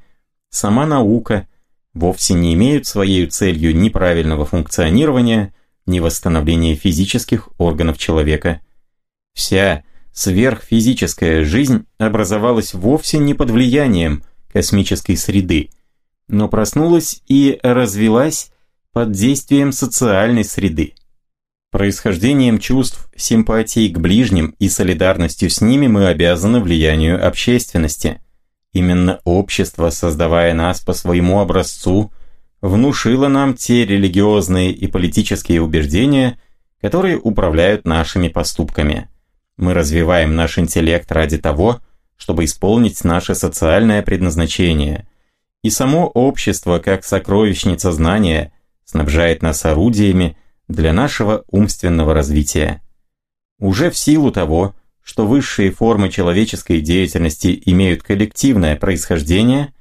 сама наука вовсе не имеют своей целью ни правильного функционирования, ни восстановления физических органов человека. Вся сверхфизическая жизнь образовалась вовсе не под влиянием космической среды, но проснулась и развилась под действием социальной среды. Происхождением чувств симпатии к ближним и солидарностью с ними мы обязаны влиянию общественности. Именно общество, создавая нас по своему образцу, внушило нам те религиозные и политические убеждения, которые управляют нашими поступками. Мы развиваем наш интеллект ради того, чтобы исполнить наше социальное предназначение. И само общество, как сокровищница знания, снабжает нас орудиями, для нашего умственного развития. Уже в силу того, что высшие формы человеческой деятельности имеют коллективное происхождение,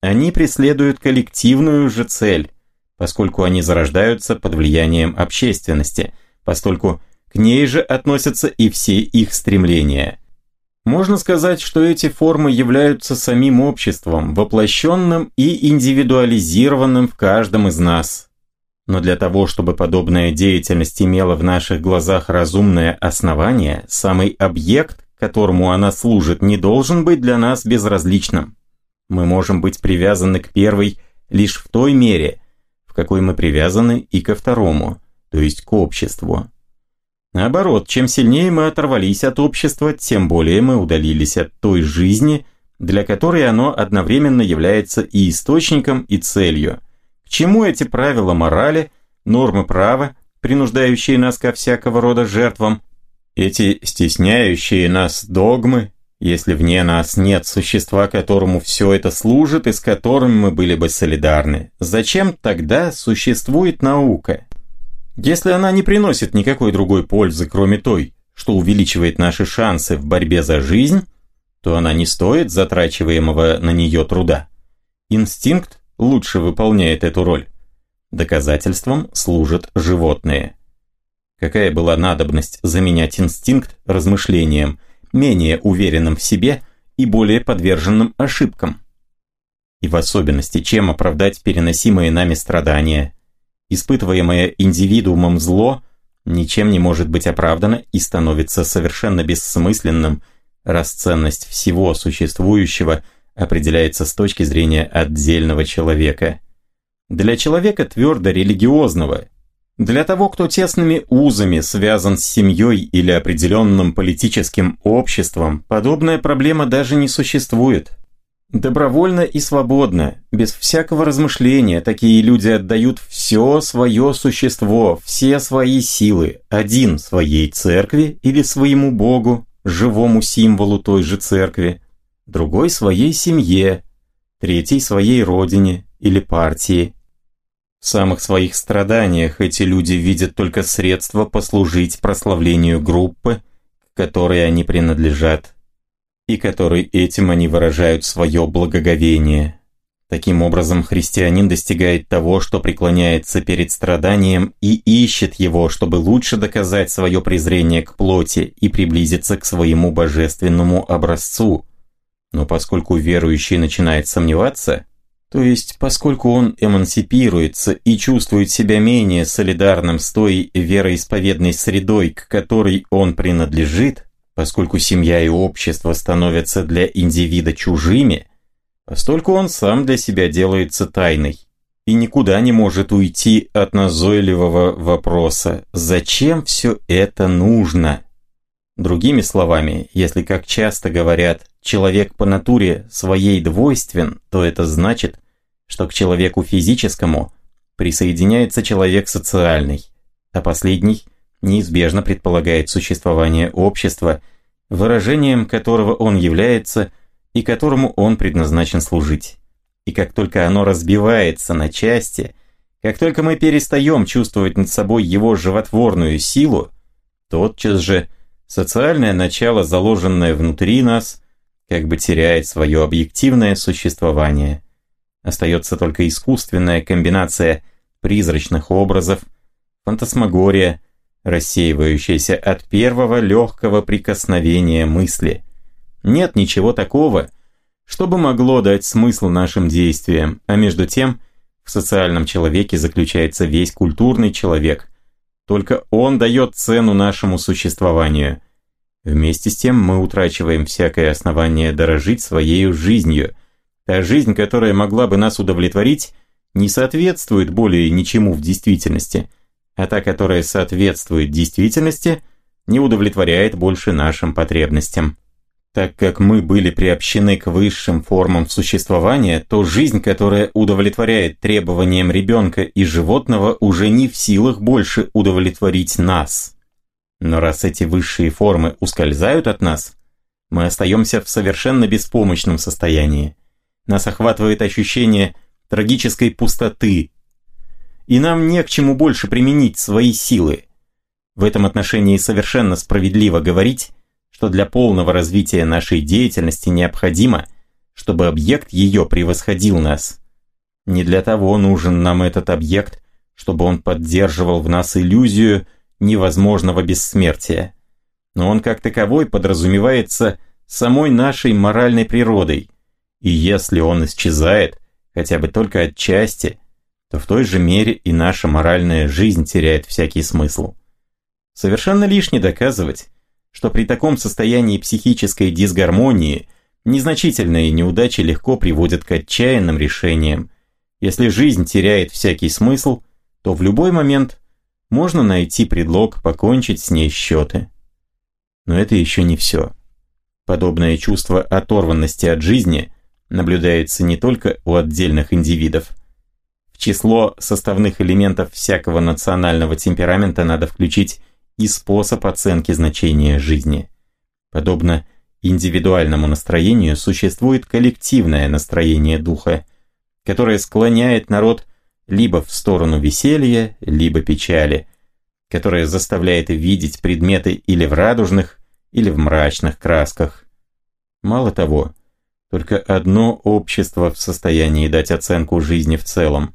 они преследуют коллективную же цель, поскольку они зарождаются под влиянием общественности, поскольку к ней же относятся и все их стремления. Можно сказать, что эти формы являются самим обществом, воплощенным и индивидуализированным в каждом из нас, но для того, чтобы подобная деятельность имела в наших глазах разумное основание, самый объект, которому она служит, не должен быть для нас безразличным. Мы можем быть привязаны к первой лишь в той мере, в какой мы привязаны и ко второму, то есть к обществу. Наоборот, чем сильнее мы оторвались от общества, тем более мы удалились от той жизни, для которой оно одновременно является и источником, и целью – к чему эти правила морали, нормы права, принуждающие нас ко всякого рода жертвам, эти стесняющие нас догмы, если вне нас нет существа, которому все это служит и с которым мы были бы солидарны? Зачем тогда существует наука? Если она не приносит никакой другой пользы, кроме той, что увеличивает наши шансы в борьбе за жизнь, то она не стоит затрачиваемого на нее труда. Инстинкт лучше выполняет эту роль. Доказательством служат животные. Какая была надобность заменять инстинкт размышлением, менее уверенным в себе и более подверженным ошибкам? И в особенности, чем оправдать переносимые нами страдания? Испытываемое индивидуумом зло ничем не может быть оправдано и становится совершенно бессмысленным, раз ценность всего существующего – определяется с точки зрения отдельного человека. Для человека твердо религиозного, для того, кто тесными узами связан с семьей или определенным политическим обществом, подобная проблема даже не существует. Добровольно и свободно, без всякого размышления, такие люди отдают все свое существо, все свои силы, один своей церкви или своему Богу, живому символу той же церкви, другой своей семье, третий своей родине или партии. В самых своих страданиях эти люди видят только средства послужить прославлению группы, к которой они принадлежат, и которой этим они выражают свое благоговение. Таким образом, христианин достигает того, что преклоняется перед страданием и ищет его, чтобы лучше доказать свое презрение к плоти и приблизиться к своему божественному образцу, но поскольку верующий начинает сомневаться, то есть поскольку он эмансипируется и чувствует себя менее солидарным с той вероисповедной средой, к которой он принадлежит, Поскольку семья и общество становятся для индивида чужими, постольку он сам для себя делается тайной и никуда не может уйти от назойливого вопроса «Зачем все это нужно?». Другими словами, если, как часто говорят, человек по натуре своей двойствен, то это значит, что к человеку физическому присоединяется человек социальный, а последний неизбежно предполагает существование общества, выражением которого он является и которому он предназначен служить. И как только оно разбивается на части, как только мы перестаем чувствовать над собой его животворную силу, тотчас же социальное начало, заложенное внутри нас, как бы теряет свое объективное существование. Остается только искусственная комбинация призрачных образов, фантасмагория, рассеивающаяся от первого легкого прикосновения мысли. Нет ничего такого, что бы могло дать смысл нашим действиям, а между тем в социальном человеке заключается весь культурный человек. Только он дает цену нашему существованию. Вместе с тем мы утрачиваем всякое основание дорожить своей жизнью. Та жизнь, которая могла бы нас удовлетворить, не соответствует более ничему в действительности, а та, которая соответствует действительности, не удовлетворяет больше нашим потребностям. Так как мы были приобщены к высшим формам существования, то жизнь, которая удовлетворяет требованиям ребенка и животного, уже не в силах больше удовлетворить нас. Но раз эти высшие формы ускользают от нас, мы остаемся в совершенно беспомощном состоянии. Нас охватывает ощущение трагической пустоты, и нам не к чему больше применить свои силы. В этом отношении совершенно справедливо говорить, что для полного развития нашей деятельности необходимо, чтобы объект ее превосходил нас. Не для того нужен нам этот объект, чтобы он поддерживал в нас иллюзию невозможного бессмертия. Но он как таковой подразумевается самой нашей моральной природой, и если он исчезает, хотя бы только отчасти, то в той же мере и наша моральная жизнь теряет всякий смысл. Совершенно лишне доказывать, что при таком состоянии психической дисгармонии незначительные неудачи легко приводят к отчаянным решениям. Если жизнь теряет всякий смысл, то в любой момент можно найти предлог покончить с ней счеты. Но это еще не все. Подобное чувство оторванности от жизни наблюдается не только у отдельных индивидов. Число составных элементов всякого национального темперамента надо включить и способ оценки значения жизни. Подобно индивидуальному настроению существует коллективное настроение духа, которое склоняет народ либо в сторону веселья, либо печали, которое заставляет видеть предметы или в радужных, или в мрачных красках. Мало того, только одно общество в состоянии дать оценку жизни в целом.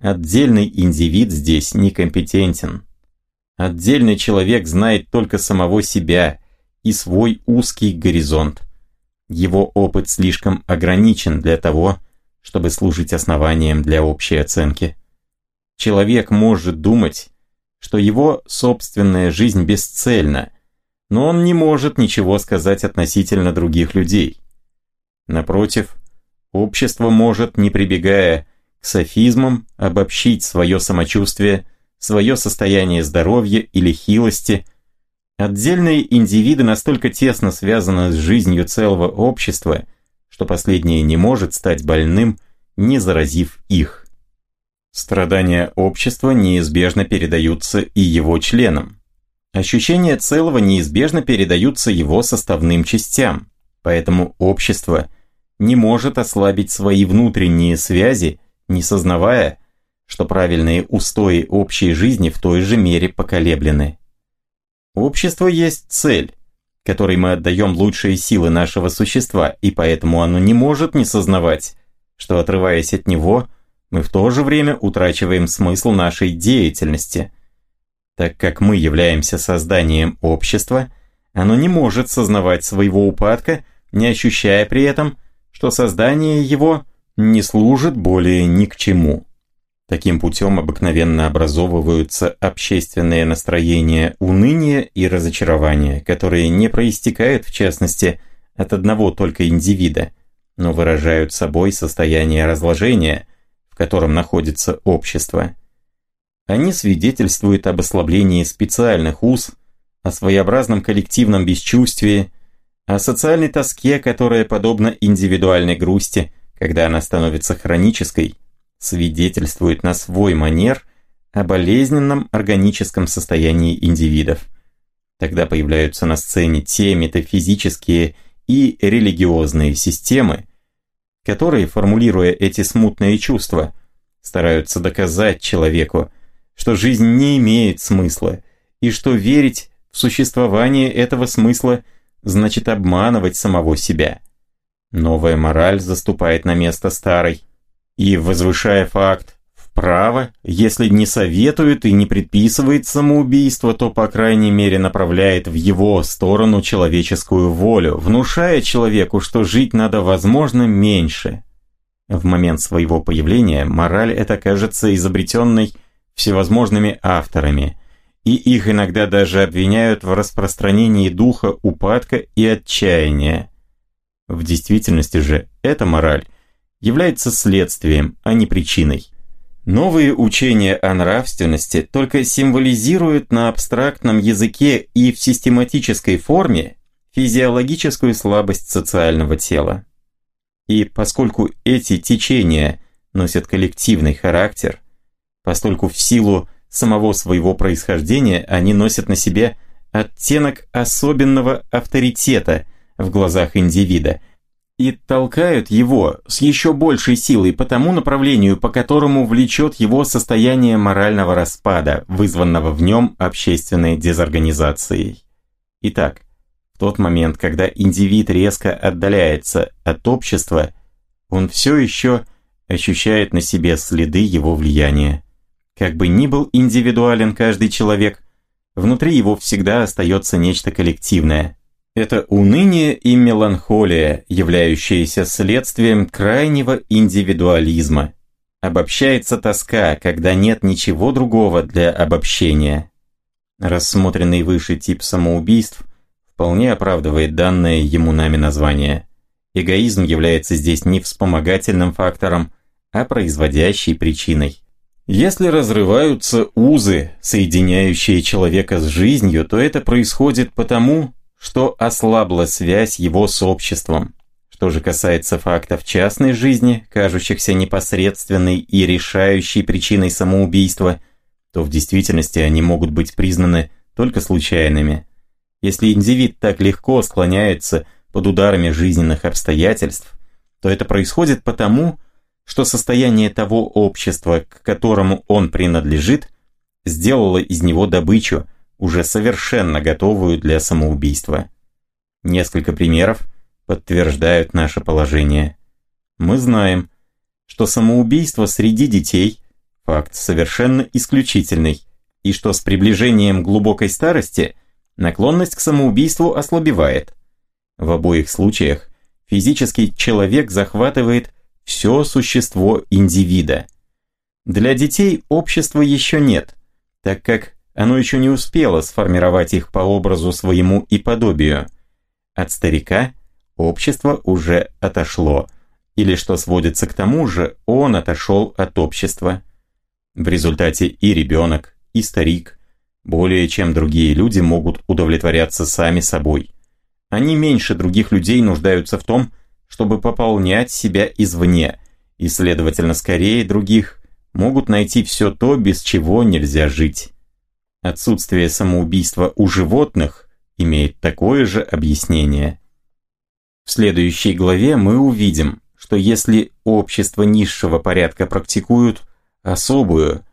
Отдельный индивид здесь некомпетентен. Отдельный человек знает только самого себя и свой узкий горизонт. Его опыт слишком ограничен для того, чтобы служить основанием для общей оценки. Человек может думать, что его собственная жизнь бесцельна, но он не может ничего сказать относительно других людей. Напротив, общество может, не прибегая к софизмам, обобщить свое самочувствие – свое состояние здоровья или хилости. Отдельные индивиды настолько тесно связаны с жизнью целого общества, что последнее не может стать больным, не заразив их. Страдания общества неизбежно передаются и его членам. Ощущения целого неизбежно передаются его составным частям, поэтому общество не может ослабить свои внутренние связи, не сознавая, что правильные устои общей жизни в той же мере поколеблены. Общество есть цель, которой мы отдаем лучшие силы нашего существа, и поэтому оно не может не сознавать, что отрываясь от него, мы в то же время утрачиваем смысл нашей деятельности. Так как мы являемся созданием общества, оно не может сознавать своего упадка, не ощущая при этом, что создание его не служит более ни к чему. Таким путем обыкновенно образовываются общественные настроения уныния и разочарования, которые не проистекают, в частности, от одного только индивида, но выражают собой состояние разложения, в котором находится общество. Они свидетельствуют об ослаблении специальных уз, о своеобразном коллективном бесчувствии, о социальной тоске, которая подобна индивидуальной грусти, когда она становится хронической, свидетельствует на свой манер о болезненном органическом состоянии индивидов. Тогда появляются на сцене те метафизические и религиозные системы, которые, формулируя эти смутные чувства, стараются доказать человеку, что жизнь не имеет смысла, и что верить в существование этого смысла значит обманывать самого себя. Новая мораль заступает на место старой, и, возвышая факт вправо, если не советует и не предписывает самоубийство, то, по крайней мере, направляет в его сторону человеческую волю, внушая человеку, что жить надо, возможно, меньше. В момент своего появления мораль эта кажется изобретенной всевозможными авторами, и их иногда даже обвиняют в распространении духа упадка и отчаяния. В действительности же эта мораль – является следствием, а не причиной. Новые учения о нравственности только символизируют на абстрактном языке и в систематической форме физиологическую слабость социального тела. И поскольку эти течения носят коллективный характер, постольку в силу самого своего происхождения они носят на себе оттенок особенного авторитета в глазах индивида – и толкают его с еще большей силой по тому направлению, по которому влечет его состояние морального распада, вызванного в нем общественной дезорганизацией. Итак, в тот момент, когда индивид резко отдаляется от общества, он все еще ощущает на себе следы его влияния. Как бы ни был индивидуален каждый человек, внутри его всегда остается нечто коллективное – это уныние и меланхолия, являющиеся следствием крайнего индивидуализма. Обобщается тоска, когда нет ничего другого для обобщения. Рассмотренный выше тип самоубийств вполне оправдывает данное ему нами название. Эгоизм является здесь не вспомогательным фактором, а производящей причиной. Если разрываются узы, соединяющие человека с жизнью, то это происходит потому, что ослабла связь его с обществом. Что же касается фактов частной жизни, кажущихся непосредственной и решающей причиной самоубийства, то в действительности они могут быть признаны только случайными. Если индивид так легко склоняется под ударами жизненных обстоятельств, то это происходит потому, что состояние того общества, к которому он принадлежит, сделало из него добычу – уже совершенно готовую для самоубийства. Несколько примеров подтверждают наше положение. Мы знаем, что самоубийство среди детей – факт совершенно исключительный, и что с приближением глубокой старости наклонность к самоубийству ослабевает. В обоих случаях физический человек захватывает все существо индивида. Для детей общества еще нет, так как оно еще не успело сформировать их по образу своему и подобию. От старика общество уже отошло, или что сводится к тому же, он отошел от общества. В результате и ребенок, и старик, более чем другие люди могут удовлетворяться сами собой. Они меньше других людей нуждаются в том, чтобы пополнять себя извне, и, следовательно, скорее других могут найти все то, без чего нельзя жить. Отсутствие самоубийства у животных имеет такое же объяснение. В следующей главе мы увидим, что если общество низшего порядка практикуют особую,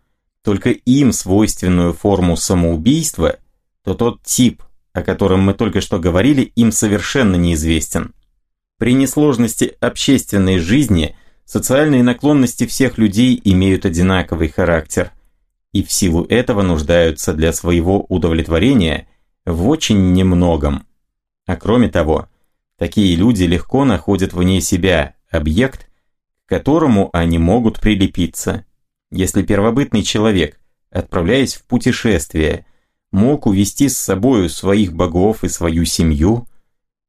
только им свойственную форму самоубийства, то тот тип, о котором мы только что говорили, им совершенно неизвестен. При несложности общественной жизни социальные наклонности всех людей имеют одинаковый характер и в силу этого нуждаются для своего удовлетворения в очень немногом. А кроме того, такие люди легко находят вне себя объект, к которому они могут прилепиться. Если первобытный человек, отправляясь в путешествие, мог увести с собою своих богов и свою семью,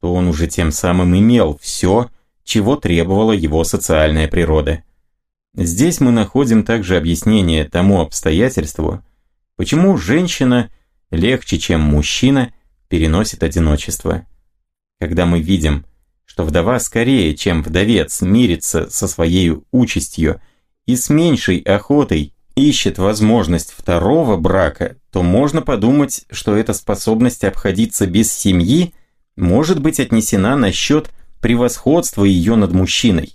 то он уже тем самым имел все, чего требовала его социальная природа. Здесь мы находим также объяснение тому обстоятельству, почему женщина легче, чем мужчина, переносит одиночество. Когда мы видим, что вдова скорее, чем вдовец, мирится со своей участью и с меньшей охотой ищет возможность второго брака, то можно подумать, что эта способность обходиться без семьи может быть отнесена на счет превосходства ее над мужчиной.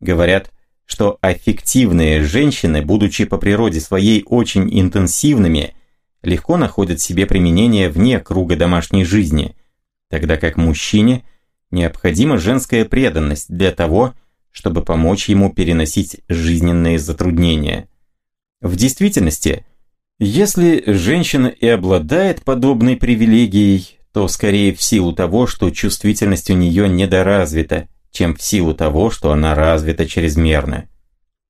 Говорят, что аффективные женщины, будучи по природе своей очень интенсивными, легко находят себе применение вне круга домашней жизни, тогда как мужчине необходима женская преданность для того, чтобы помочь ему переносить жизненные затруднения. В действительности, если женщина и обладает подобной привилегией, то скорее в силу того, что чувствительность у нее недоразвита, чем в силу того, что она развита чрезмерно.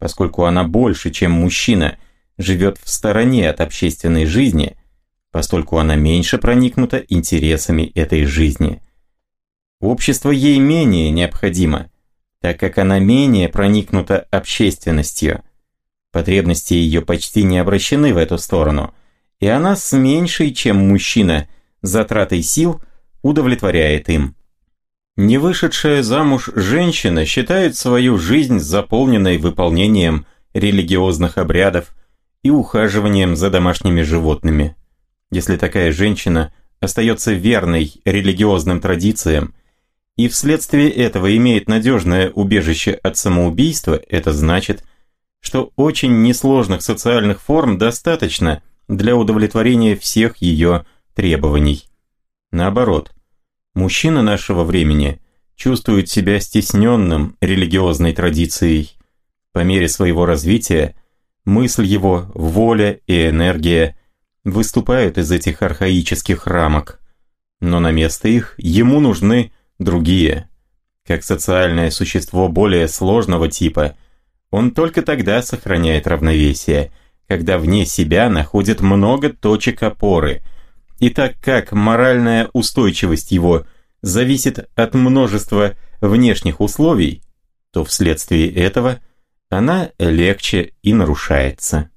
Поскольку она больше, чем мужчина, живет в стороне от общественной жизни, постольку она меньше проникнута интересами этой жизни. Общество ей менее необходимо, так как она менее проникнута общественностью. Потребности ее почти не обращены в эту сторону, и она с меньшей, чем мужчина, затратой сил удовлетворяет им. Не вышедшая замуж женщина считает свою жизнь заполненной выполнением религиозных обрядов и ухаживанием за домашними животными. Если такая женщина остается верной религиозным традициям и вследствие этого имеет надежное убежище от самоубийства, это значит, что очень несложных социальных форм достаточно для удовлетворения всех ее требований. Наоборот, мужчина нашего времени чувствует себя стесненным религиозной традицией. По мере своего развития мысль его, воля и энергия выступают из этих архаических рамок. Но на место их ему нужны другие. Как социальное существо более сложного типа, он только тогда сохраняет равновесие, когда вне себя находит много точек опоры – и так как моральная устойчивость его зависит от множества внешних условий, то вследствие этого она легче и нарушается.